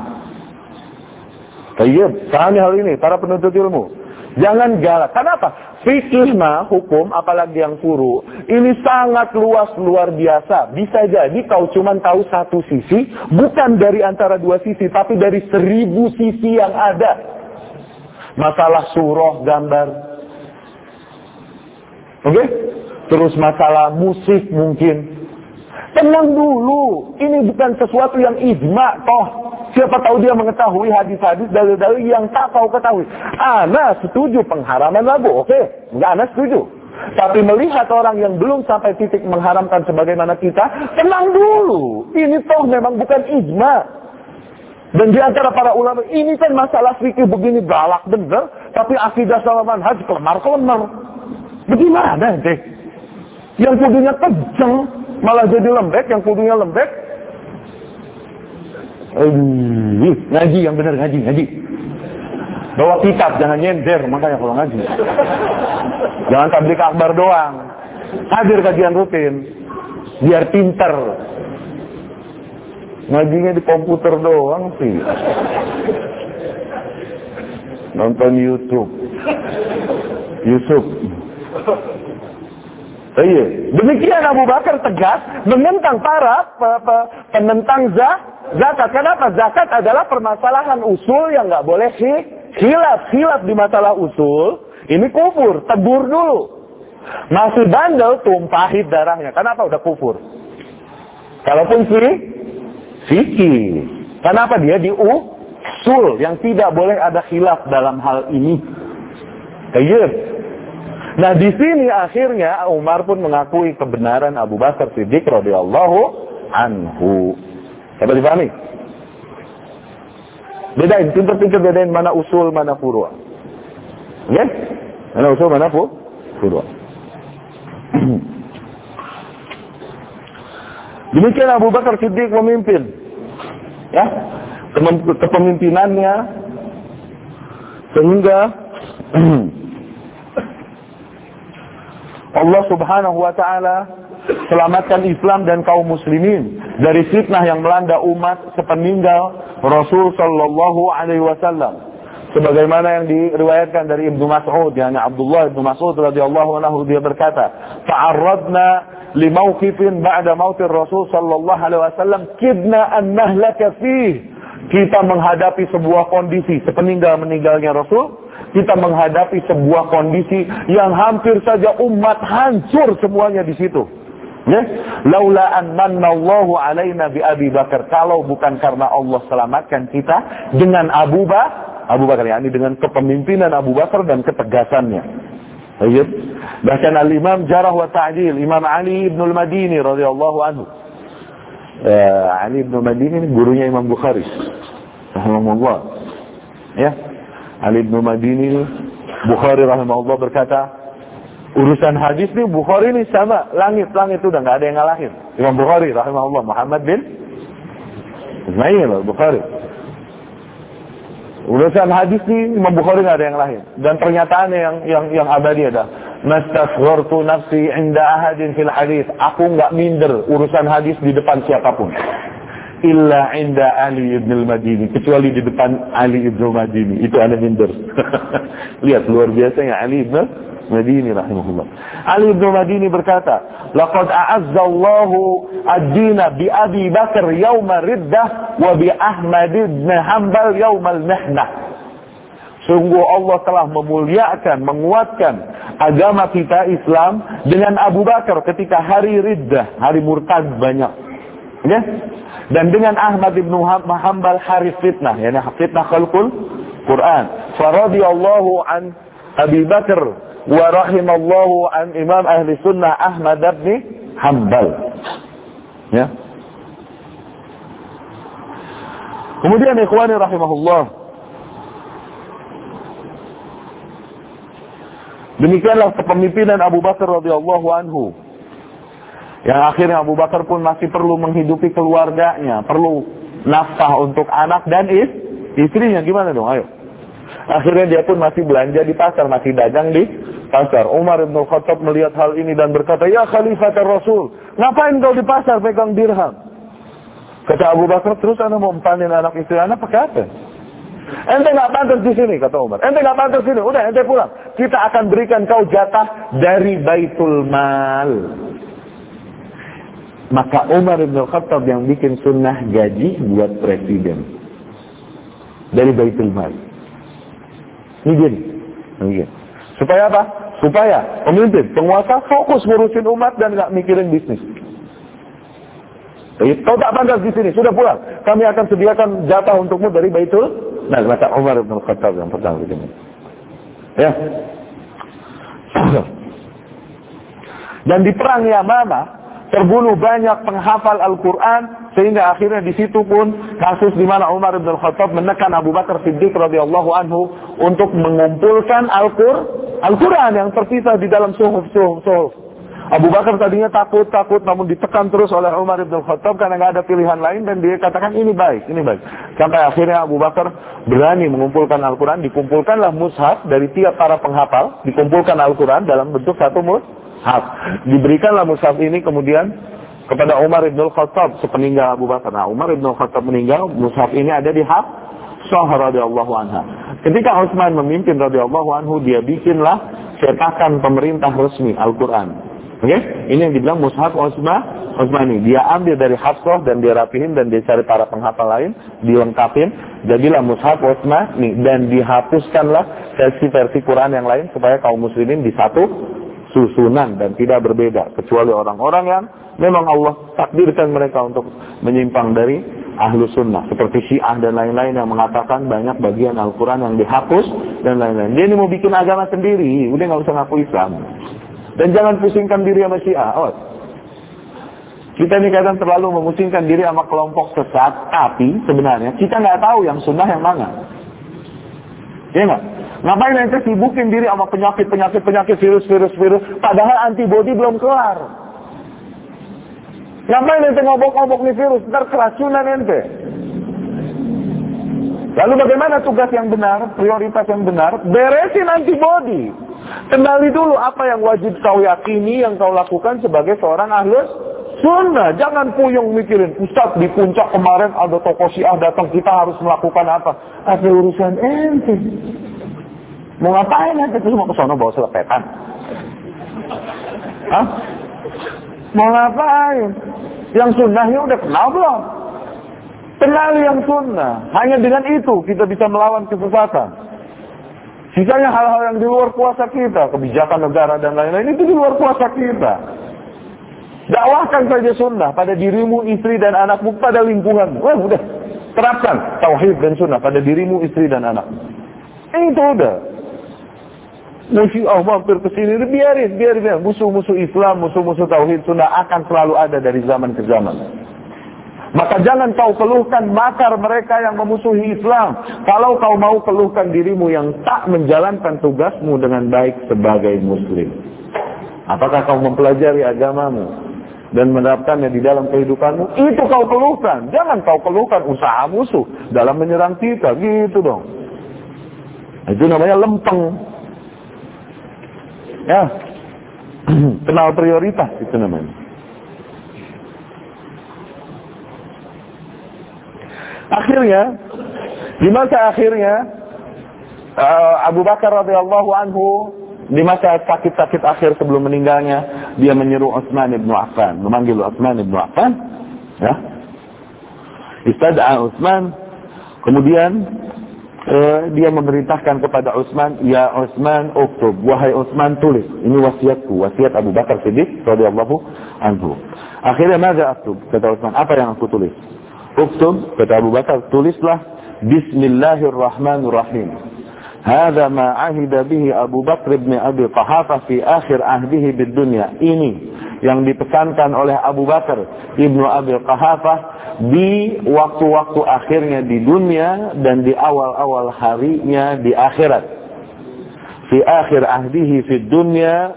S2: Tayyib, pahami hal ini, para penuntut ilmu. Jangan galak. Kenapa? Fikih mah hukum apalagi yang furu ini sangat luas luar biasa. Bisa jadi kau cuma tahu satu sisi, bukan dari antara dua sisi, tapi dari seribu sisi yang ada. Masalah surah gambar. Oke? Okay? Terus masalah musik mungkin. Tenang dulu, ini bukan sesuatu yang ijma toh. Siapa tahu dia mengetahui hadis-hadis dalil-dalil yang tak kau ketahui. Ana setuju pengharaman lagu, oke? Okay. Enggak, Ana setuju. Tapi melihat orang yang belum sampai titik mengharamkan sebagaimana kita, tenang dulu. Ini toh memang bukan ijma. Dan di antara para ulama, ini kan masalah fikih begini galak bener, tapi akidah sama manhaj kelemar-kelemar. Bagaimana ente? Yang kudunya kenceng, malah jadi lembek, yang kudunya lembek, Aduh, ngaji yang benar ngaji, ngaji. Bawa kitab, jangan nyender, makanya kalau ngaji. Jangan tablik akbar doang. Hadir kajian rutin, biar pinter. Ngajinya di komputer doang sih. Nonton YouTube. Yusuf. Iya. Demikian Abu Bakar tegas menentang para penentang zakat. Kenapa? Zakat adalah permasalahan usul yang nggak boleh hilaf. Hilaf di masalah usul, ini kufur. Tegur dulu. Masih bandel, tumpahin darahnya. Kenapa? Udah kufur. Kalaupun sih, fikih. Kenapa dia di usul yang tidak boleh ada khilaf dalam hal ini. Kayak Nah di sini akhirnya Umar pun mengakui kebenaran Abu Bakar Siddiq radhiyallahu anhu. Dapat dipahami? Bedain, pintar-pintar bedain mana usul, mana furu. Oke? Okay? Mana usul, mana furu. Demikian Abu Bakar Siddiq memimpin. Ya, kepemimpinannya sehingga Allah Subhanahu wa taala selamatkan Islam dan kaum muslimin dari fitnah yang melanda umat sepeninggal Rasul sallallahu alaihi wasallam. Sebagaimana yang diriwayatkan dari Ibnu Mas'ud, yakni Abdullah Ibnu Mas'ud radhiyallahu anhu dia berkata, "Ta'arradna li mawqifin ba'da mautir Rasul sallallahu alaihi wasallam kidna an nahlaka fih." Kita menghadapi sebuah kondisi sepeninggal meninggalnya Rasul, kita menghadapi sebuah kondisi yang hampir saja umat hancur semuanya di situ. Ya? Laula an mannallahu alaina bi Abi Bakar. Kalau bukan karena Allah selamatkan kita dengan Abu Bakar, Abu Bakar yakni dengan kepemimpinan Abu Bakar dan ketegasannya. Baik. Bahkan Al-Imam Jarah wa Ta'dil, Imam Ali Ibn Al-Madini radhiyallahu anhu. Uh, Ali Ibn Al-Madini ini gurunya Imam Bukhari. Rahimahullah. Ya. Ali Ibn Al-Madini Bukhari rahimahullah berkata, urusan hadis nih Bukhari ini sama. Langit langit udah nggak ada yang ngalahin. Imam Bukhari rahimahullah Muhammad bin Ismail Bukhari. Urusan hadis nih Imam Bukhari nggak ada yang lain dan pernyataannya yang yang yang abadi ada mastasghartu nafsi inda ahadin fil hadis. Aku nggak minder urusan hadis di depan siapa pun illa inda Ali ibn al-Madini kecuali di depan Ali ibn al-Madini itu ada minder lihat luar biasanya Ali ibn Madini rahimahullah. Ali bin Madini berkata, "Laqad a'azza Allahu ad-dina bi Abi Bakar yauma riddah wa bi Ahmad bin Hanbal yaumal mihnah." Sungguh Allah telah memuliakan, menguatkan agama kita Islam dengan Abu Bakar ketika hari riddah, hari murtad banyak. Ya? Dan dengan Ahmad bin Hanbal hari fitnah, yakni fitnah khalqul Quran. Faradiyallahu an Abi Bakar wa rahimallahu an Imam Ahli Sunnah Ahmad bin Hambal. Ya. Kemudian ikhwani rahimahullah. Demikianlah kepemimpinan Abu Bakar radhiyallahu anhu. Yang akhirnya Abu Bakar pun masih perlu menghidupi keluarganya, perlu nafkah untuk anak dan is, istrinya gimana dong? Ayo. Akhirnya dia pun masih belanja di pasar, masih dagang di pasar. Umar bin Khattab melihat hal ini dan berkata, Ya Khalifah Rasul, ngapain kau di pasar pegang dirham? Kata Abu Bakar, terus anda mau empanin anak istri anda pakai apa? Ente nggak pantas di sini, kata Umar. Ente nggak pantas di sini, udah ente pulang. kita akan berikan kau jatah dari Baitul Mal. Maka Umar bin Khattab yang bikin sunnah gaji buat presiden. Dari Baitul Mal. Ini. Ini. Supaya apa? Supaya pemimpin, penguasa fokus ngurusin umat dan nggak mikirin bisnis. Kau tak pantas di sini, sudah pulang. Kami akan sediakan jatah untukmu dari Baitul. Nah, kata Umar bin Khattab yang pertama begini. Ya. Dan di perang Yamamah terbunuh banyak penghafal Al-Quran sehingga akhirnya di situ pun kasus di mana Umar bin Khattab menekan Abu Bakar Siddiq radhiyallahu anhu untuk mengumpulkan Al-Quran yang terpisah di dalam suhuf suhuf suhuf. Abu Bakar tadinya takut takut namun ditekan terus oleh Umar bin Khattab karena nggak ada pilihan lain dan dia katakan ini baik ini baik sampai akhirnya Abu Bakar berani mengumpulkan Al-Quran dikumpulkanlah mushaf dari tiap para penghafal dikumpulkan Al-Quran dalam bentuk satu mushaf mushaf. Diberikanlah mushaf ini kemudian kepada Umar ibn Khattab sepeninggal Abu Bakar. Nah, Umar ibn Khattab meninggal, mushaf ini ada di Hafsah radhiyallahu anha. Ketika Utsman memimpin radhiyallahu anhu, dia bikinlah cetakan pemerintah resmi Al-Qur'an. Oke, okay? ini yang dibilang mushaf Utsman, Utsmani. Dia ambil dari Hafsah dan dia rapihin dan dia cari para penghafal lain, dilengkapin, jadilah mushaf Utsman nih dan dihapuskanlah versi-versi Quran yang lain supaya kaum muslimin di satu susunan dan tidak berbeda kecuali orang-orang yang memang Allah takdirkan mereka untuk menyimpang dari ahlu sunnah seperti syiah dan lain-lain yang mengatakan banyak bagian Al-Quran yang dihapus dan lain-lain. Dia ini mau bikin agama sendiri udah nggak usah ngaku Islam. Dan jangan pusingkan diri sama syiah oh. kita ini kadang terlalu memusingkan diri sama kelompok sesat tapi sebenarnya kita nggak tahu yang sunnah yang mana. Ya nggak Ngapain ente sibukin diri sama penyakit, penyakit, penyakit, virus, virus, virus. Padahal antibody belum kelar. Ngapain ente ngobok-ngobok nih virus, ntar keracunan ente. Lalu bagaimana tugas yang benar, prioritas yang benar? Beresin antibody. Kenali dulu apa yang wajib kau yakini, yang kau lakukan sebagai seorang ahlus sunnah. Jangan puyung mikirin, Ustaz di puncak kemarin ada toko syiah datang, kita harus melakukan apa? Ada urusan ente. Mau ngapain nanti terus mau ke sana bawa selepetan? Hah? Mau ngapain? Yang sunnahnya udah kenal belum? Kenali yang sunnah. Hanya dengan itu kita bisa melawan kesesatan. Sisanya hal-hal yang di luar kuasa kita, kebijakan negara dan lain-lain itu di luar kuasa kita. Dakwahkan saja sunnah pada dirimu, istri dan anakmu, pada lingkunganmu. Wah, udah. Terapkan tauhid dan sunnah pada dirimu, istri dan anakmu. Itu udah. Musyiah mampir ke sini, biarin, biarin, biarin. Musuh-musuh Islam, musuh-musuh Tauhid sudah akan selalu ada dari zaman ke zaman. Maka jangan kau keluhkan makar mereka yang memusuhi Islam. Kalau kau mau keluhkan dirimu yang tak menjalankan tugasmu dengan baik sebagai Muslim. Apakah kau mempelajari agamamu dan menerapkannya di dalam kehidupanmu? Itu kau keluhkan. Jangan kau keluhkan usaha musuh dalam menyerang kita. Gitu dong. Itu namanya lempeng. Ya, kenal prioritas itu namanya. Akhirnya, di masa akhirnya, uh, Abu Bakar radhiyallahu anhu di masa sakit-sakit akhir sebelum meninggalnya, dia menyeru Utsman bin Affan, memanggil Utsman bin Affan, ya. Istad'a Utsman, kemudian eh, dia memerintahkan kepada Utsman, "Ya Utsman, uktub, wahai Utsman tulis. Ini wasiatku, wasiat Abu Bakar Siddiq radhiyallahu anhu." Akhirnya mana aktub? Kata Utsman, "Apa yang aku tulis?" Uktub, kata Abu Bakar, tulislah Bismillahirrahmanirrahim. Hada ma ahida bihi Abu Bakar bin Abi Qahafah fi akhir ahdihi bid dunya. Ini yang dipesankan oleh Abu Bakar ibnu Abi Qahafah di waktu-waktu akhirnya di dunia dan di awal-awal harinya di akhirat. Fi akhir ahdihi fi dunya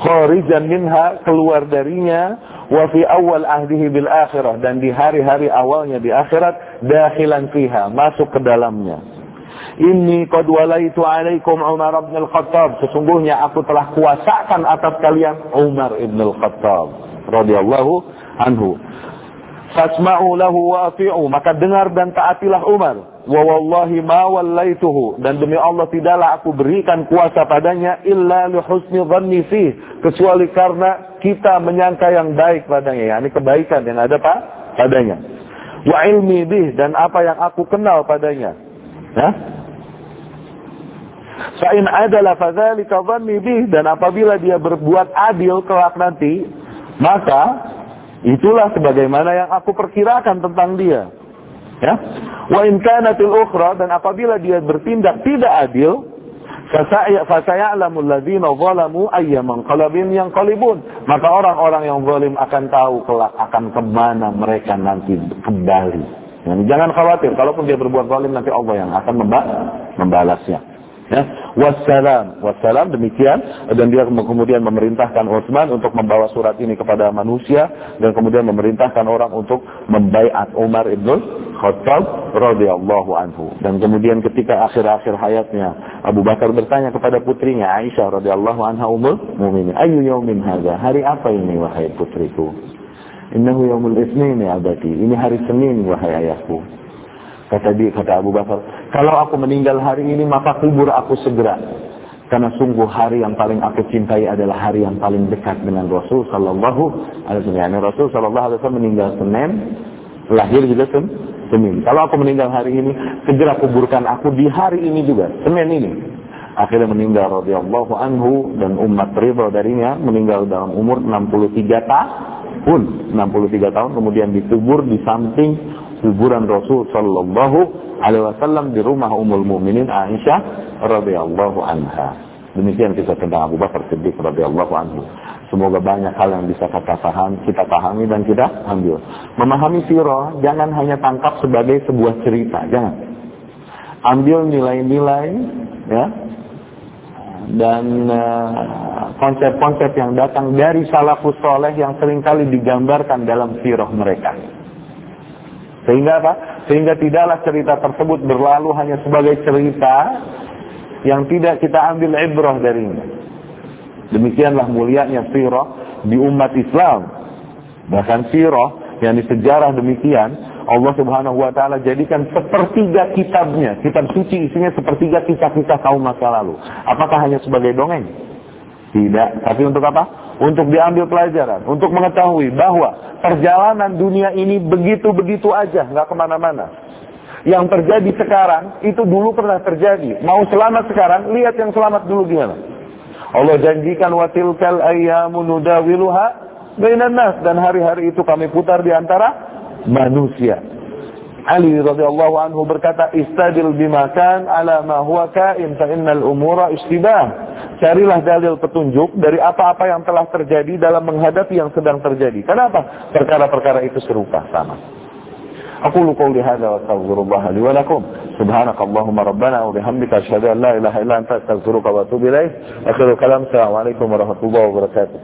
S2: kharijan minha keluar darinya wa fi awal ahdihi bil akhirah dan di hari-hari awalnya di akhirat dakhilan fiha masuk ke dalamnya. Inni qad walaitu alaikum Umar bin Al-Khattab. Sesungguhnya aku telah kuasakan atas kalian Umar bin Al-Khattab radhiyallahu anhu. Fasma'u lahu wa ati'u. Maka dengar dan taatilah Umar. wa wallahi ma wallaituhu. Dan demi Allah tidaklah aku berikan kuasa padanya illa li husni dhanni fi kecuali karena kita menyangka yang baik padanya. Yakni kebaikan yang ada pak padanya. Wa ilmi bih dan apa yang aku kenal padanya. Ya Fa'in adalah fadzalika dhanni bih. Dan apabila dia berbuat adil kelak nanti, maka itulah sebagaimana yang aku perkirakan tentang dia. Ya. Wa in kanatil ukhra dan apabila dia bertindak tidak adil, fasaya'lamu alladziina zalamu ayyaman qalbin yang qalibun. Maka orang-orang yang zalim akan tahu kelak akan ke mana mereka nanti kembali. Jangan khawatir, kalaupun dia berbuat zalim nanti Allah yang akan membalasnya. Ya, wassalam, wassalam demikian dan dia kemudian memerintahkan Utsman untuk membawa surat ini kepada manusia dan kemudian memerintahkan orang untuk membaiat Umar ibn Khattab radhiyallahu anhu. Dan kemudian ketika akhir-akhir hayatnya Abu Bakar bertanya kepada putrinya Aisyah radhiyallahu anha ummul mukminin, "Ayu yaumin hadza? Hari apa ini wahai putriku?" Innahu yaumul itsnin ya abati. Ini hari Senin wahai ayahku. Kata dia, kata Abu Bakar, kalau aku meninggal hari ini maka kubur aku segera. Karena sungguh hari yang paling aku cintai adalah hari yang paling dekat dengan Rasul Sallallahu Alaihi Wasallam. Rasul Sallallahu Alaihi Wasallam meninggal Senin, lahir juga sen, Senin. Kalau aku meninggal hari ini, segera kuburkan aku di hari ini juga, Senin ini. Akhirnya meninggal radhiyallahu anhu dan umat ridho darinya meninggal dalam umur 63 tahun. 63 tahun kemudian dikubur di samping kuburan Rasul Sallallahu Alaihi Wasallam di rumah Ummul Mukminin Aisyah radhiyallahu anha. Demikian kisah tentang Abu Bakar Siddiq radhiyallahu anhu. Semoga banyak hal yang bisa kita paham, kita pahami dan kita ambil. Memahami sirah jangan hanya tangkap sebagai sebuah cerita, jangan. Ambil nilai-nilai ya dan eh, konsep-konsep uh, yang datang dari salafus soleh yang sering kali digambarkan dalam sirah mereka. Sehingga apa? Sehingga tidaklah cerita tersebut berlalu hanya sebagai cerita yang tidak kita ambil ibrah darinya. Demikianlah mulianya sirah di umat Islam. Bahkan sirah yang di sejarah demikian Allah Subhanahu wa taala jadikan sepertiga kitabnya, kitab suci isinya sepertiga kisah-kisah kaum masa lalu. Apakah hanya sebagai dongeng? Tidak, tapi untuk apa? untuk diambil pelajaran, untuk mengetahui bahwa perjalanan dunia ini begitu-begitu aja, nggak ke mana-mana. Yang terjadi sekarang itu dulu pernah terjadi. Mau selamat sekarang, lihat yang selamat dulu gimana. Allah janjikan watilkal ayyamu nudawiluha bainan nas dan hari-hari itu kami putar di antara manusia. Ali radhiyallahu anhu berkata, "Istadil bimakan ala ma huwa kain fa innal umura istibah." Carilah dalil petunjuk dari apa-apa yang telah terjadi dalam menghadapi yang sedang terjadi. Kenapa? Perkara-perkara itu serupa sama. Aku قولي هذا واستغفر الله لي ولكم سبحانك اللهم ربنا وبحمدك اشهد ان لا اله الا انت استغفرك واتوب اليك اخر الكلام السلام عليكم ورحمه الله وبركاته